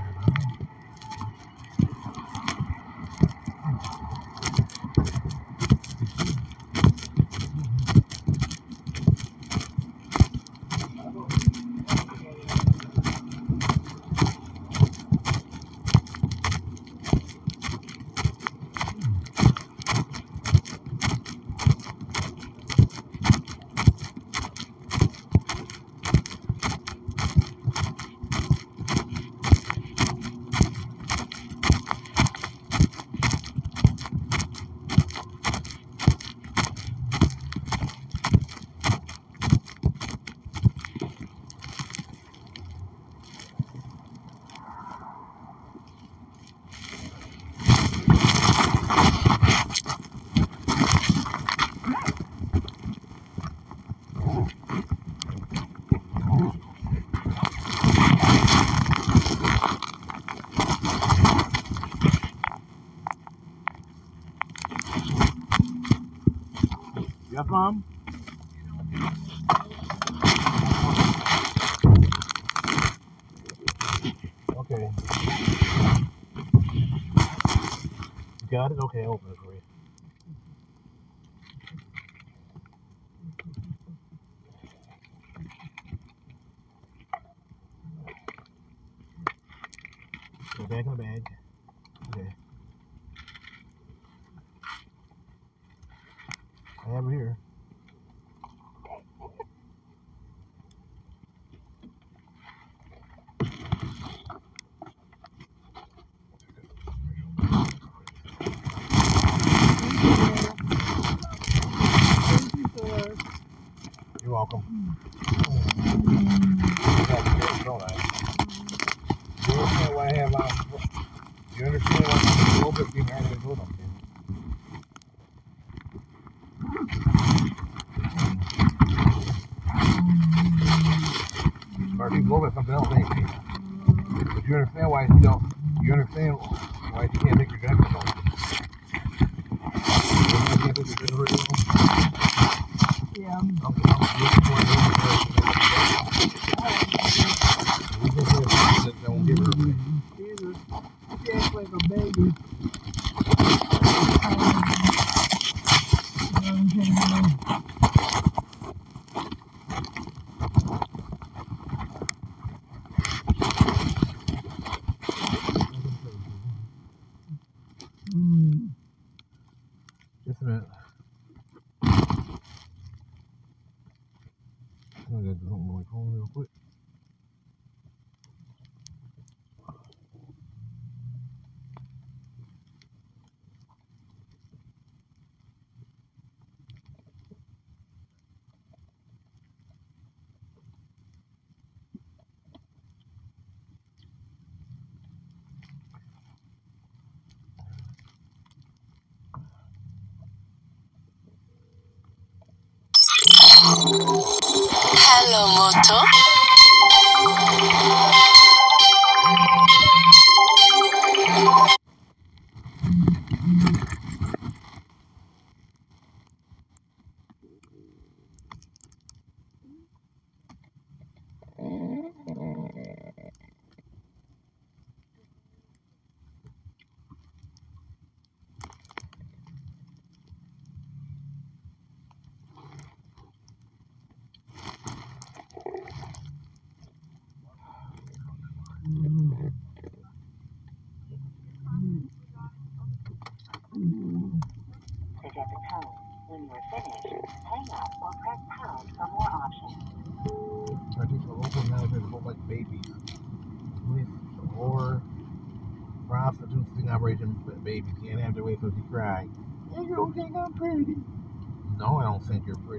Alomoto.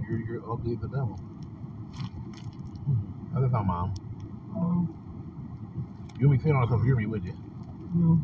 you're, you're ugly as the devil. Hmm. That's not mom. Oh. Um, you would be sitting on some Yuri, would you? No.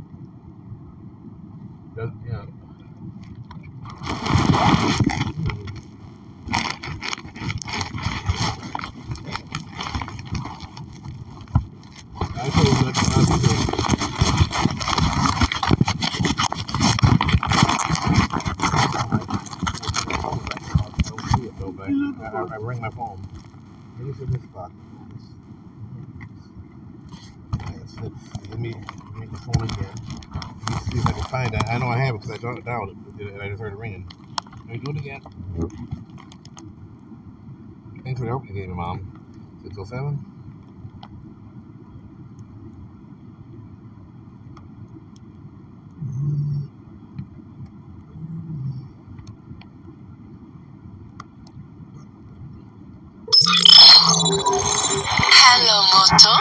dialed, it, and I just heard it ringing. Can you do it again? Thanks for the help you gave me, Mom. 607? Hello, Moto.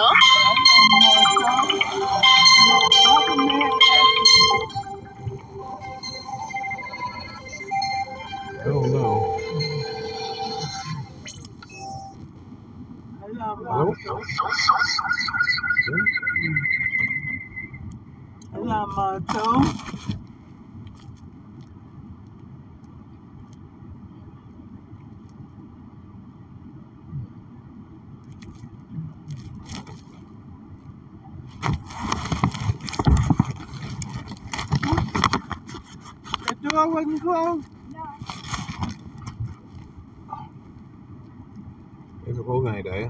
pasó? không? Để tôi cố này để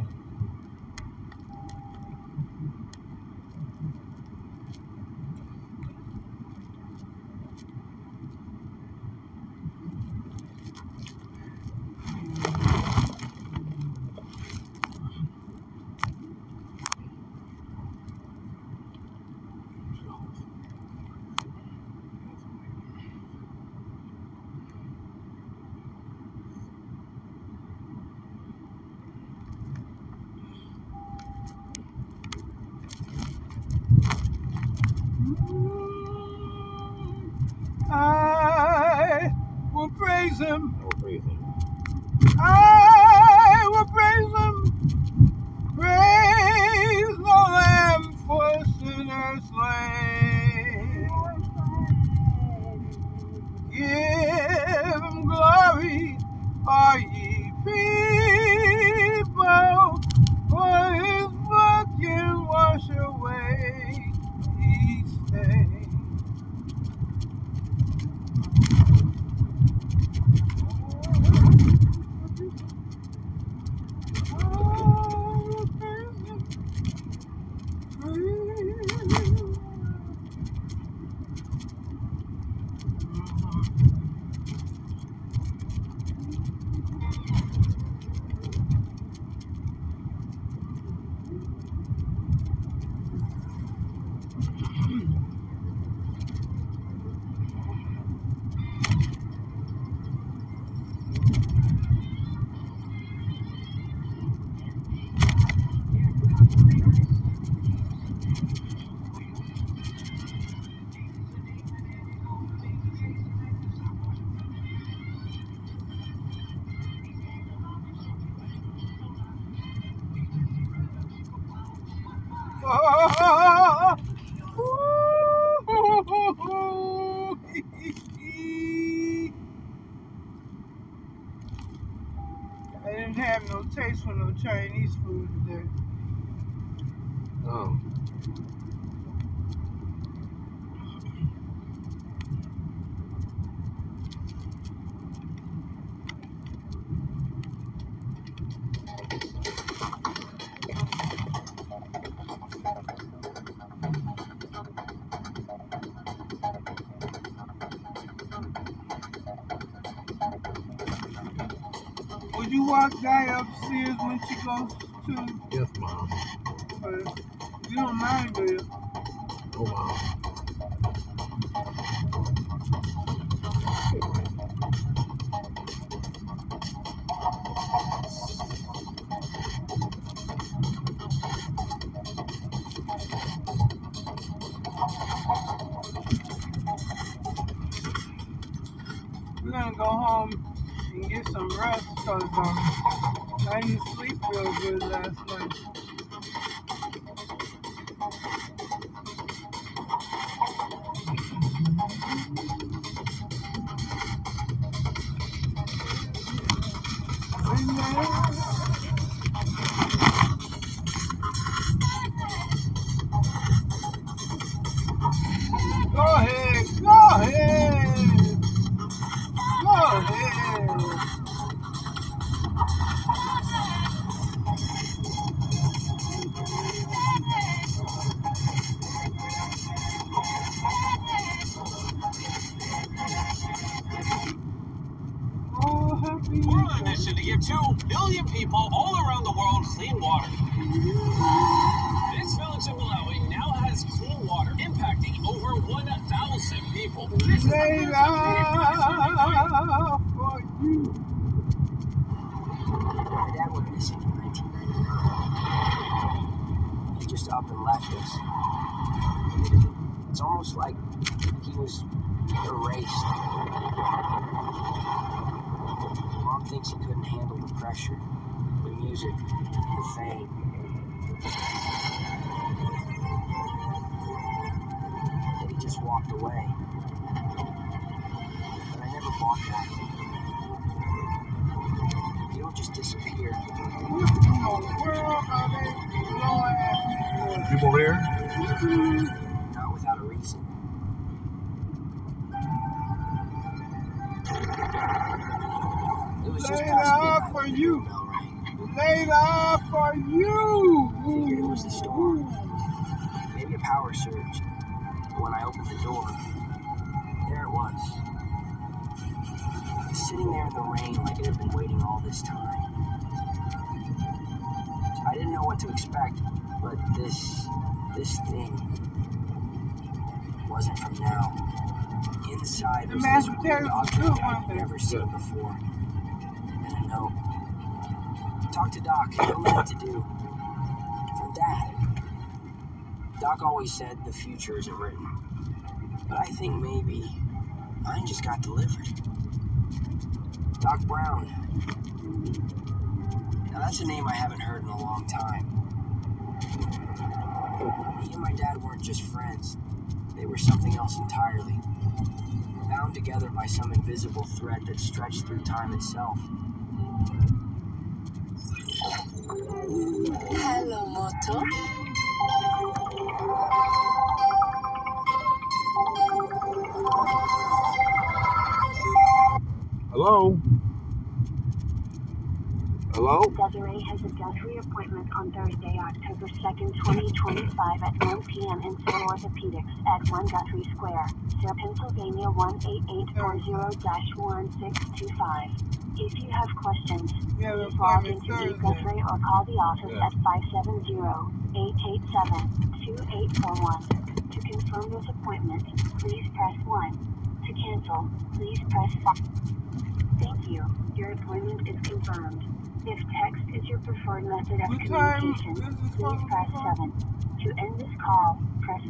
Dad went missing in 1999. He just up and left us. It's almost like he was erased. Mom thinks he couldn't handle the pressure, the music, the fame. That he just walked away. But I never bought that. There? Not without a reason. It was just past for you. doorbell rang. For you. Figured it was the storm. Maybe a power surge. But when I opened the door, there it was. Sitting there in the rain like it had been waiting all this time. I didn't know what to expect, but this this thing wasn't from now. Inside The was this weird object I'd never seen before. And a note. Talk to Doc. He'll know what to do. From Dad. Doc always said the future isn't written. But I think maybe mine just got delivered. Doc Brown. Now that's a name I haven't heard in a long time. He and my dad weren't just friends, they were something else entirely. Bound together by some invisible thread that stretched through time itself. Hello, Moto. Hello? Hello? Desiree has a Guthrie appointment on Thursday, October 2nd, 2025 at 1 p.m. in Soul Orthopedics at 1 Guthrie Square, Sayre, Pennsylvania 18840-1625. If you have questions, Yeah, please log into Thursday. eGuthrie or call the office Yeah. at 570-887-2841. To confirm this appointment, please press 1. To cancel, please press 5. Thank you. Your appointment is confirmed. If text is your preferred method of What communication, please press 7. To end this call, press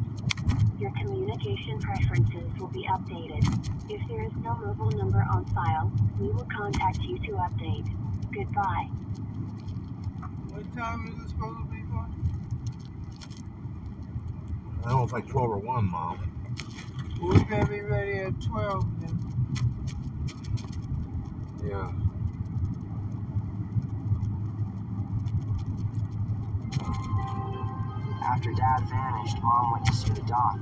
your communication preferences will be updated. If there is no mobile number on file, we will contact you to update. Goodbye. What time is it supposed to be for? I don't know, it's like 12 or 1, Mom. We better be ready at 12 then. Yeah. After Dad vanished, Mom went to see the doc.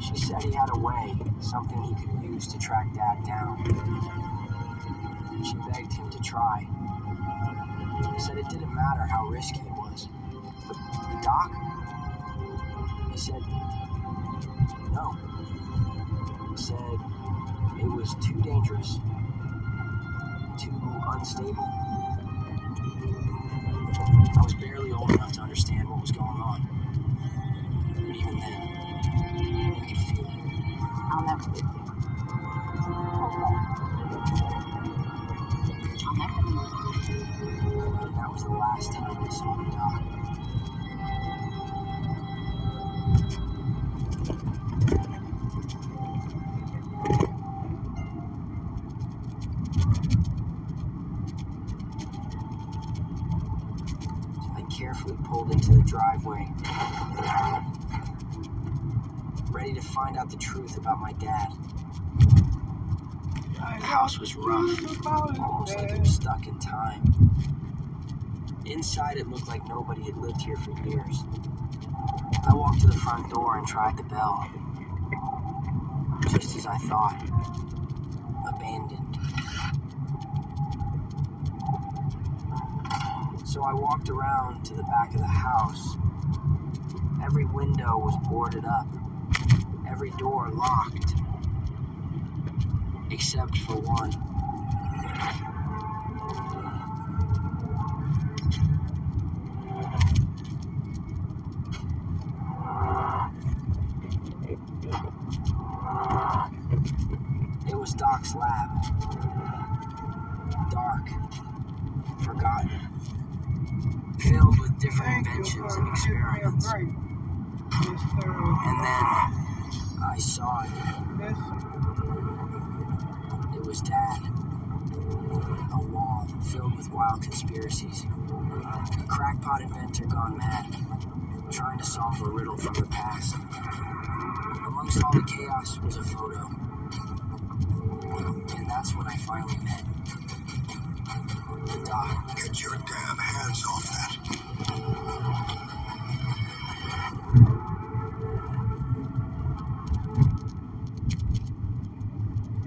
She said he had a way, something he could use to track Dad down. She begged him to try. He said it didn't matter how risky it was. The, the doc? He said, no. He said it was too dangerous, too unstable. I was barely old enough to understand what was going on. But even then, I could feel it. I'll never leave you. I'll never leave you. That was the last time I saw the doc. About my dad. The house was rough, almost like it was stuck in time. Inside, it looked like nobody had lived here for years. I walked to the front door and tried the bell. Just as I thought, abandoned. So I walked around to the back of the house. Every window was boarded up, every door locked, except for one. It was Doc's lab. Dark, forgotten, filled with different inventions and experiments. And then I saw it. This, It was Dad. A wall filled with wild conspiracies. A crackpot inventor gone mad, trying to solve a riddle from the past. Amongst all the chaos was a photo. And that's when I finally met the doc. Get your damn hands off that.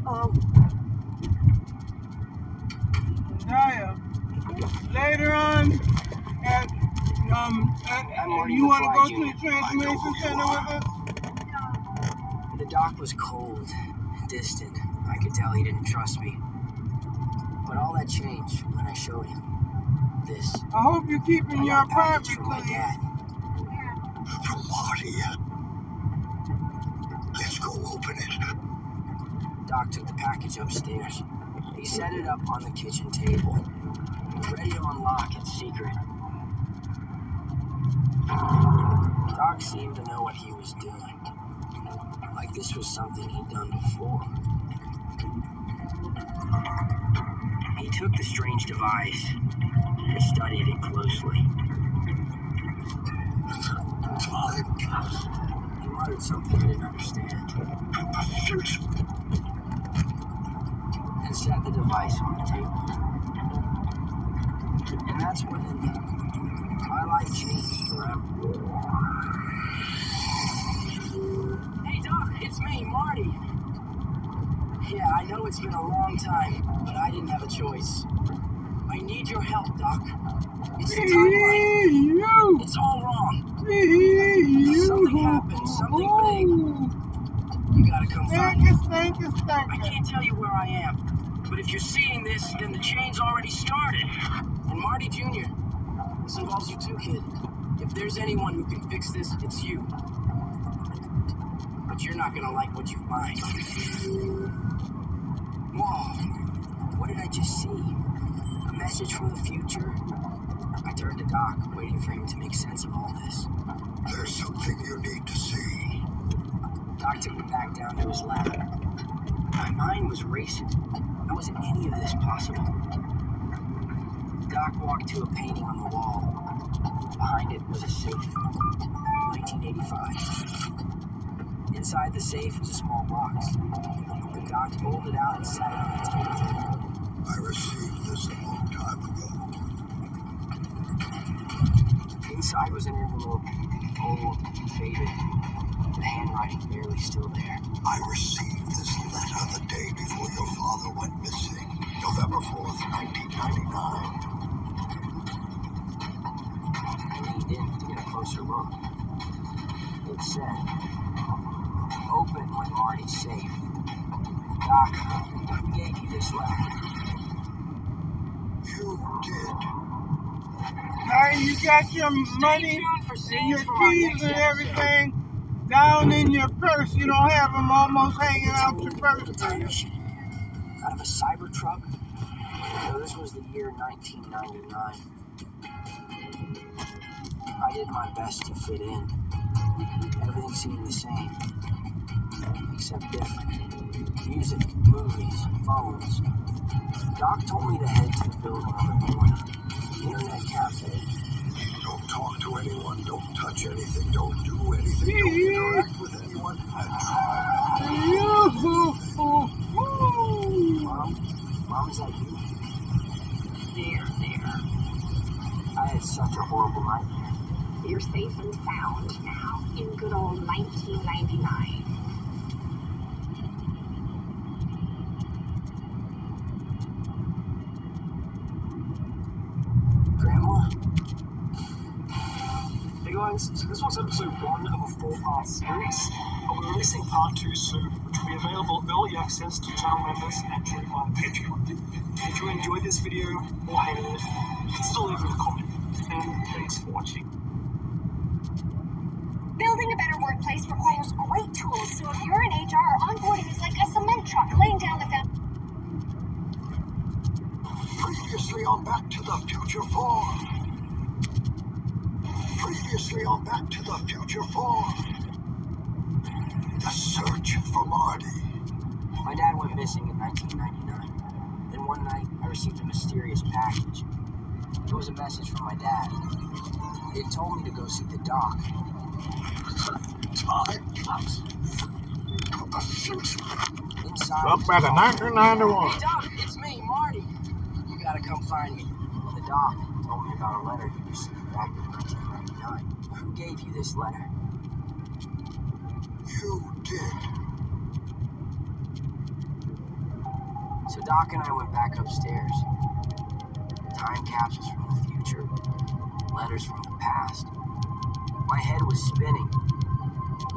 um, Daya, later on, at, um, at, I'm you want to go McFly to the Jr. transformation center with us? The doc was cold, distant. I could tell he didn't trust me. But all that changed when I showed him this. I hope you're keeping I your got a package from my clean. dad. From Marty. Let's go open it. Doc took the package upstairs. He set it up on the kitchen table, ready to unlock its secret. Doc seemed to know what he was doing. Like this was something he'd done before. He took the strange device and studied it closely. He muttered something I didn't understand The and set the device on the table. And that's what when my life changed forever. Hey, Doc, it's me, Marty. Yeah, I know it's been a long time, but I didn't have a choice. I need your help, Doc. It's the timeline. It's all wrong. Something happened, something big. You gotta come find Thank me. you, thank you, thank I can't tell you where I am, but if you're seeing this, then the chain's already started. And Marty Jr., this involves you too, kid. If there's anyone who can fix this, it's you. But you're not gonna like what you find. Whoa, what did I just see? A message from the future? I turned to Doc, waiting for him to make sense of all this. There's something you need to see. Doc took me back down to his lab. My mind was racing. How was any of this possible? Doc walked to a painting on the wall. Behind it was a safe. 1985. Inside the safe was a small box. The Doc pulled it out and set it on the table. I received this a long time ago. Inside was an envelope, old, faded. The handwriting barely still there. I received this letter the day before your father went missing. November 4th, 1999. I leaned in to get a closer look. It said, uh, Open when Marty's safe. Doc, who gave you this letter? You did. Hey, you got your money and your keys and everything down in your purse. You don't have them almost hanging out your purse. Out of a Cybertruck? So this was the year 1999. I did my best to fit in. Everything seemed the same, except different. Music, movies, phones. Doc told me to head to the building on the corner. Internet cafe. Don't talk to anyone. Don't touch anything. Don't do anything. Don't interact with anyone. And try. Mom? Mom, is that you? There, there. I had such a horrible nightmare. You're safe and sound now in good old 1999. Grandma? Hey guys, so this was episode one of a four-part series. I'll be releasing part two soon, which will be available early access to channel members and through my Patreon. If you enjoyed this video or hated it, still leave a comment. And thanks for watching. Building a better workplace requires great tools, so if you're in HR, onboarding is like a cement truck laying down the foundation. Previously on Back to the Future 4. Previously on Back to the Future 4. The search for Marty. My dad went missing in 1999. Then one night, I received a mysterious package. It was a message from my dad. It told me to go see the doc. Time capsule. Of the future. Inside. Up was back a in box. 1991. Hey, Doc, it's me, Marty. You gotta come find me. The doc told me about a letter he received back in 1999. Who gave you this letter? You did. So Doc and I went back upstairs. Time capsules from the future, letters from the past. My head was spinning.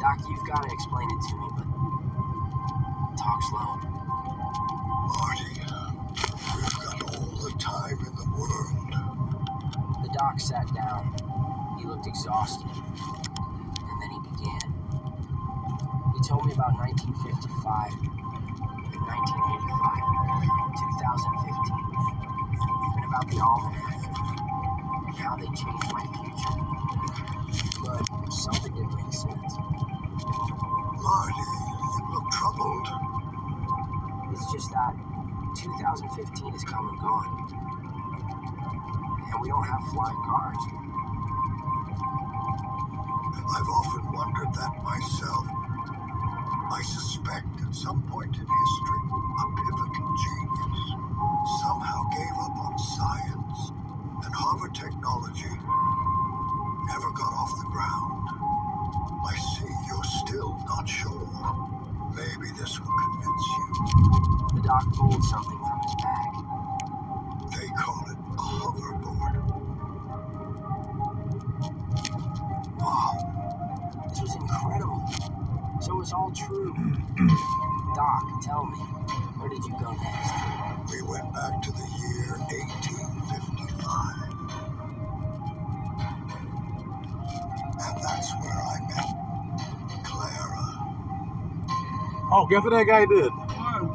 Doc, you've got to explain it to me, but talk slow. Marty, we've got all the time in the world. The doc sat down. He looked exhausted. And then he began. He told me about 1955, 1985, 2015, and about the almanac, and how they changed my future. But something didn't make sense. Marty, you look troubled. It's just that 2015 is come and gone. And we don't have flying cars. Oh, guess what that guy did?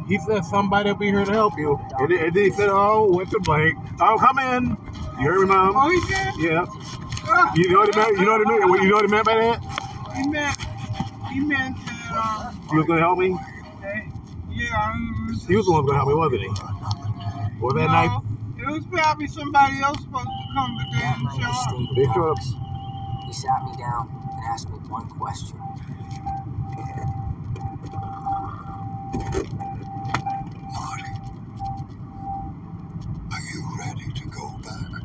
He said somebody will be here to help you. And then, he said, oh, went to blank. Oh, come in. You heard me, Mom? Oh, he did? Yeah. You know what he meant? You know what he meant? You know what he meant by that? He meant, he meant that, um, He was going to help me? yeah, He was the one going to help me, wasn't he? Was that no, night? It was probably somebody else supposed to come, but they didn't show up. They showed up. He sat me down and asked me one question. Marty, are you ready to go back?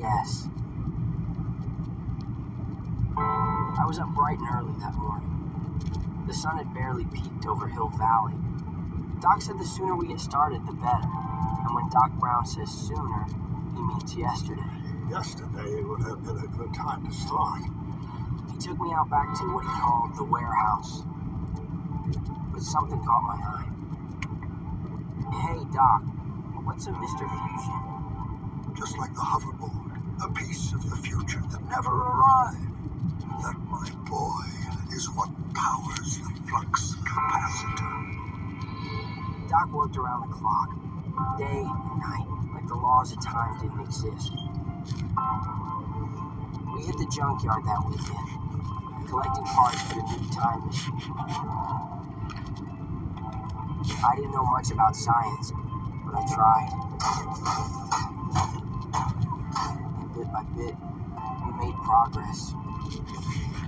Yes. I was up bright and early that morning. The sun had barely peeked over Hill Valley. Doc said the sooner we get started, the better. And when Doc Brown says sooner, he means yesterday. Yesterday would have been a good time to start. He took me out back to what he called the warehouse. But something caught my eye. Hey, Doc, what's a Mr. Fusion? Just like the hoverboard, a piece of the future that never arrived. That, my boy, is what powers the flux. Doc worked around the clock, day and night, like the laws of time didn't exist. We hit the junkyard that weekend, collecting parts for the new time machine. I didn't know much about science, but I tried. And bit by bit, we made progress.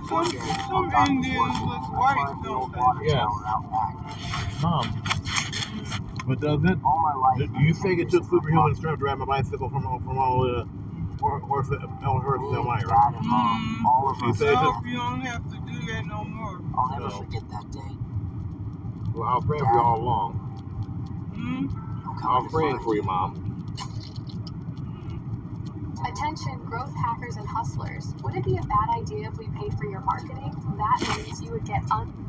One day, Some Indians look white, front don't they? Yeah. tower out back. Mom. But uh, does it? All my life, Do you think it took superhuman strength to ride my bicycle from from all the or horse horse Me, Elmira? Dad, and Mom, all of You us. say I hope you don't have to do that no more. I'll never No. forget that day. Well, I was praying for you all along. Hmm? I'm I coming was to praying for you, Mom. Attention, growth hackers and hustlers. Would it be a bad idea if we paid for your marketing? That means you would get un.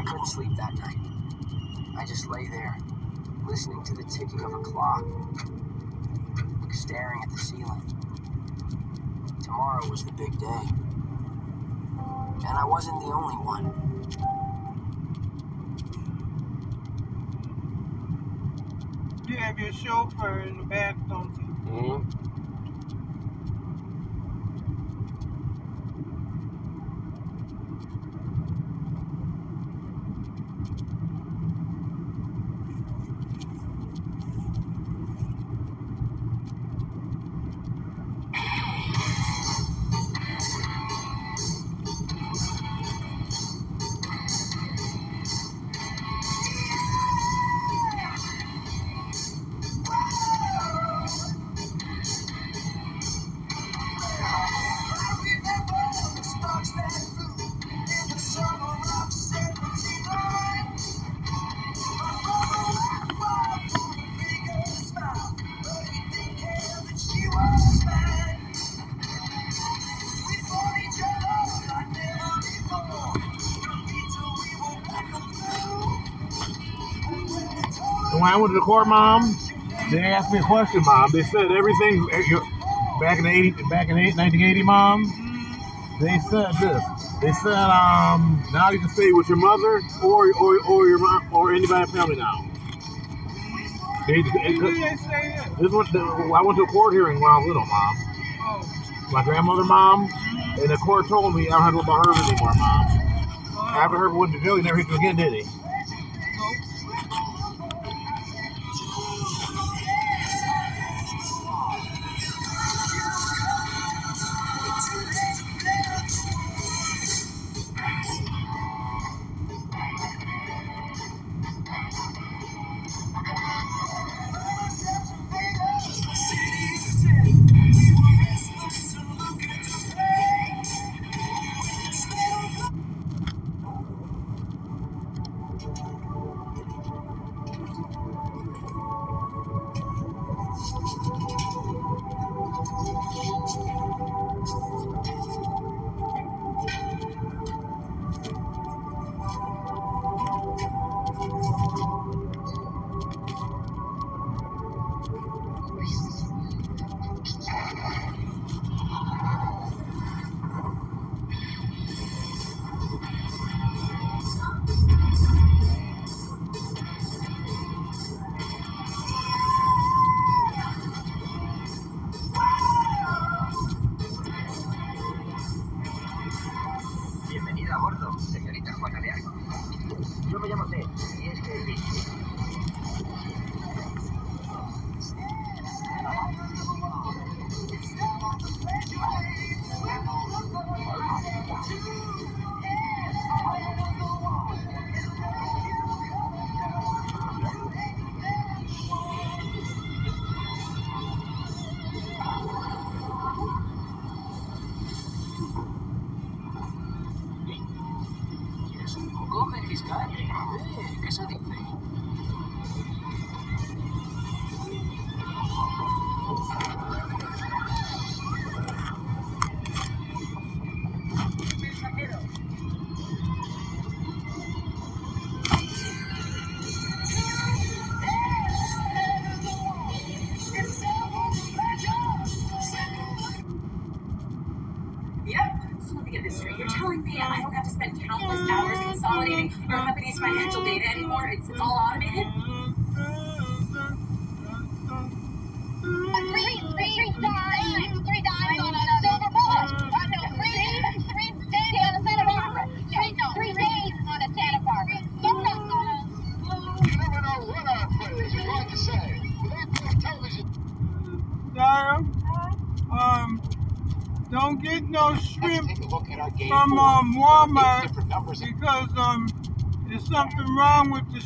I couldn't sleep that night. I just lay there, listening to the ticking of a clock, staring at the ceiling. Tomorrow was the big day. And I wasn't the only one. You have your chauffeur in the back, don't you? Mm-hmm. went to the court, mom, they asked me a question, mom. They said everything eh, back in the 80, back in 1980, mom. They said this. They said, um, now you can stay with your mother or or, or your mom or anybody family now. They, they, this was, I went to a court hearing when I was little, mom. My grandmother, mom, and the court told me I don't have to live by her anymore, mom. After her went to jail, he never hit you again, did he?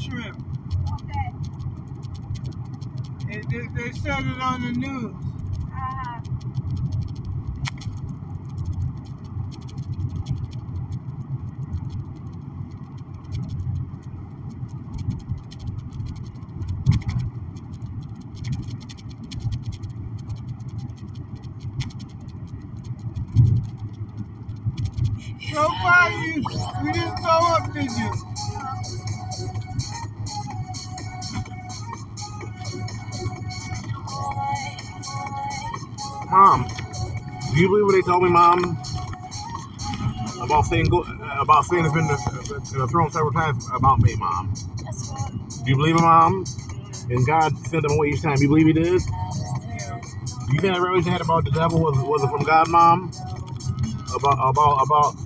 shrimp. Okay. It, they, they said it on the news. Uh-huh. You, you didn't go up, did you? Do you believe what they told me, Mom? About sin, go, about sin has been the, the throne several times about me, Mom. Do you believe it, Mom? And God sent them away each time. You believe He did? Do you think that revelation had about the devil was was it from God, Mom? About about about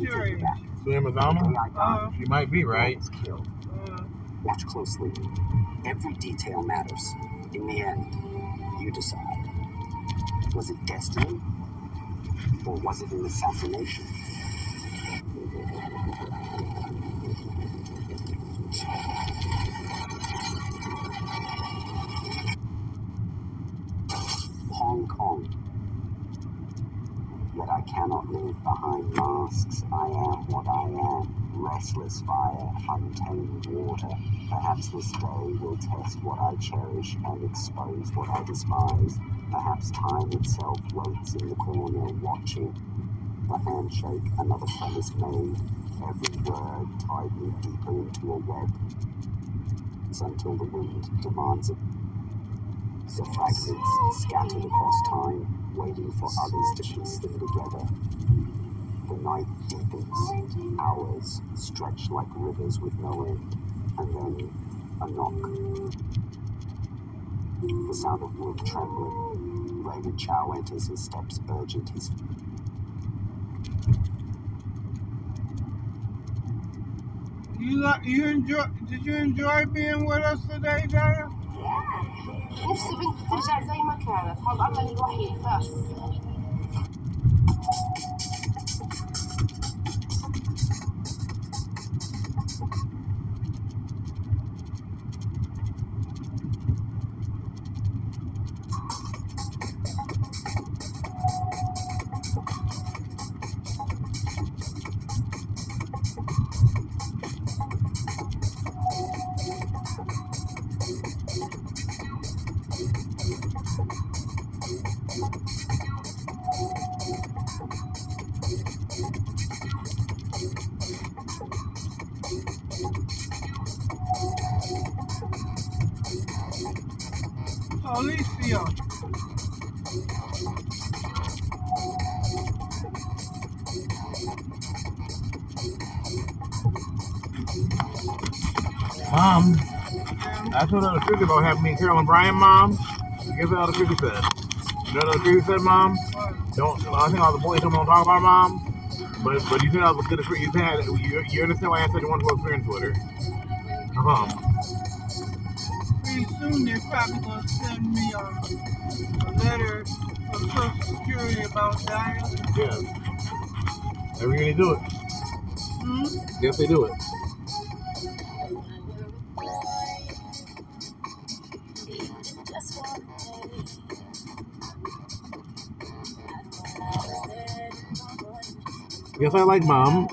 your age. Suya Mazama? Uh, She might be right. killed. uh, Watch closely. Every detail matters. In the end, you decide. Was it destiny? Or was it an assassination? Hong Kong. Yet I cannot live behind masks. I am what I am. Restless fire, untamed water. Perhaps this day will test what I cherish and expose what I despise. Perhaps time itself waits in the corner, watching. A handshake, another promise made. Every word tied me deeper into a web. Until the wind demands it. The fragments scattered across time, waiting for others to piece them together. The night deepens, hours stretch like rivers with no end, and then a knock. The sound of wood trembling. Raymond Chow enters his steps urgent, his you like you enjoy? Did you enjoy being with us today, Daya? نفسي بنتي ترجع زي ما كانت هذا أملي الوحيد بس I told her the truth about having me and Carol and Brian, Mom. Guess what the truth said? You know the truth said, Mom? Don't. I think all the boys don't want to talk about it, Mom. But but you think I was good at you had you, you understand why I said you want to experience with her? How come? Pretty soon they're probably gonna send me a, a letter from Social Security about Daya. Yeah. They really do it. Hmm? Yes, they do it. Yes, I like mom.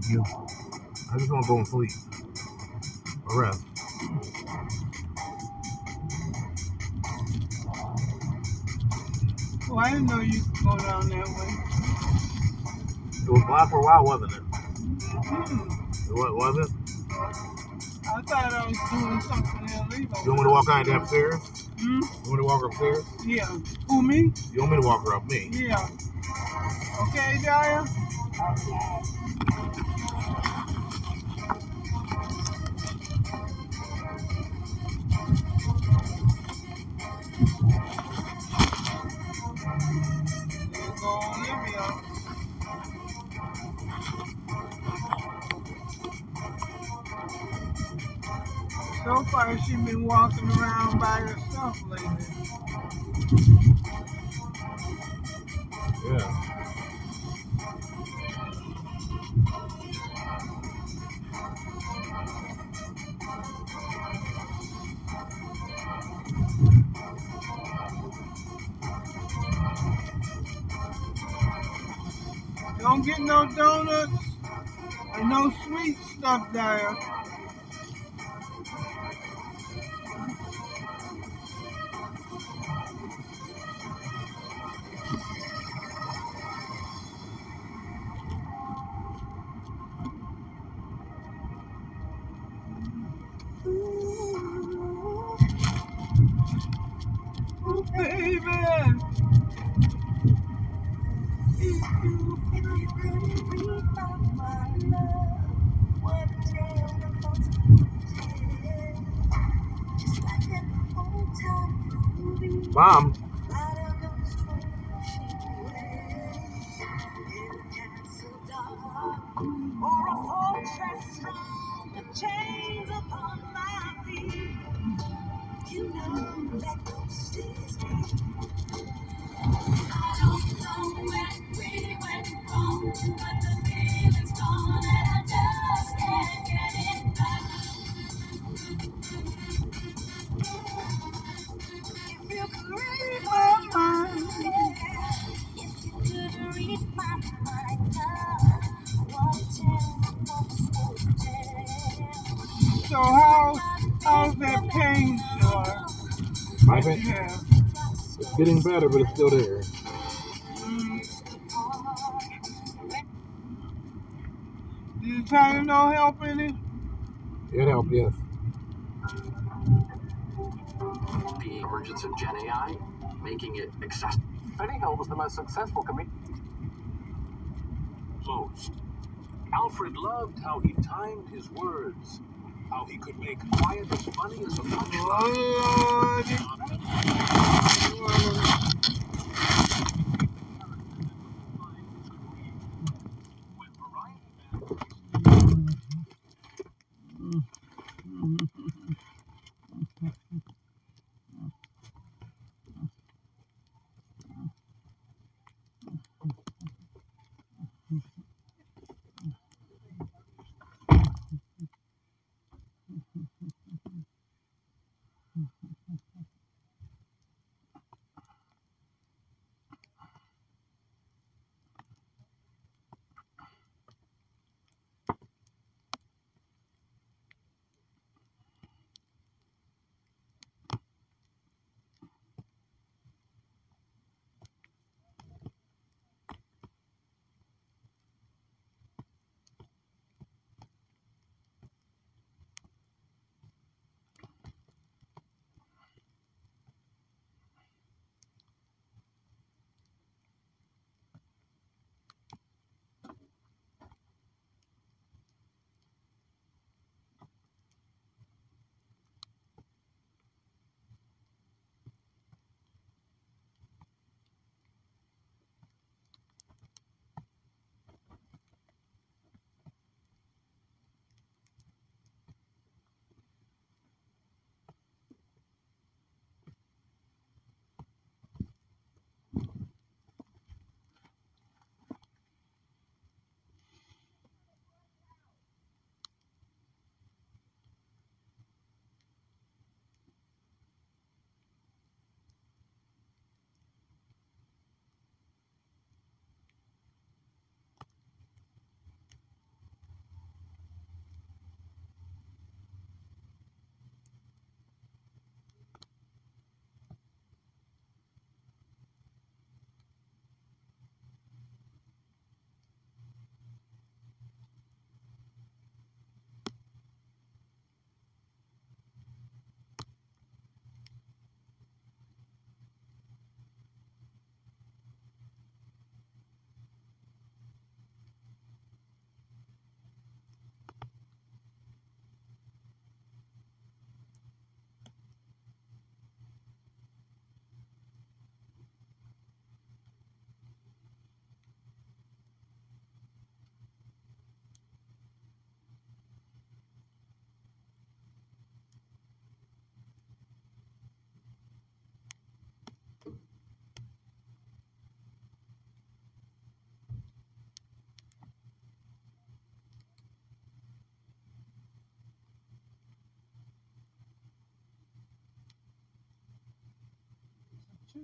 Thank you. I just want to go and sleep. Or rest. Oh, I didn't know you could go down that way. It was blocked for a while, wasn't it? Hmm. What was it? I thought I was doing something illegal. You want me to walk out the upstairs? Hmm? You want me to walk upstairs? Yeah. Who, me? You want me to walk her up? Me. Yeah. Okay, Daya? There She's been walking around by herself lately. Yeah. Don't get no donuts and no sweet stuff there. Mom. Getting better, but it's still there. Did you try to no help any? It helped, yes. The emergence of Gen AI, making it accessible. Benny Hill was the most successful comedian. Most. Alfred loved how he timed his words, how he could make quiet as money as a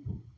punchline.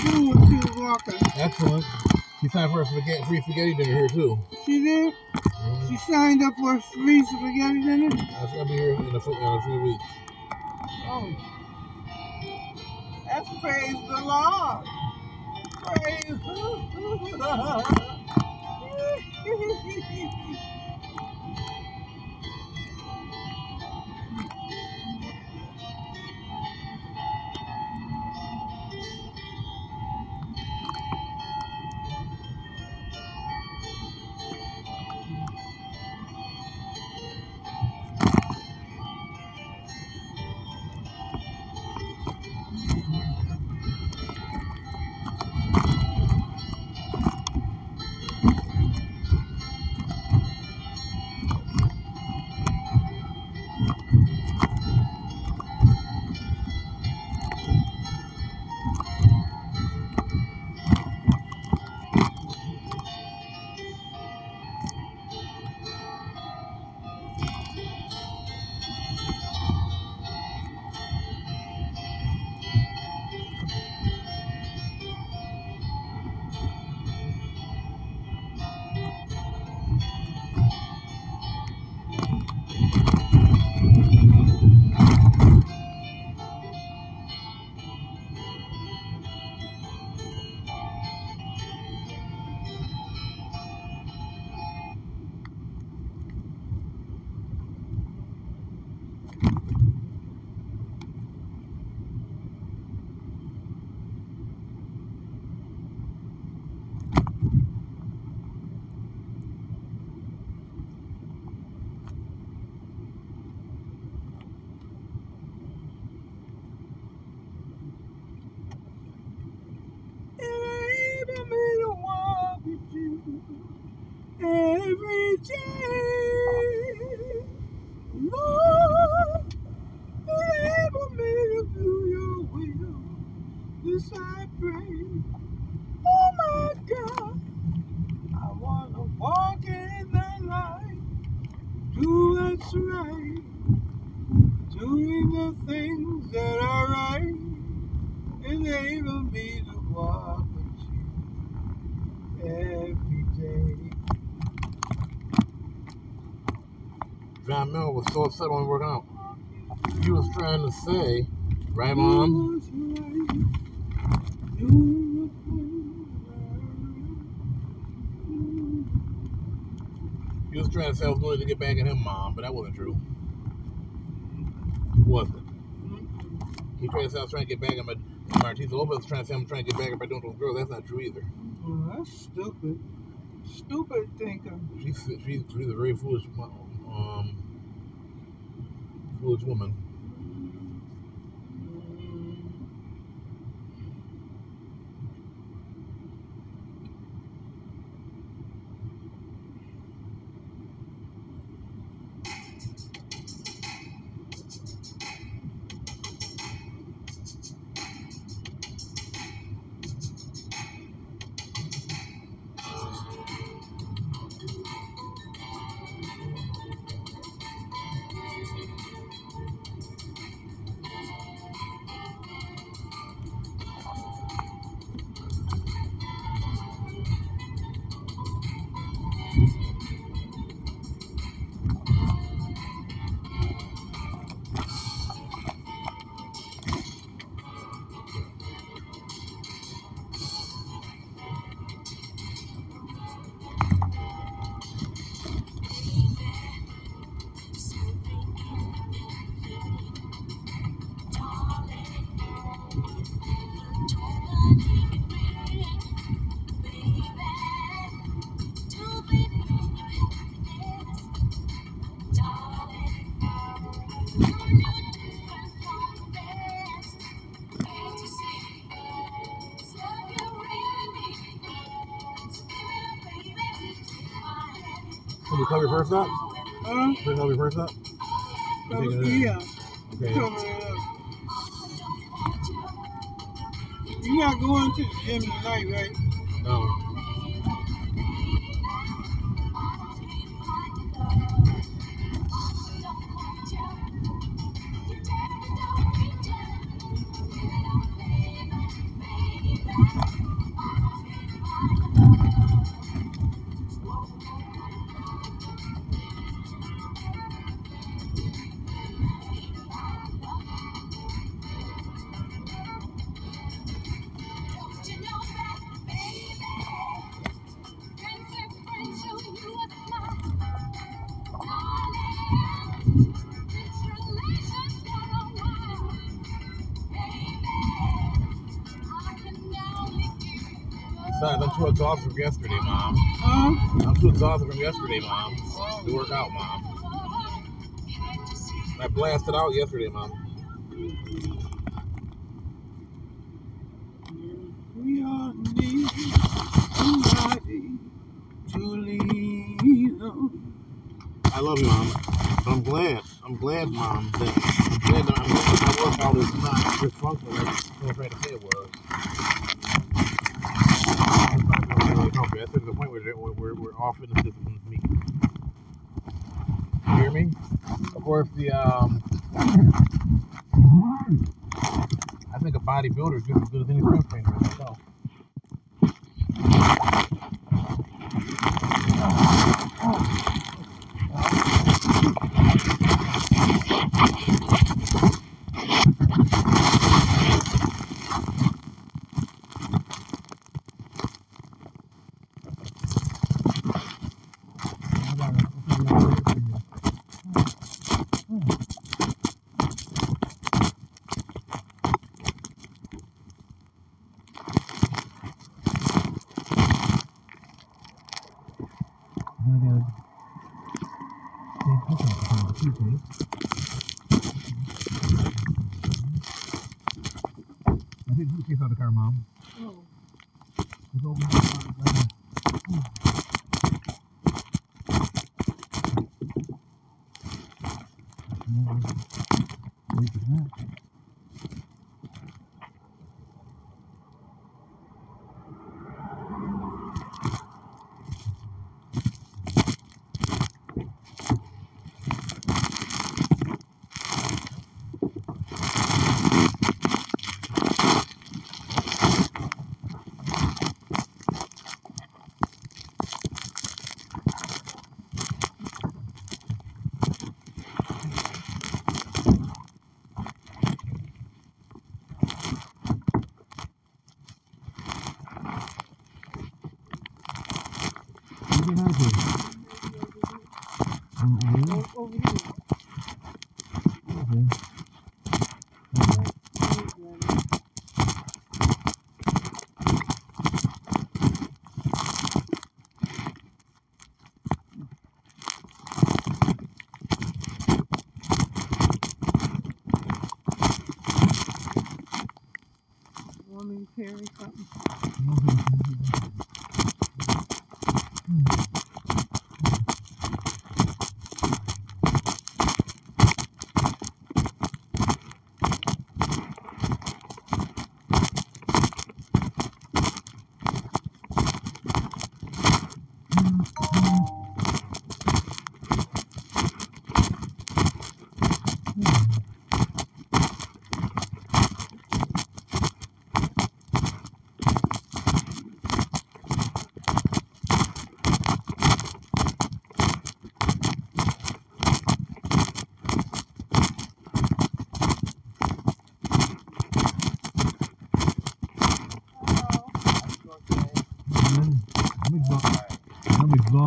Too. Right down your shoe when she was walking. Excellent. She signed for a spaghetti, free spaghetti dinner here too. She did? Mm-hmm. She signed up for a free spaghetti dinner? That's gonna be here in a, few- in a few weeks. Oh. That's praise the Lord. Praise Enable [laughs] John Miller was so upset when we working out. He was trying to say, right, Mom? He was trying to say I was going to get back at him, Mom, but that wasn't true. Was it? He tried to say I was trying to get back at my Martisa Lopez was trying to say I'm trying to get back at my those girls. That's not true either. Oh, that's stupid. Stupid thinking. She's she's, she's a very foolish um foolish woman. I'm exhausted from yesterday, Mom. To work out, Mom. I blasted out yesterday, Mom.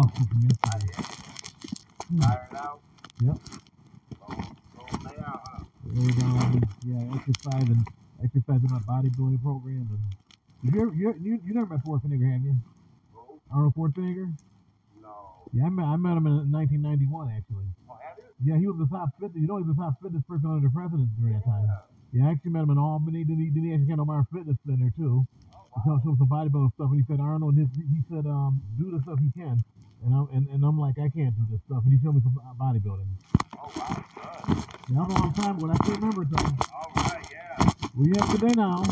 I'm exhausted from yesterday. Tired out? Yep. Go lay out, huh? Laid down, yeah, exercise in my bodybuilding program. And you ever, you you you never met Schwarzenegger, have you? Arnold Schwarzenegger? No. Yeah, I met I met him in 1991 actually. Oh, have you? Yeah, he was the top fitness. You know, he was the top fitness person under the president during that time. Yeah, I actually met him in Albany. Then he, then he actually came to our fitness center too. To tell show some bodybuilding stuff. And he said, Arnold, his, he said, um, do the stuff you can. And I'm and, and I'm like, I can't do this stuff. And he showed me some bodybuilding. Oh, wow. Good. Yeah, was a long time but I can't remember it though. All right, yeah. You have a good day now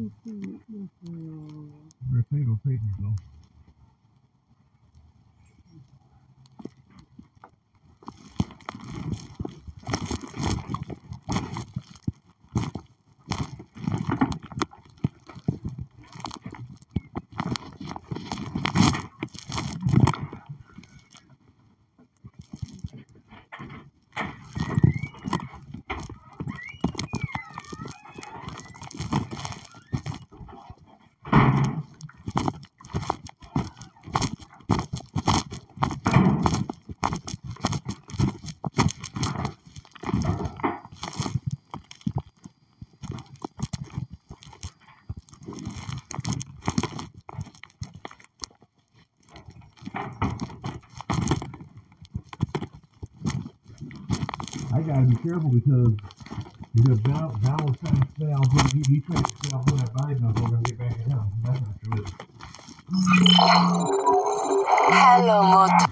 me see what this is. Where's Tato Payton go? I gotta be careful because because John was trying to gonna he, he tried to doing that bodybuilding program to get back at him. That's not true. Hello, Moto.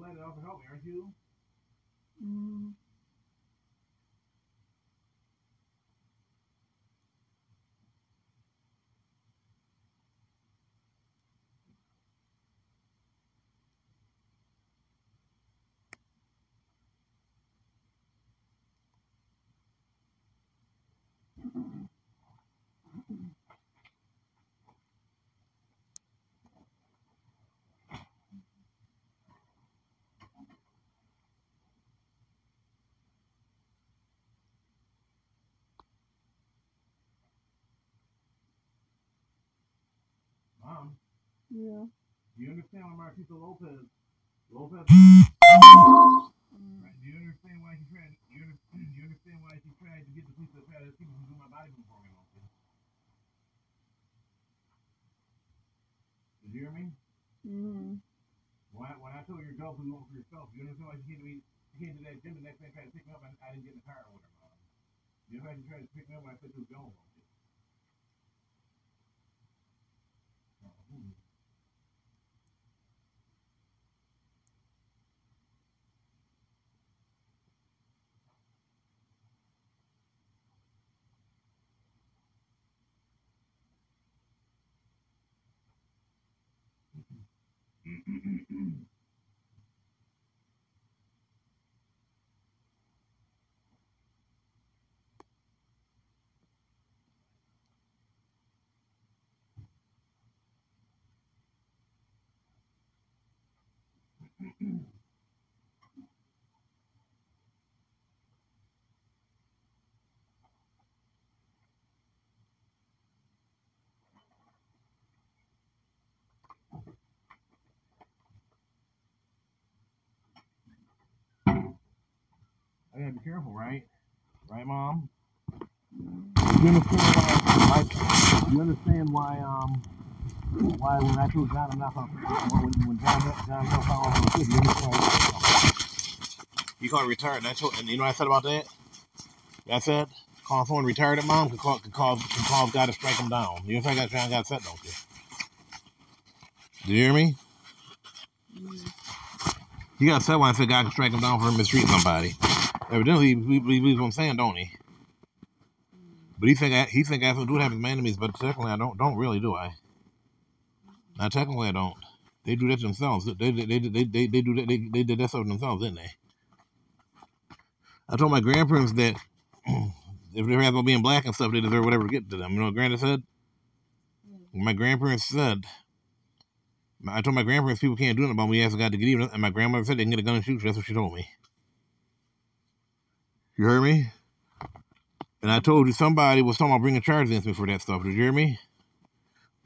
Glad offered help me, aren't you? Mm. Mom, Yeah. do you understand why Lopez Lopez? Right, do you understand why she tried? Do you, under, [clears throat] do you understand why she tried to get the police to try to people do my body for me? You? Did you hear me? Mm. When I, when I told your girl to go for yourself, you understand why she came to me? She came to that gym the next day and tried to pick me up, and I didn't get in the car with her. You know why she tried to pick me up when I said she was going? Gotta be careful, right? Right, mom? You understand why? Like, you understand why? Um, why when I told John I'm not gonna when, when John John Bell found out from the city, you understand why? You call it retarded. I told, and you know what I said about that? I said, call someone retarded, mom, can call, can call, can cause God to strike them down. You understand what I got? John got said, don't you? Do you hear me? You got upset when I said God can strike him down for mistreating somebody. Evidently, he he believes what I'm saying, don't he? But he think I, he think I have to do it have my enemies, but technically I don't don't really do I? Not technically I don't. They do that to themselves. They they they they, they, they do that they, they did that stuff themselves, didn't they? I told my grandparents that [clears throat] if they're about being black and stuff, they deserve whatever to get to them. You know what Granddad said? Mm. My grandparents said I told my grandparents people can't do nothing about me. Ask God to get even, and my grandmother said they can get a gun and shoot you. That's what she told me. You heard me? And I told you somebody was talking about bringing charges against me for that stuff. Did you hear me?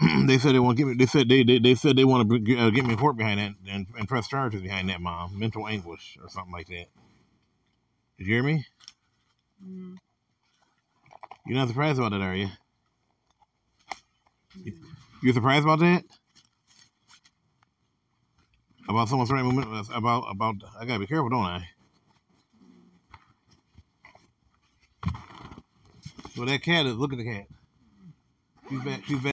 [clears throat] they said they want to get me. They said they they, they said they want to uh, get me in court behind that and, and press charges behind that mom, mental anguish or something like that. Did you hear me? Mm. You're not surprised about that, are you? You're surprised about that? About someone's right movement? About about? I gotta be careful, don't I? Well, that cat is. Look at the cat. She's back. She's back.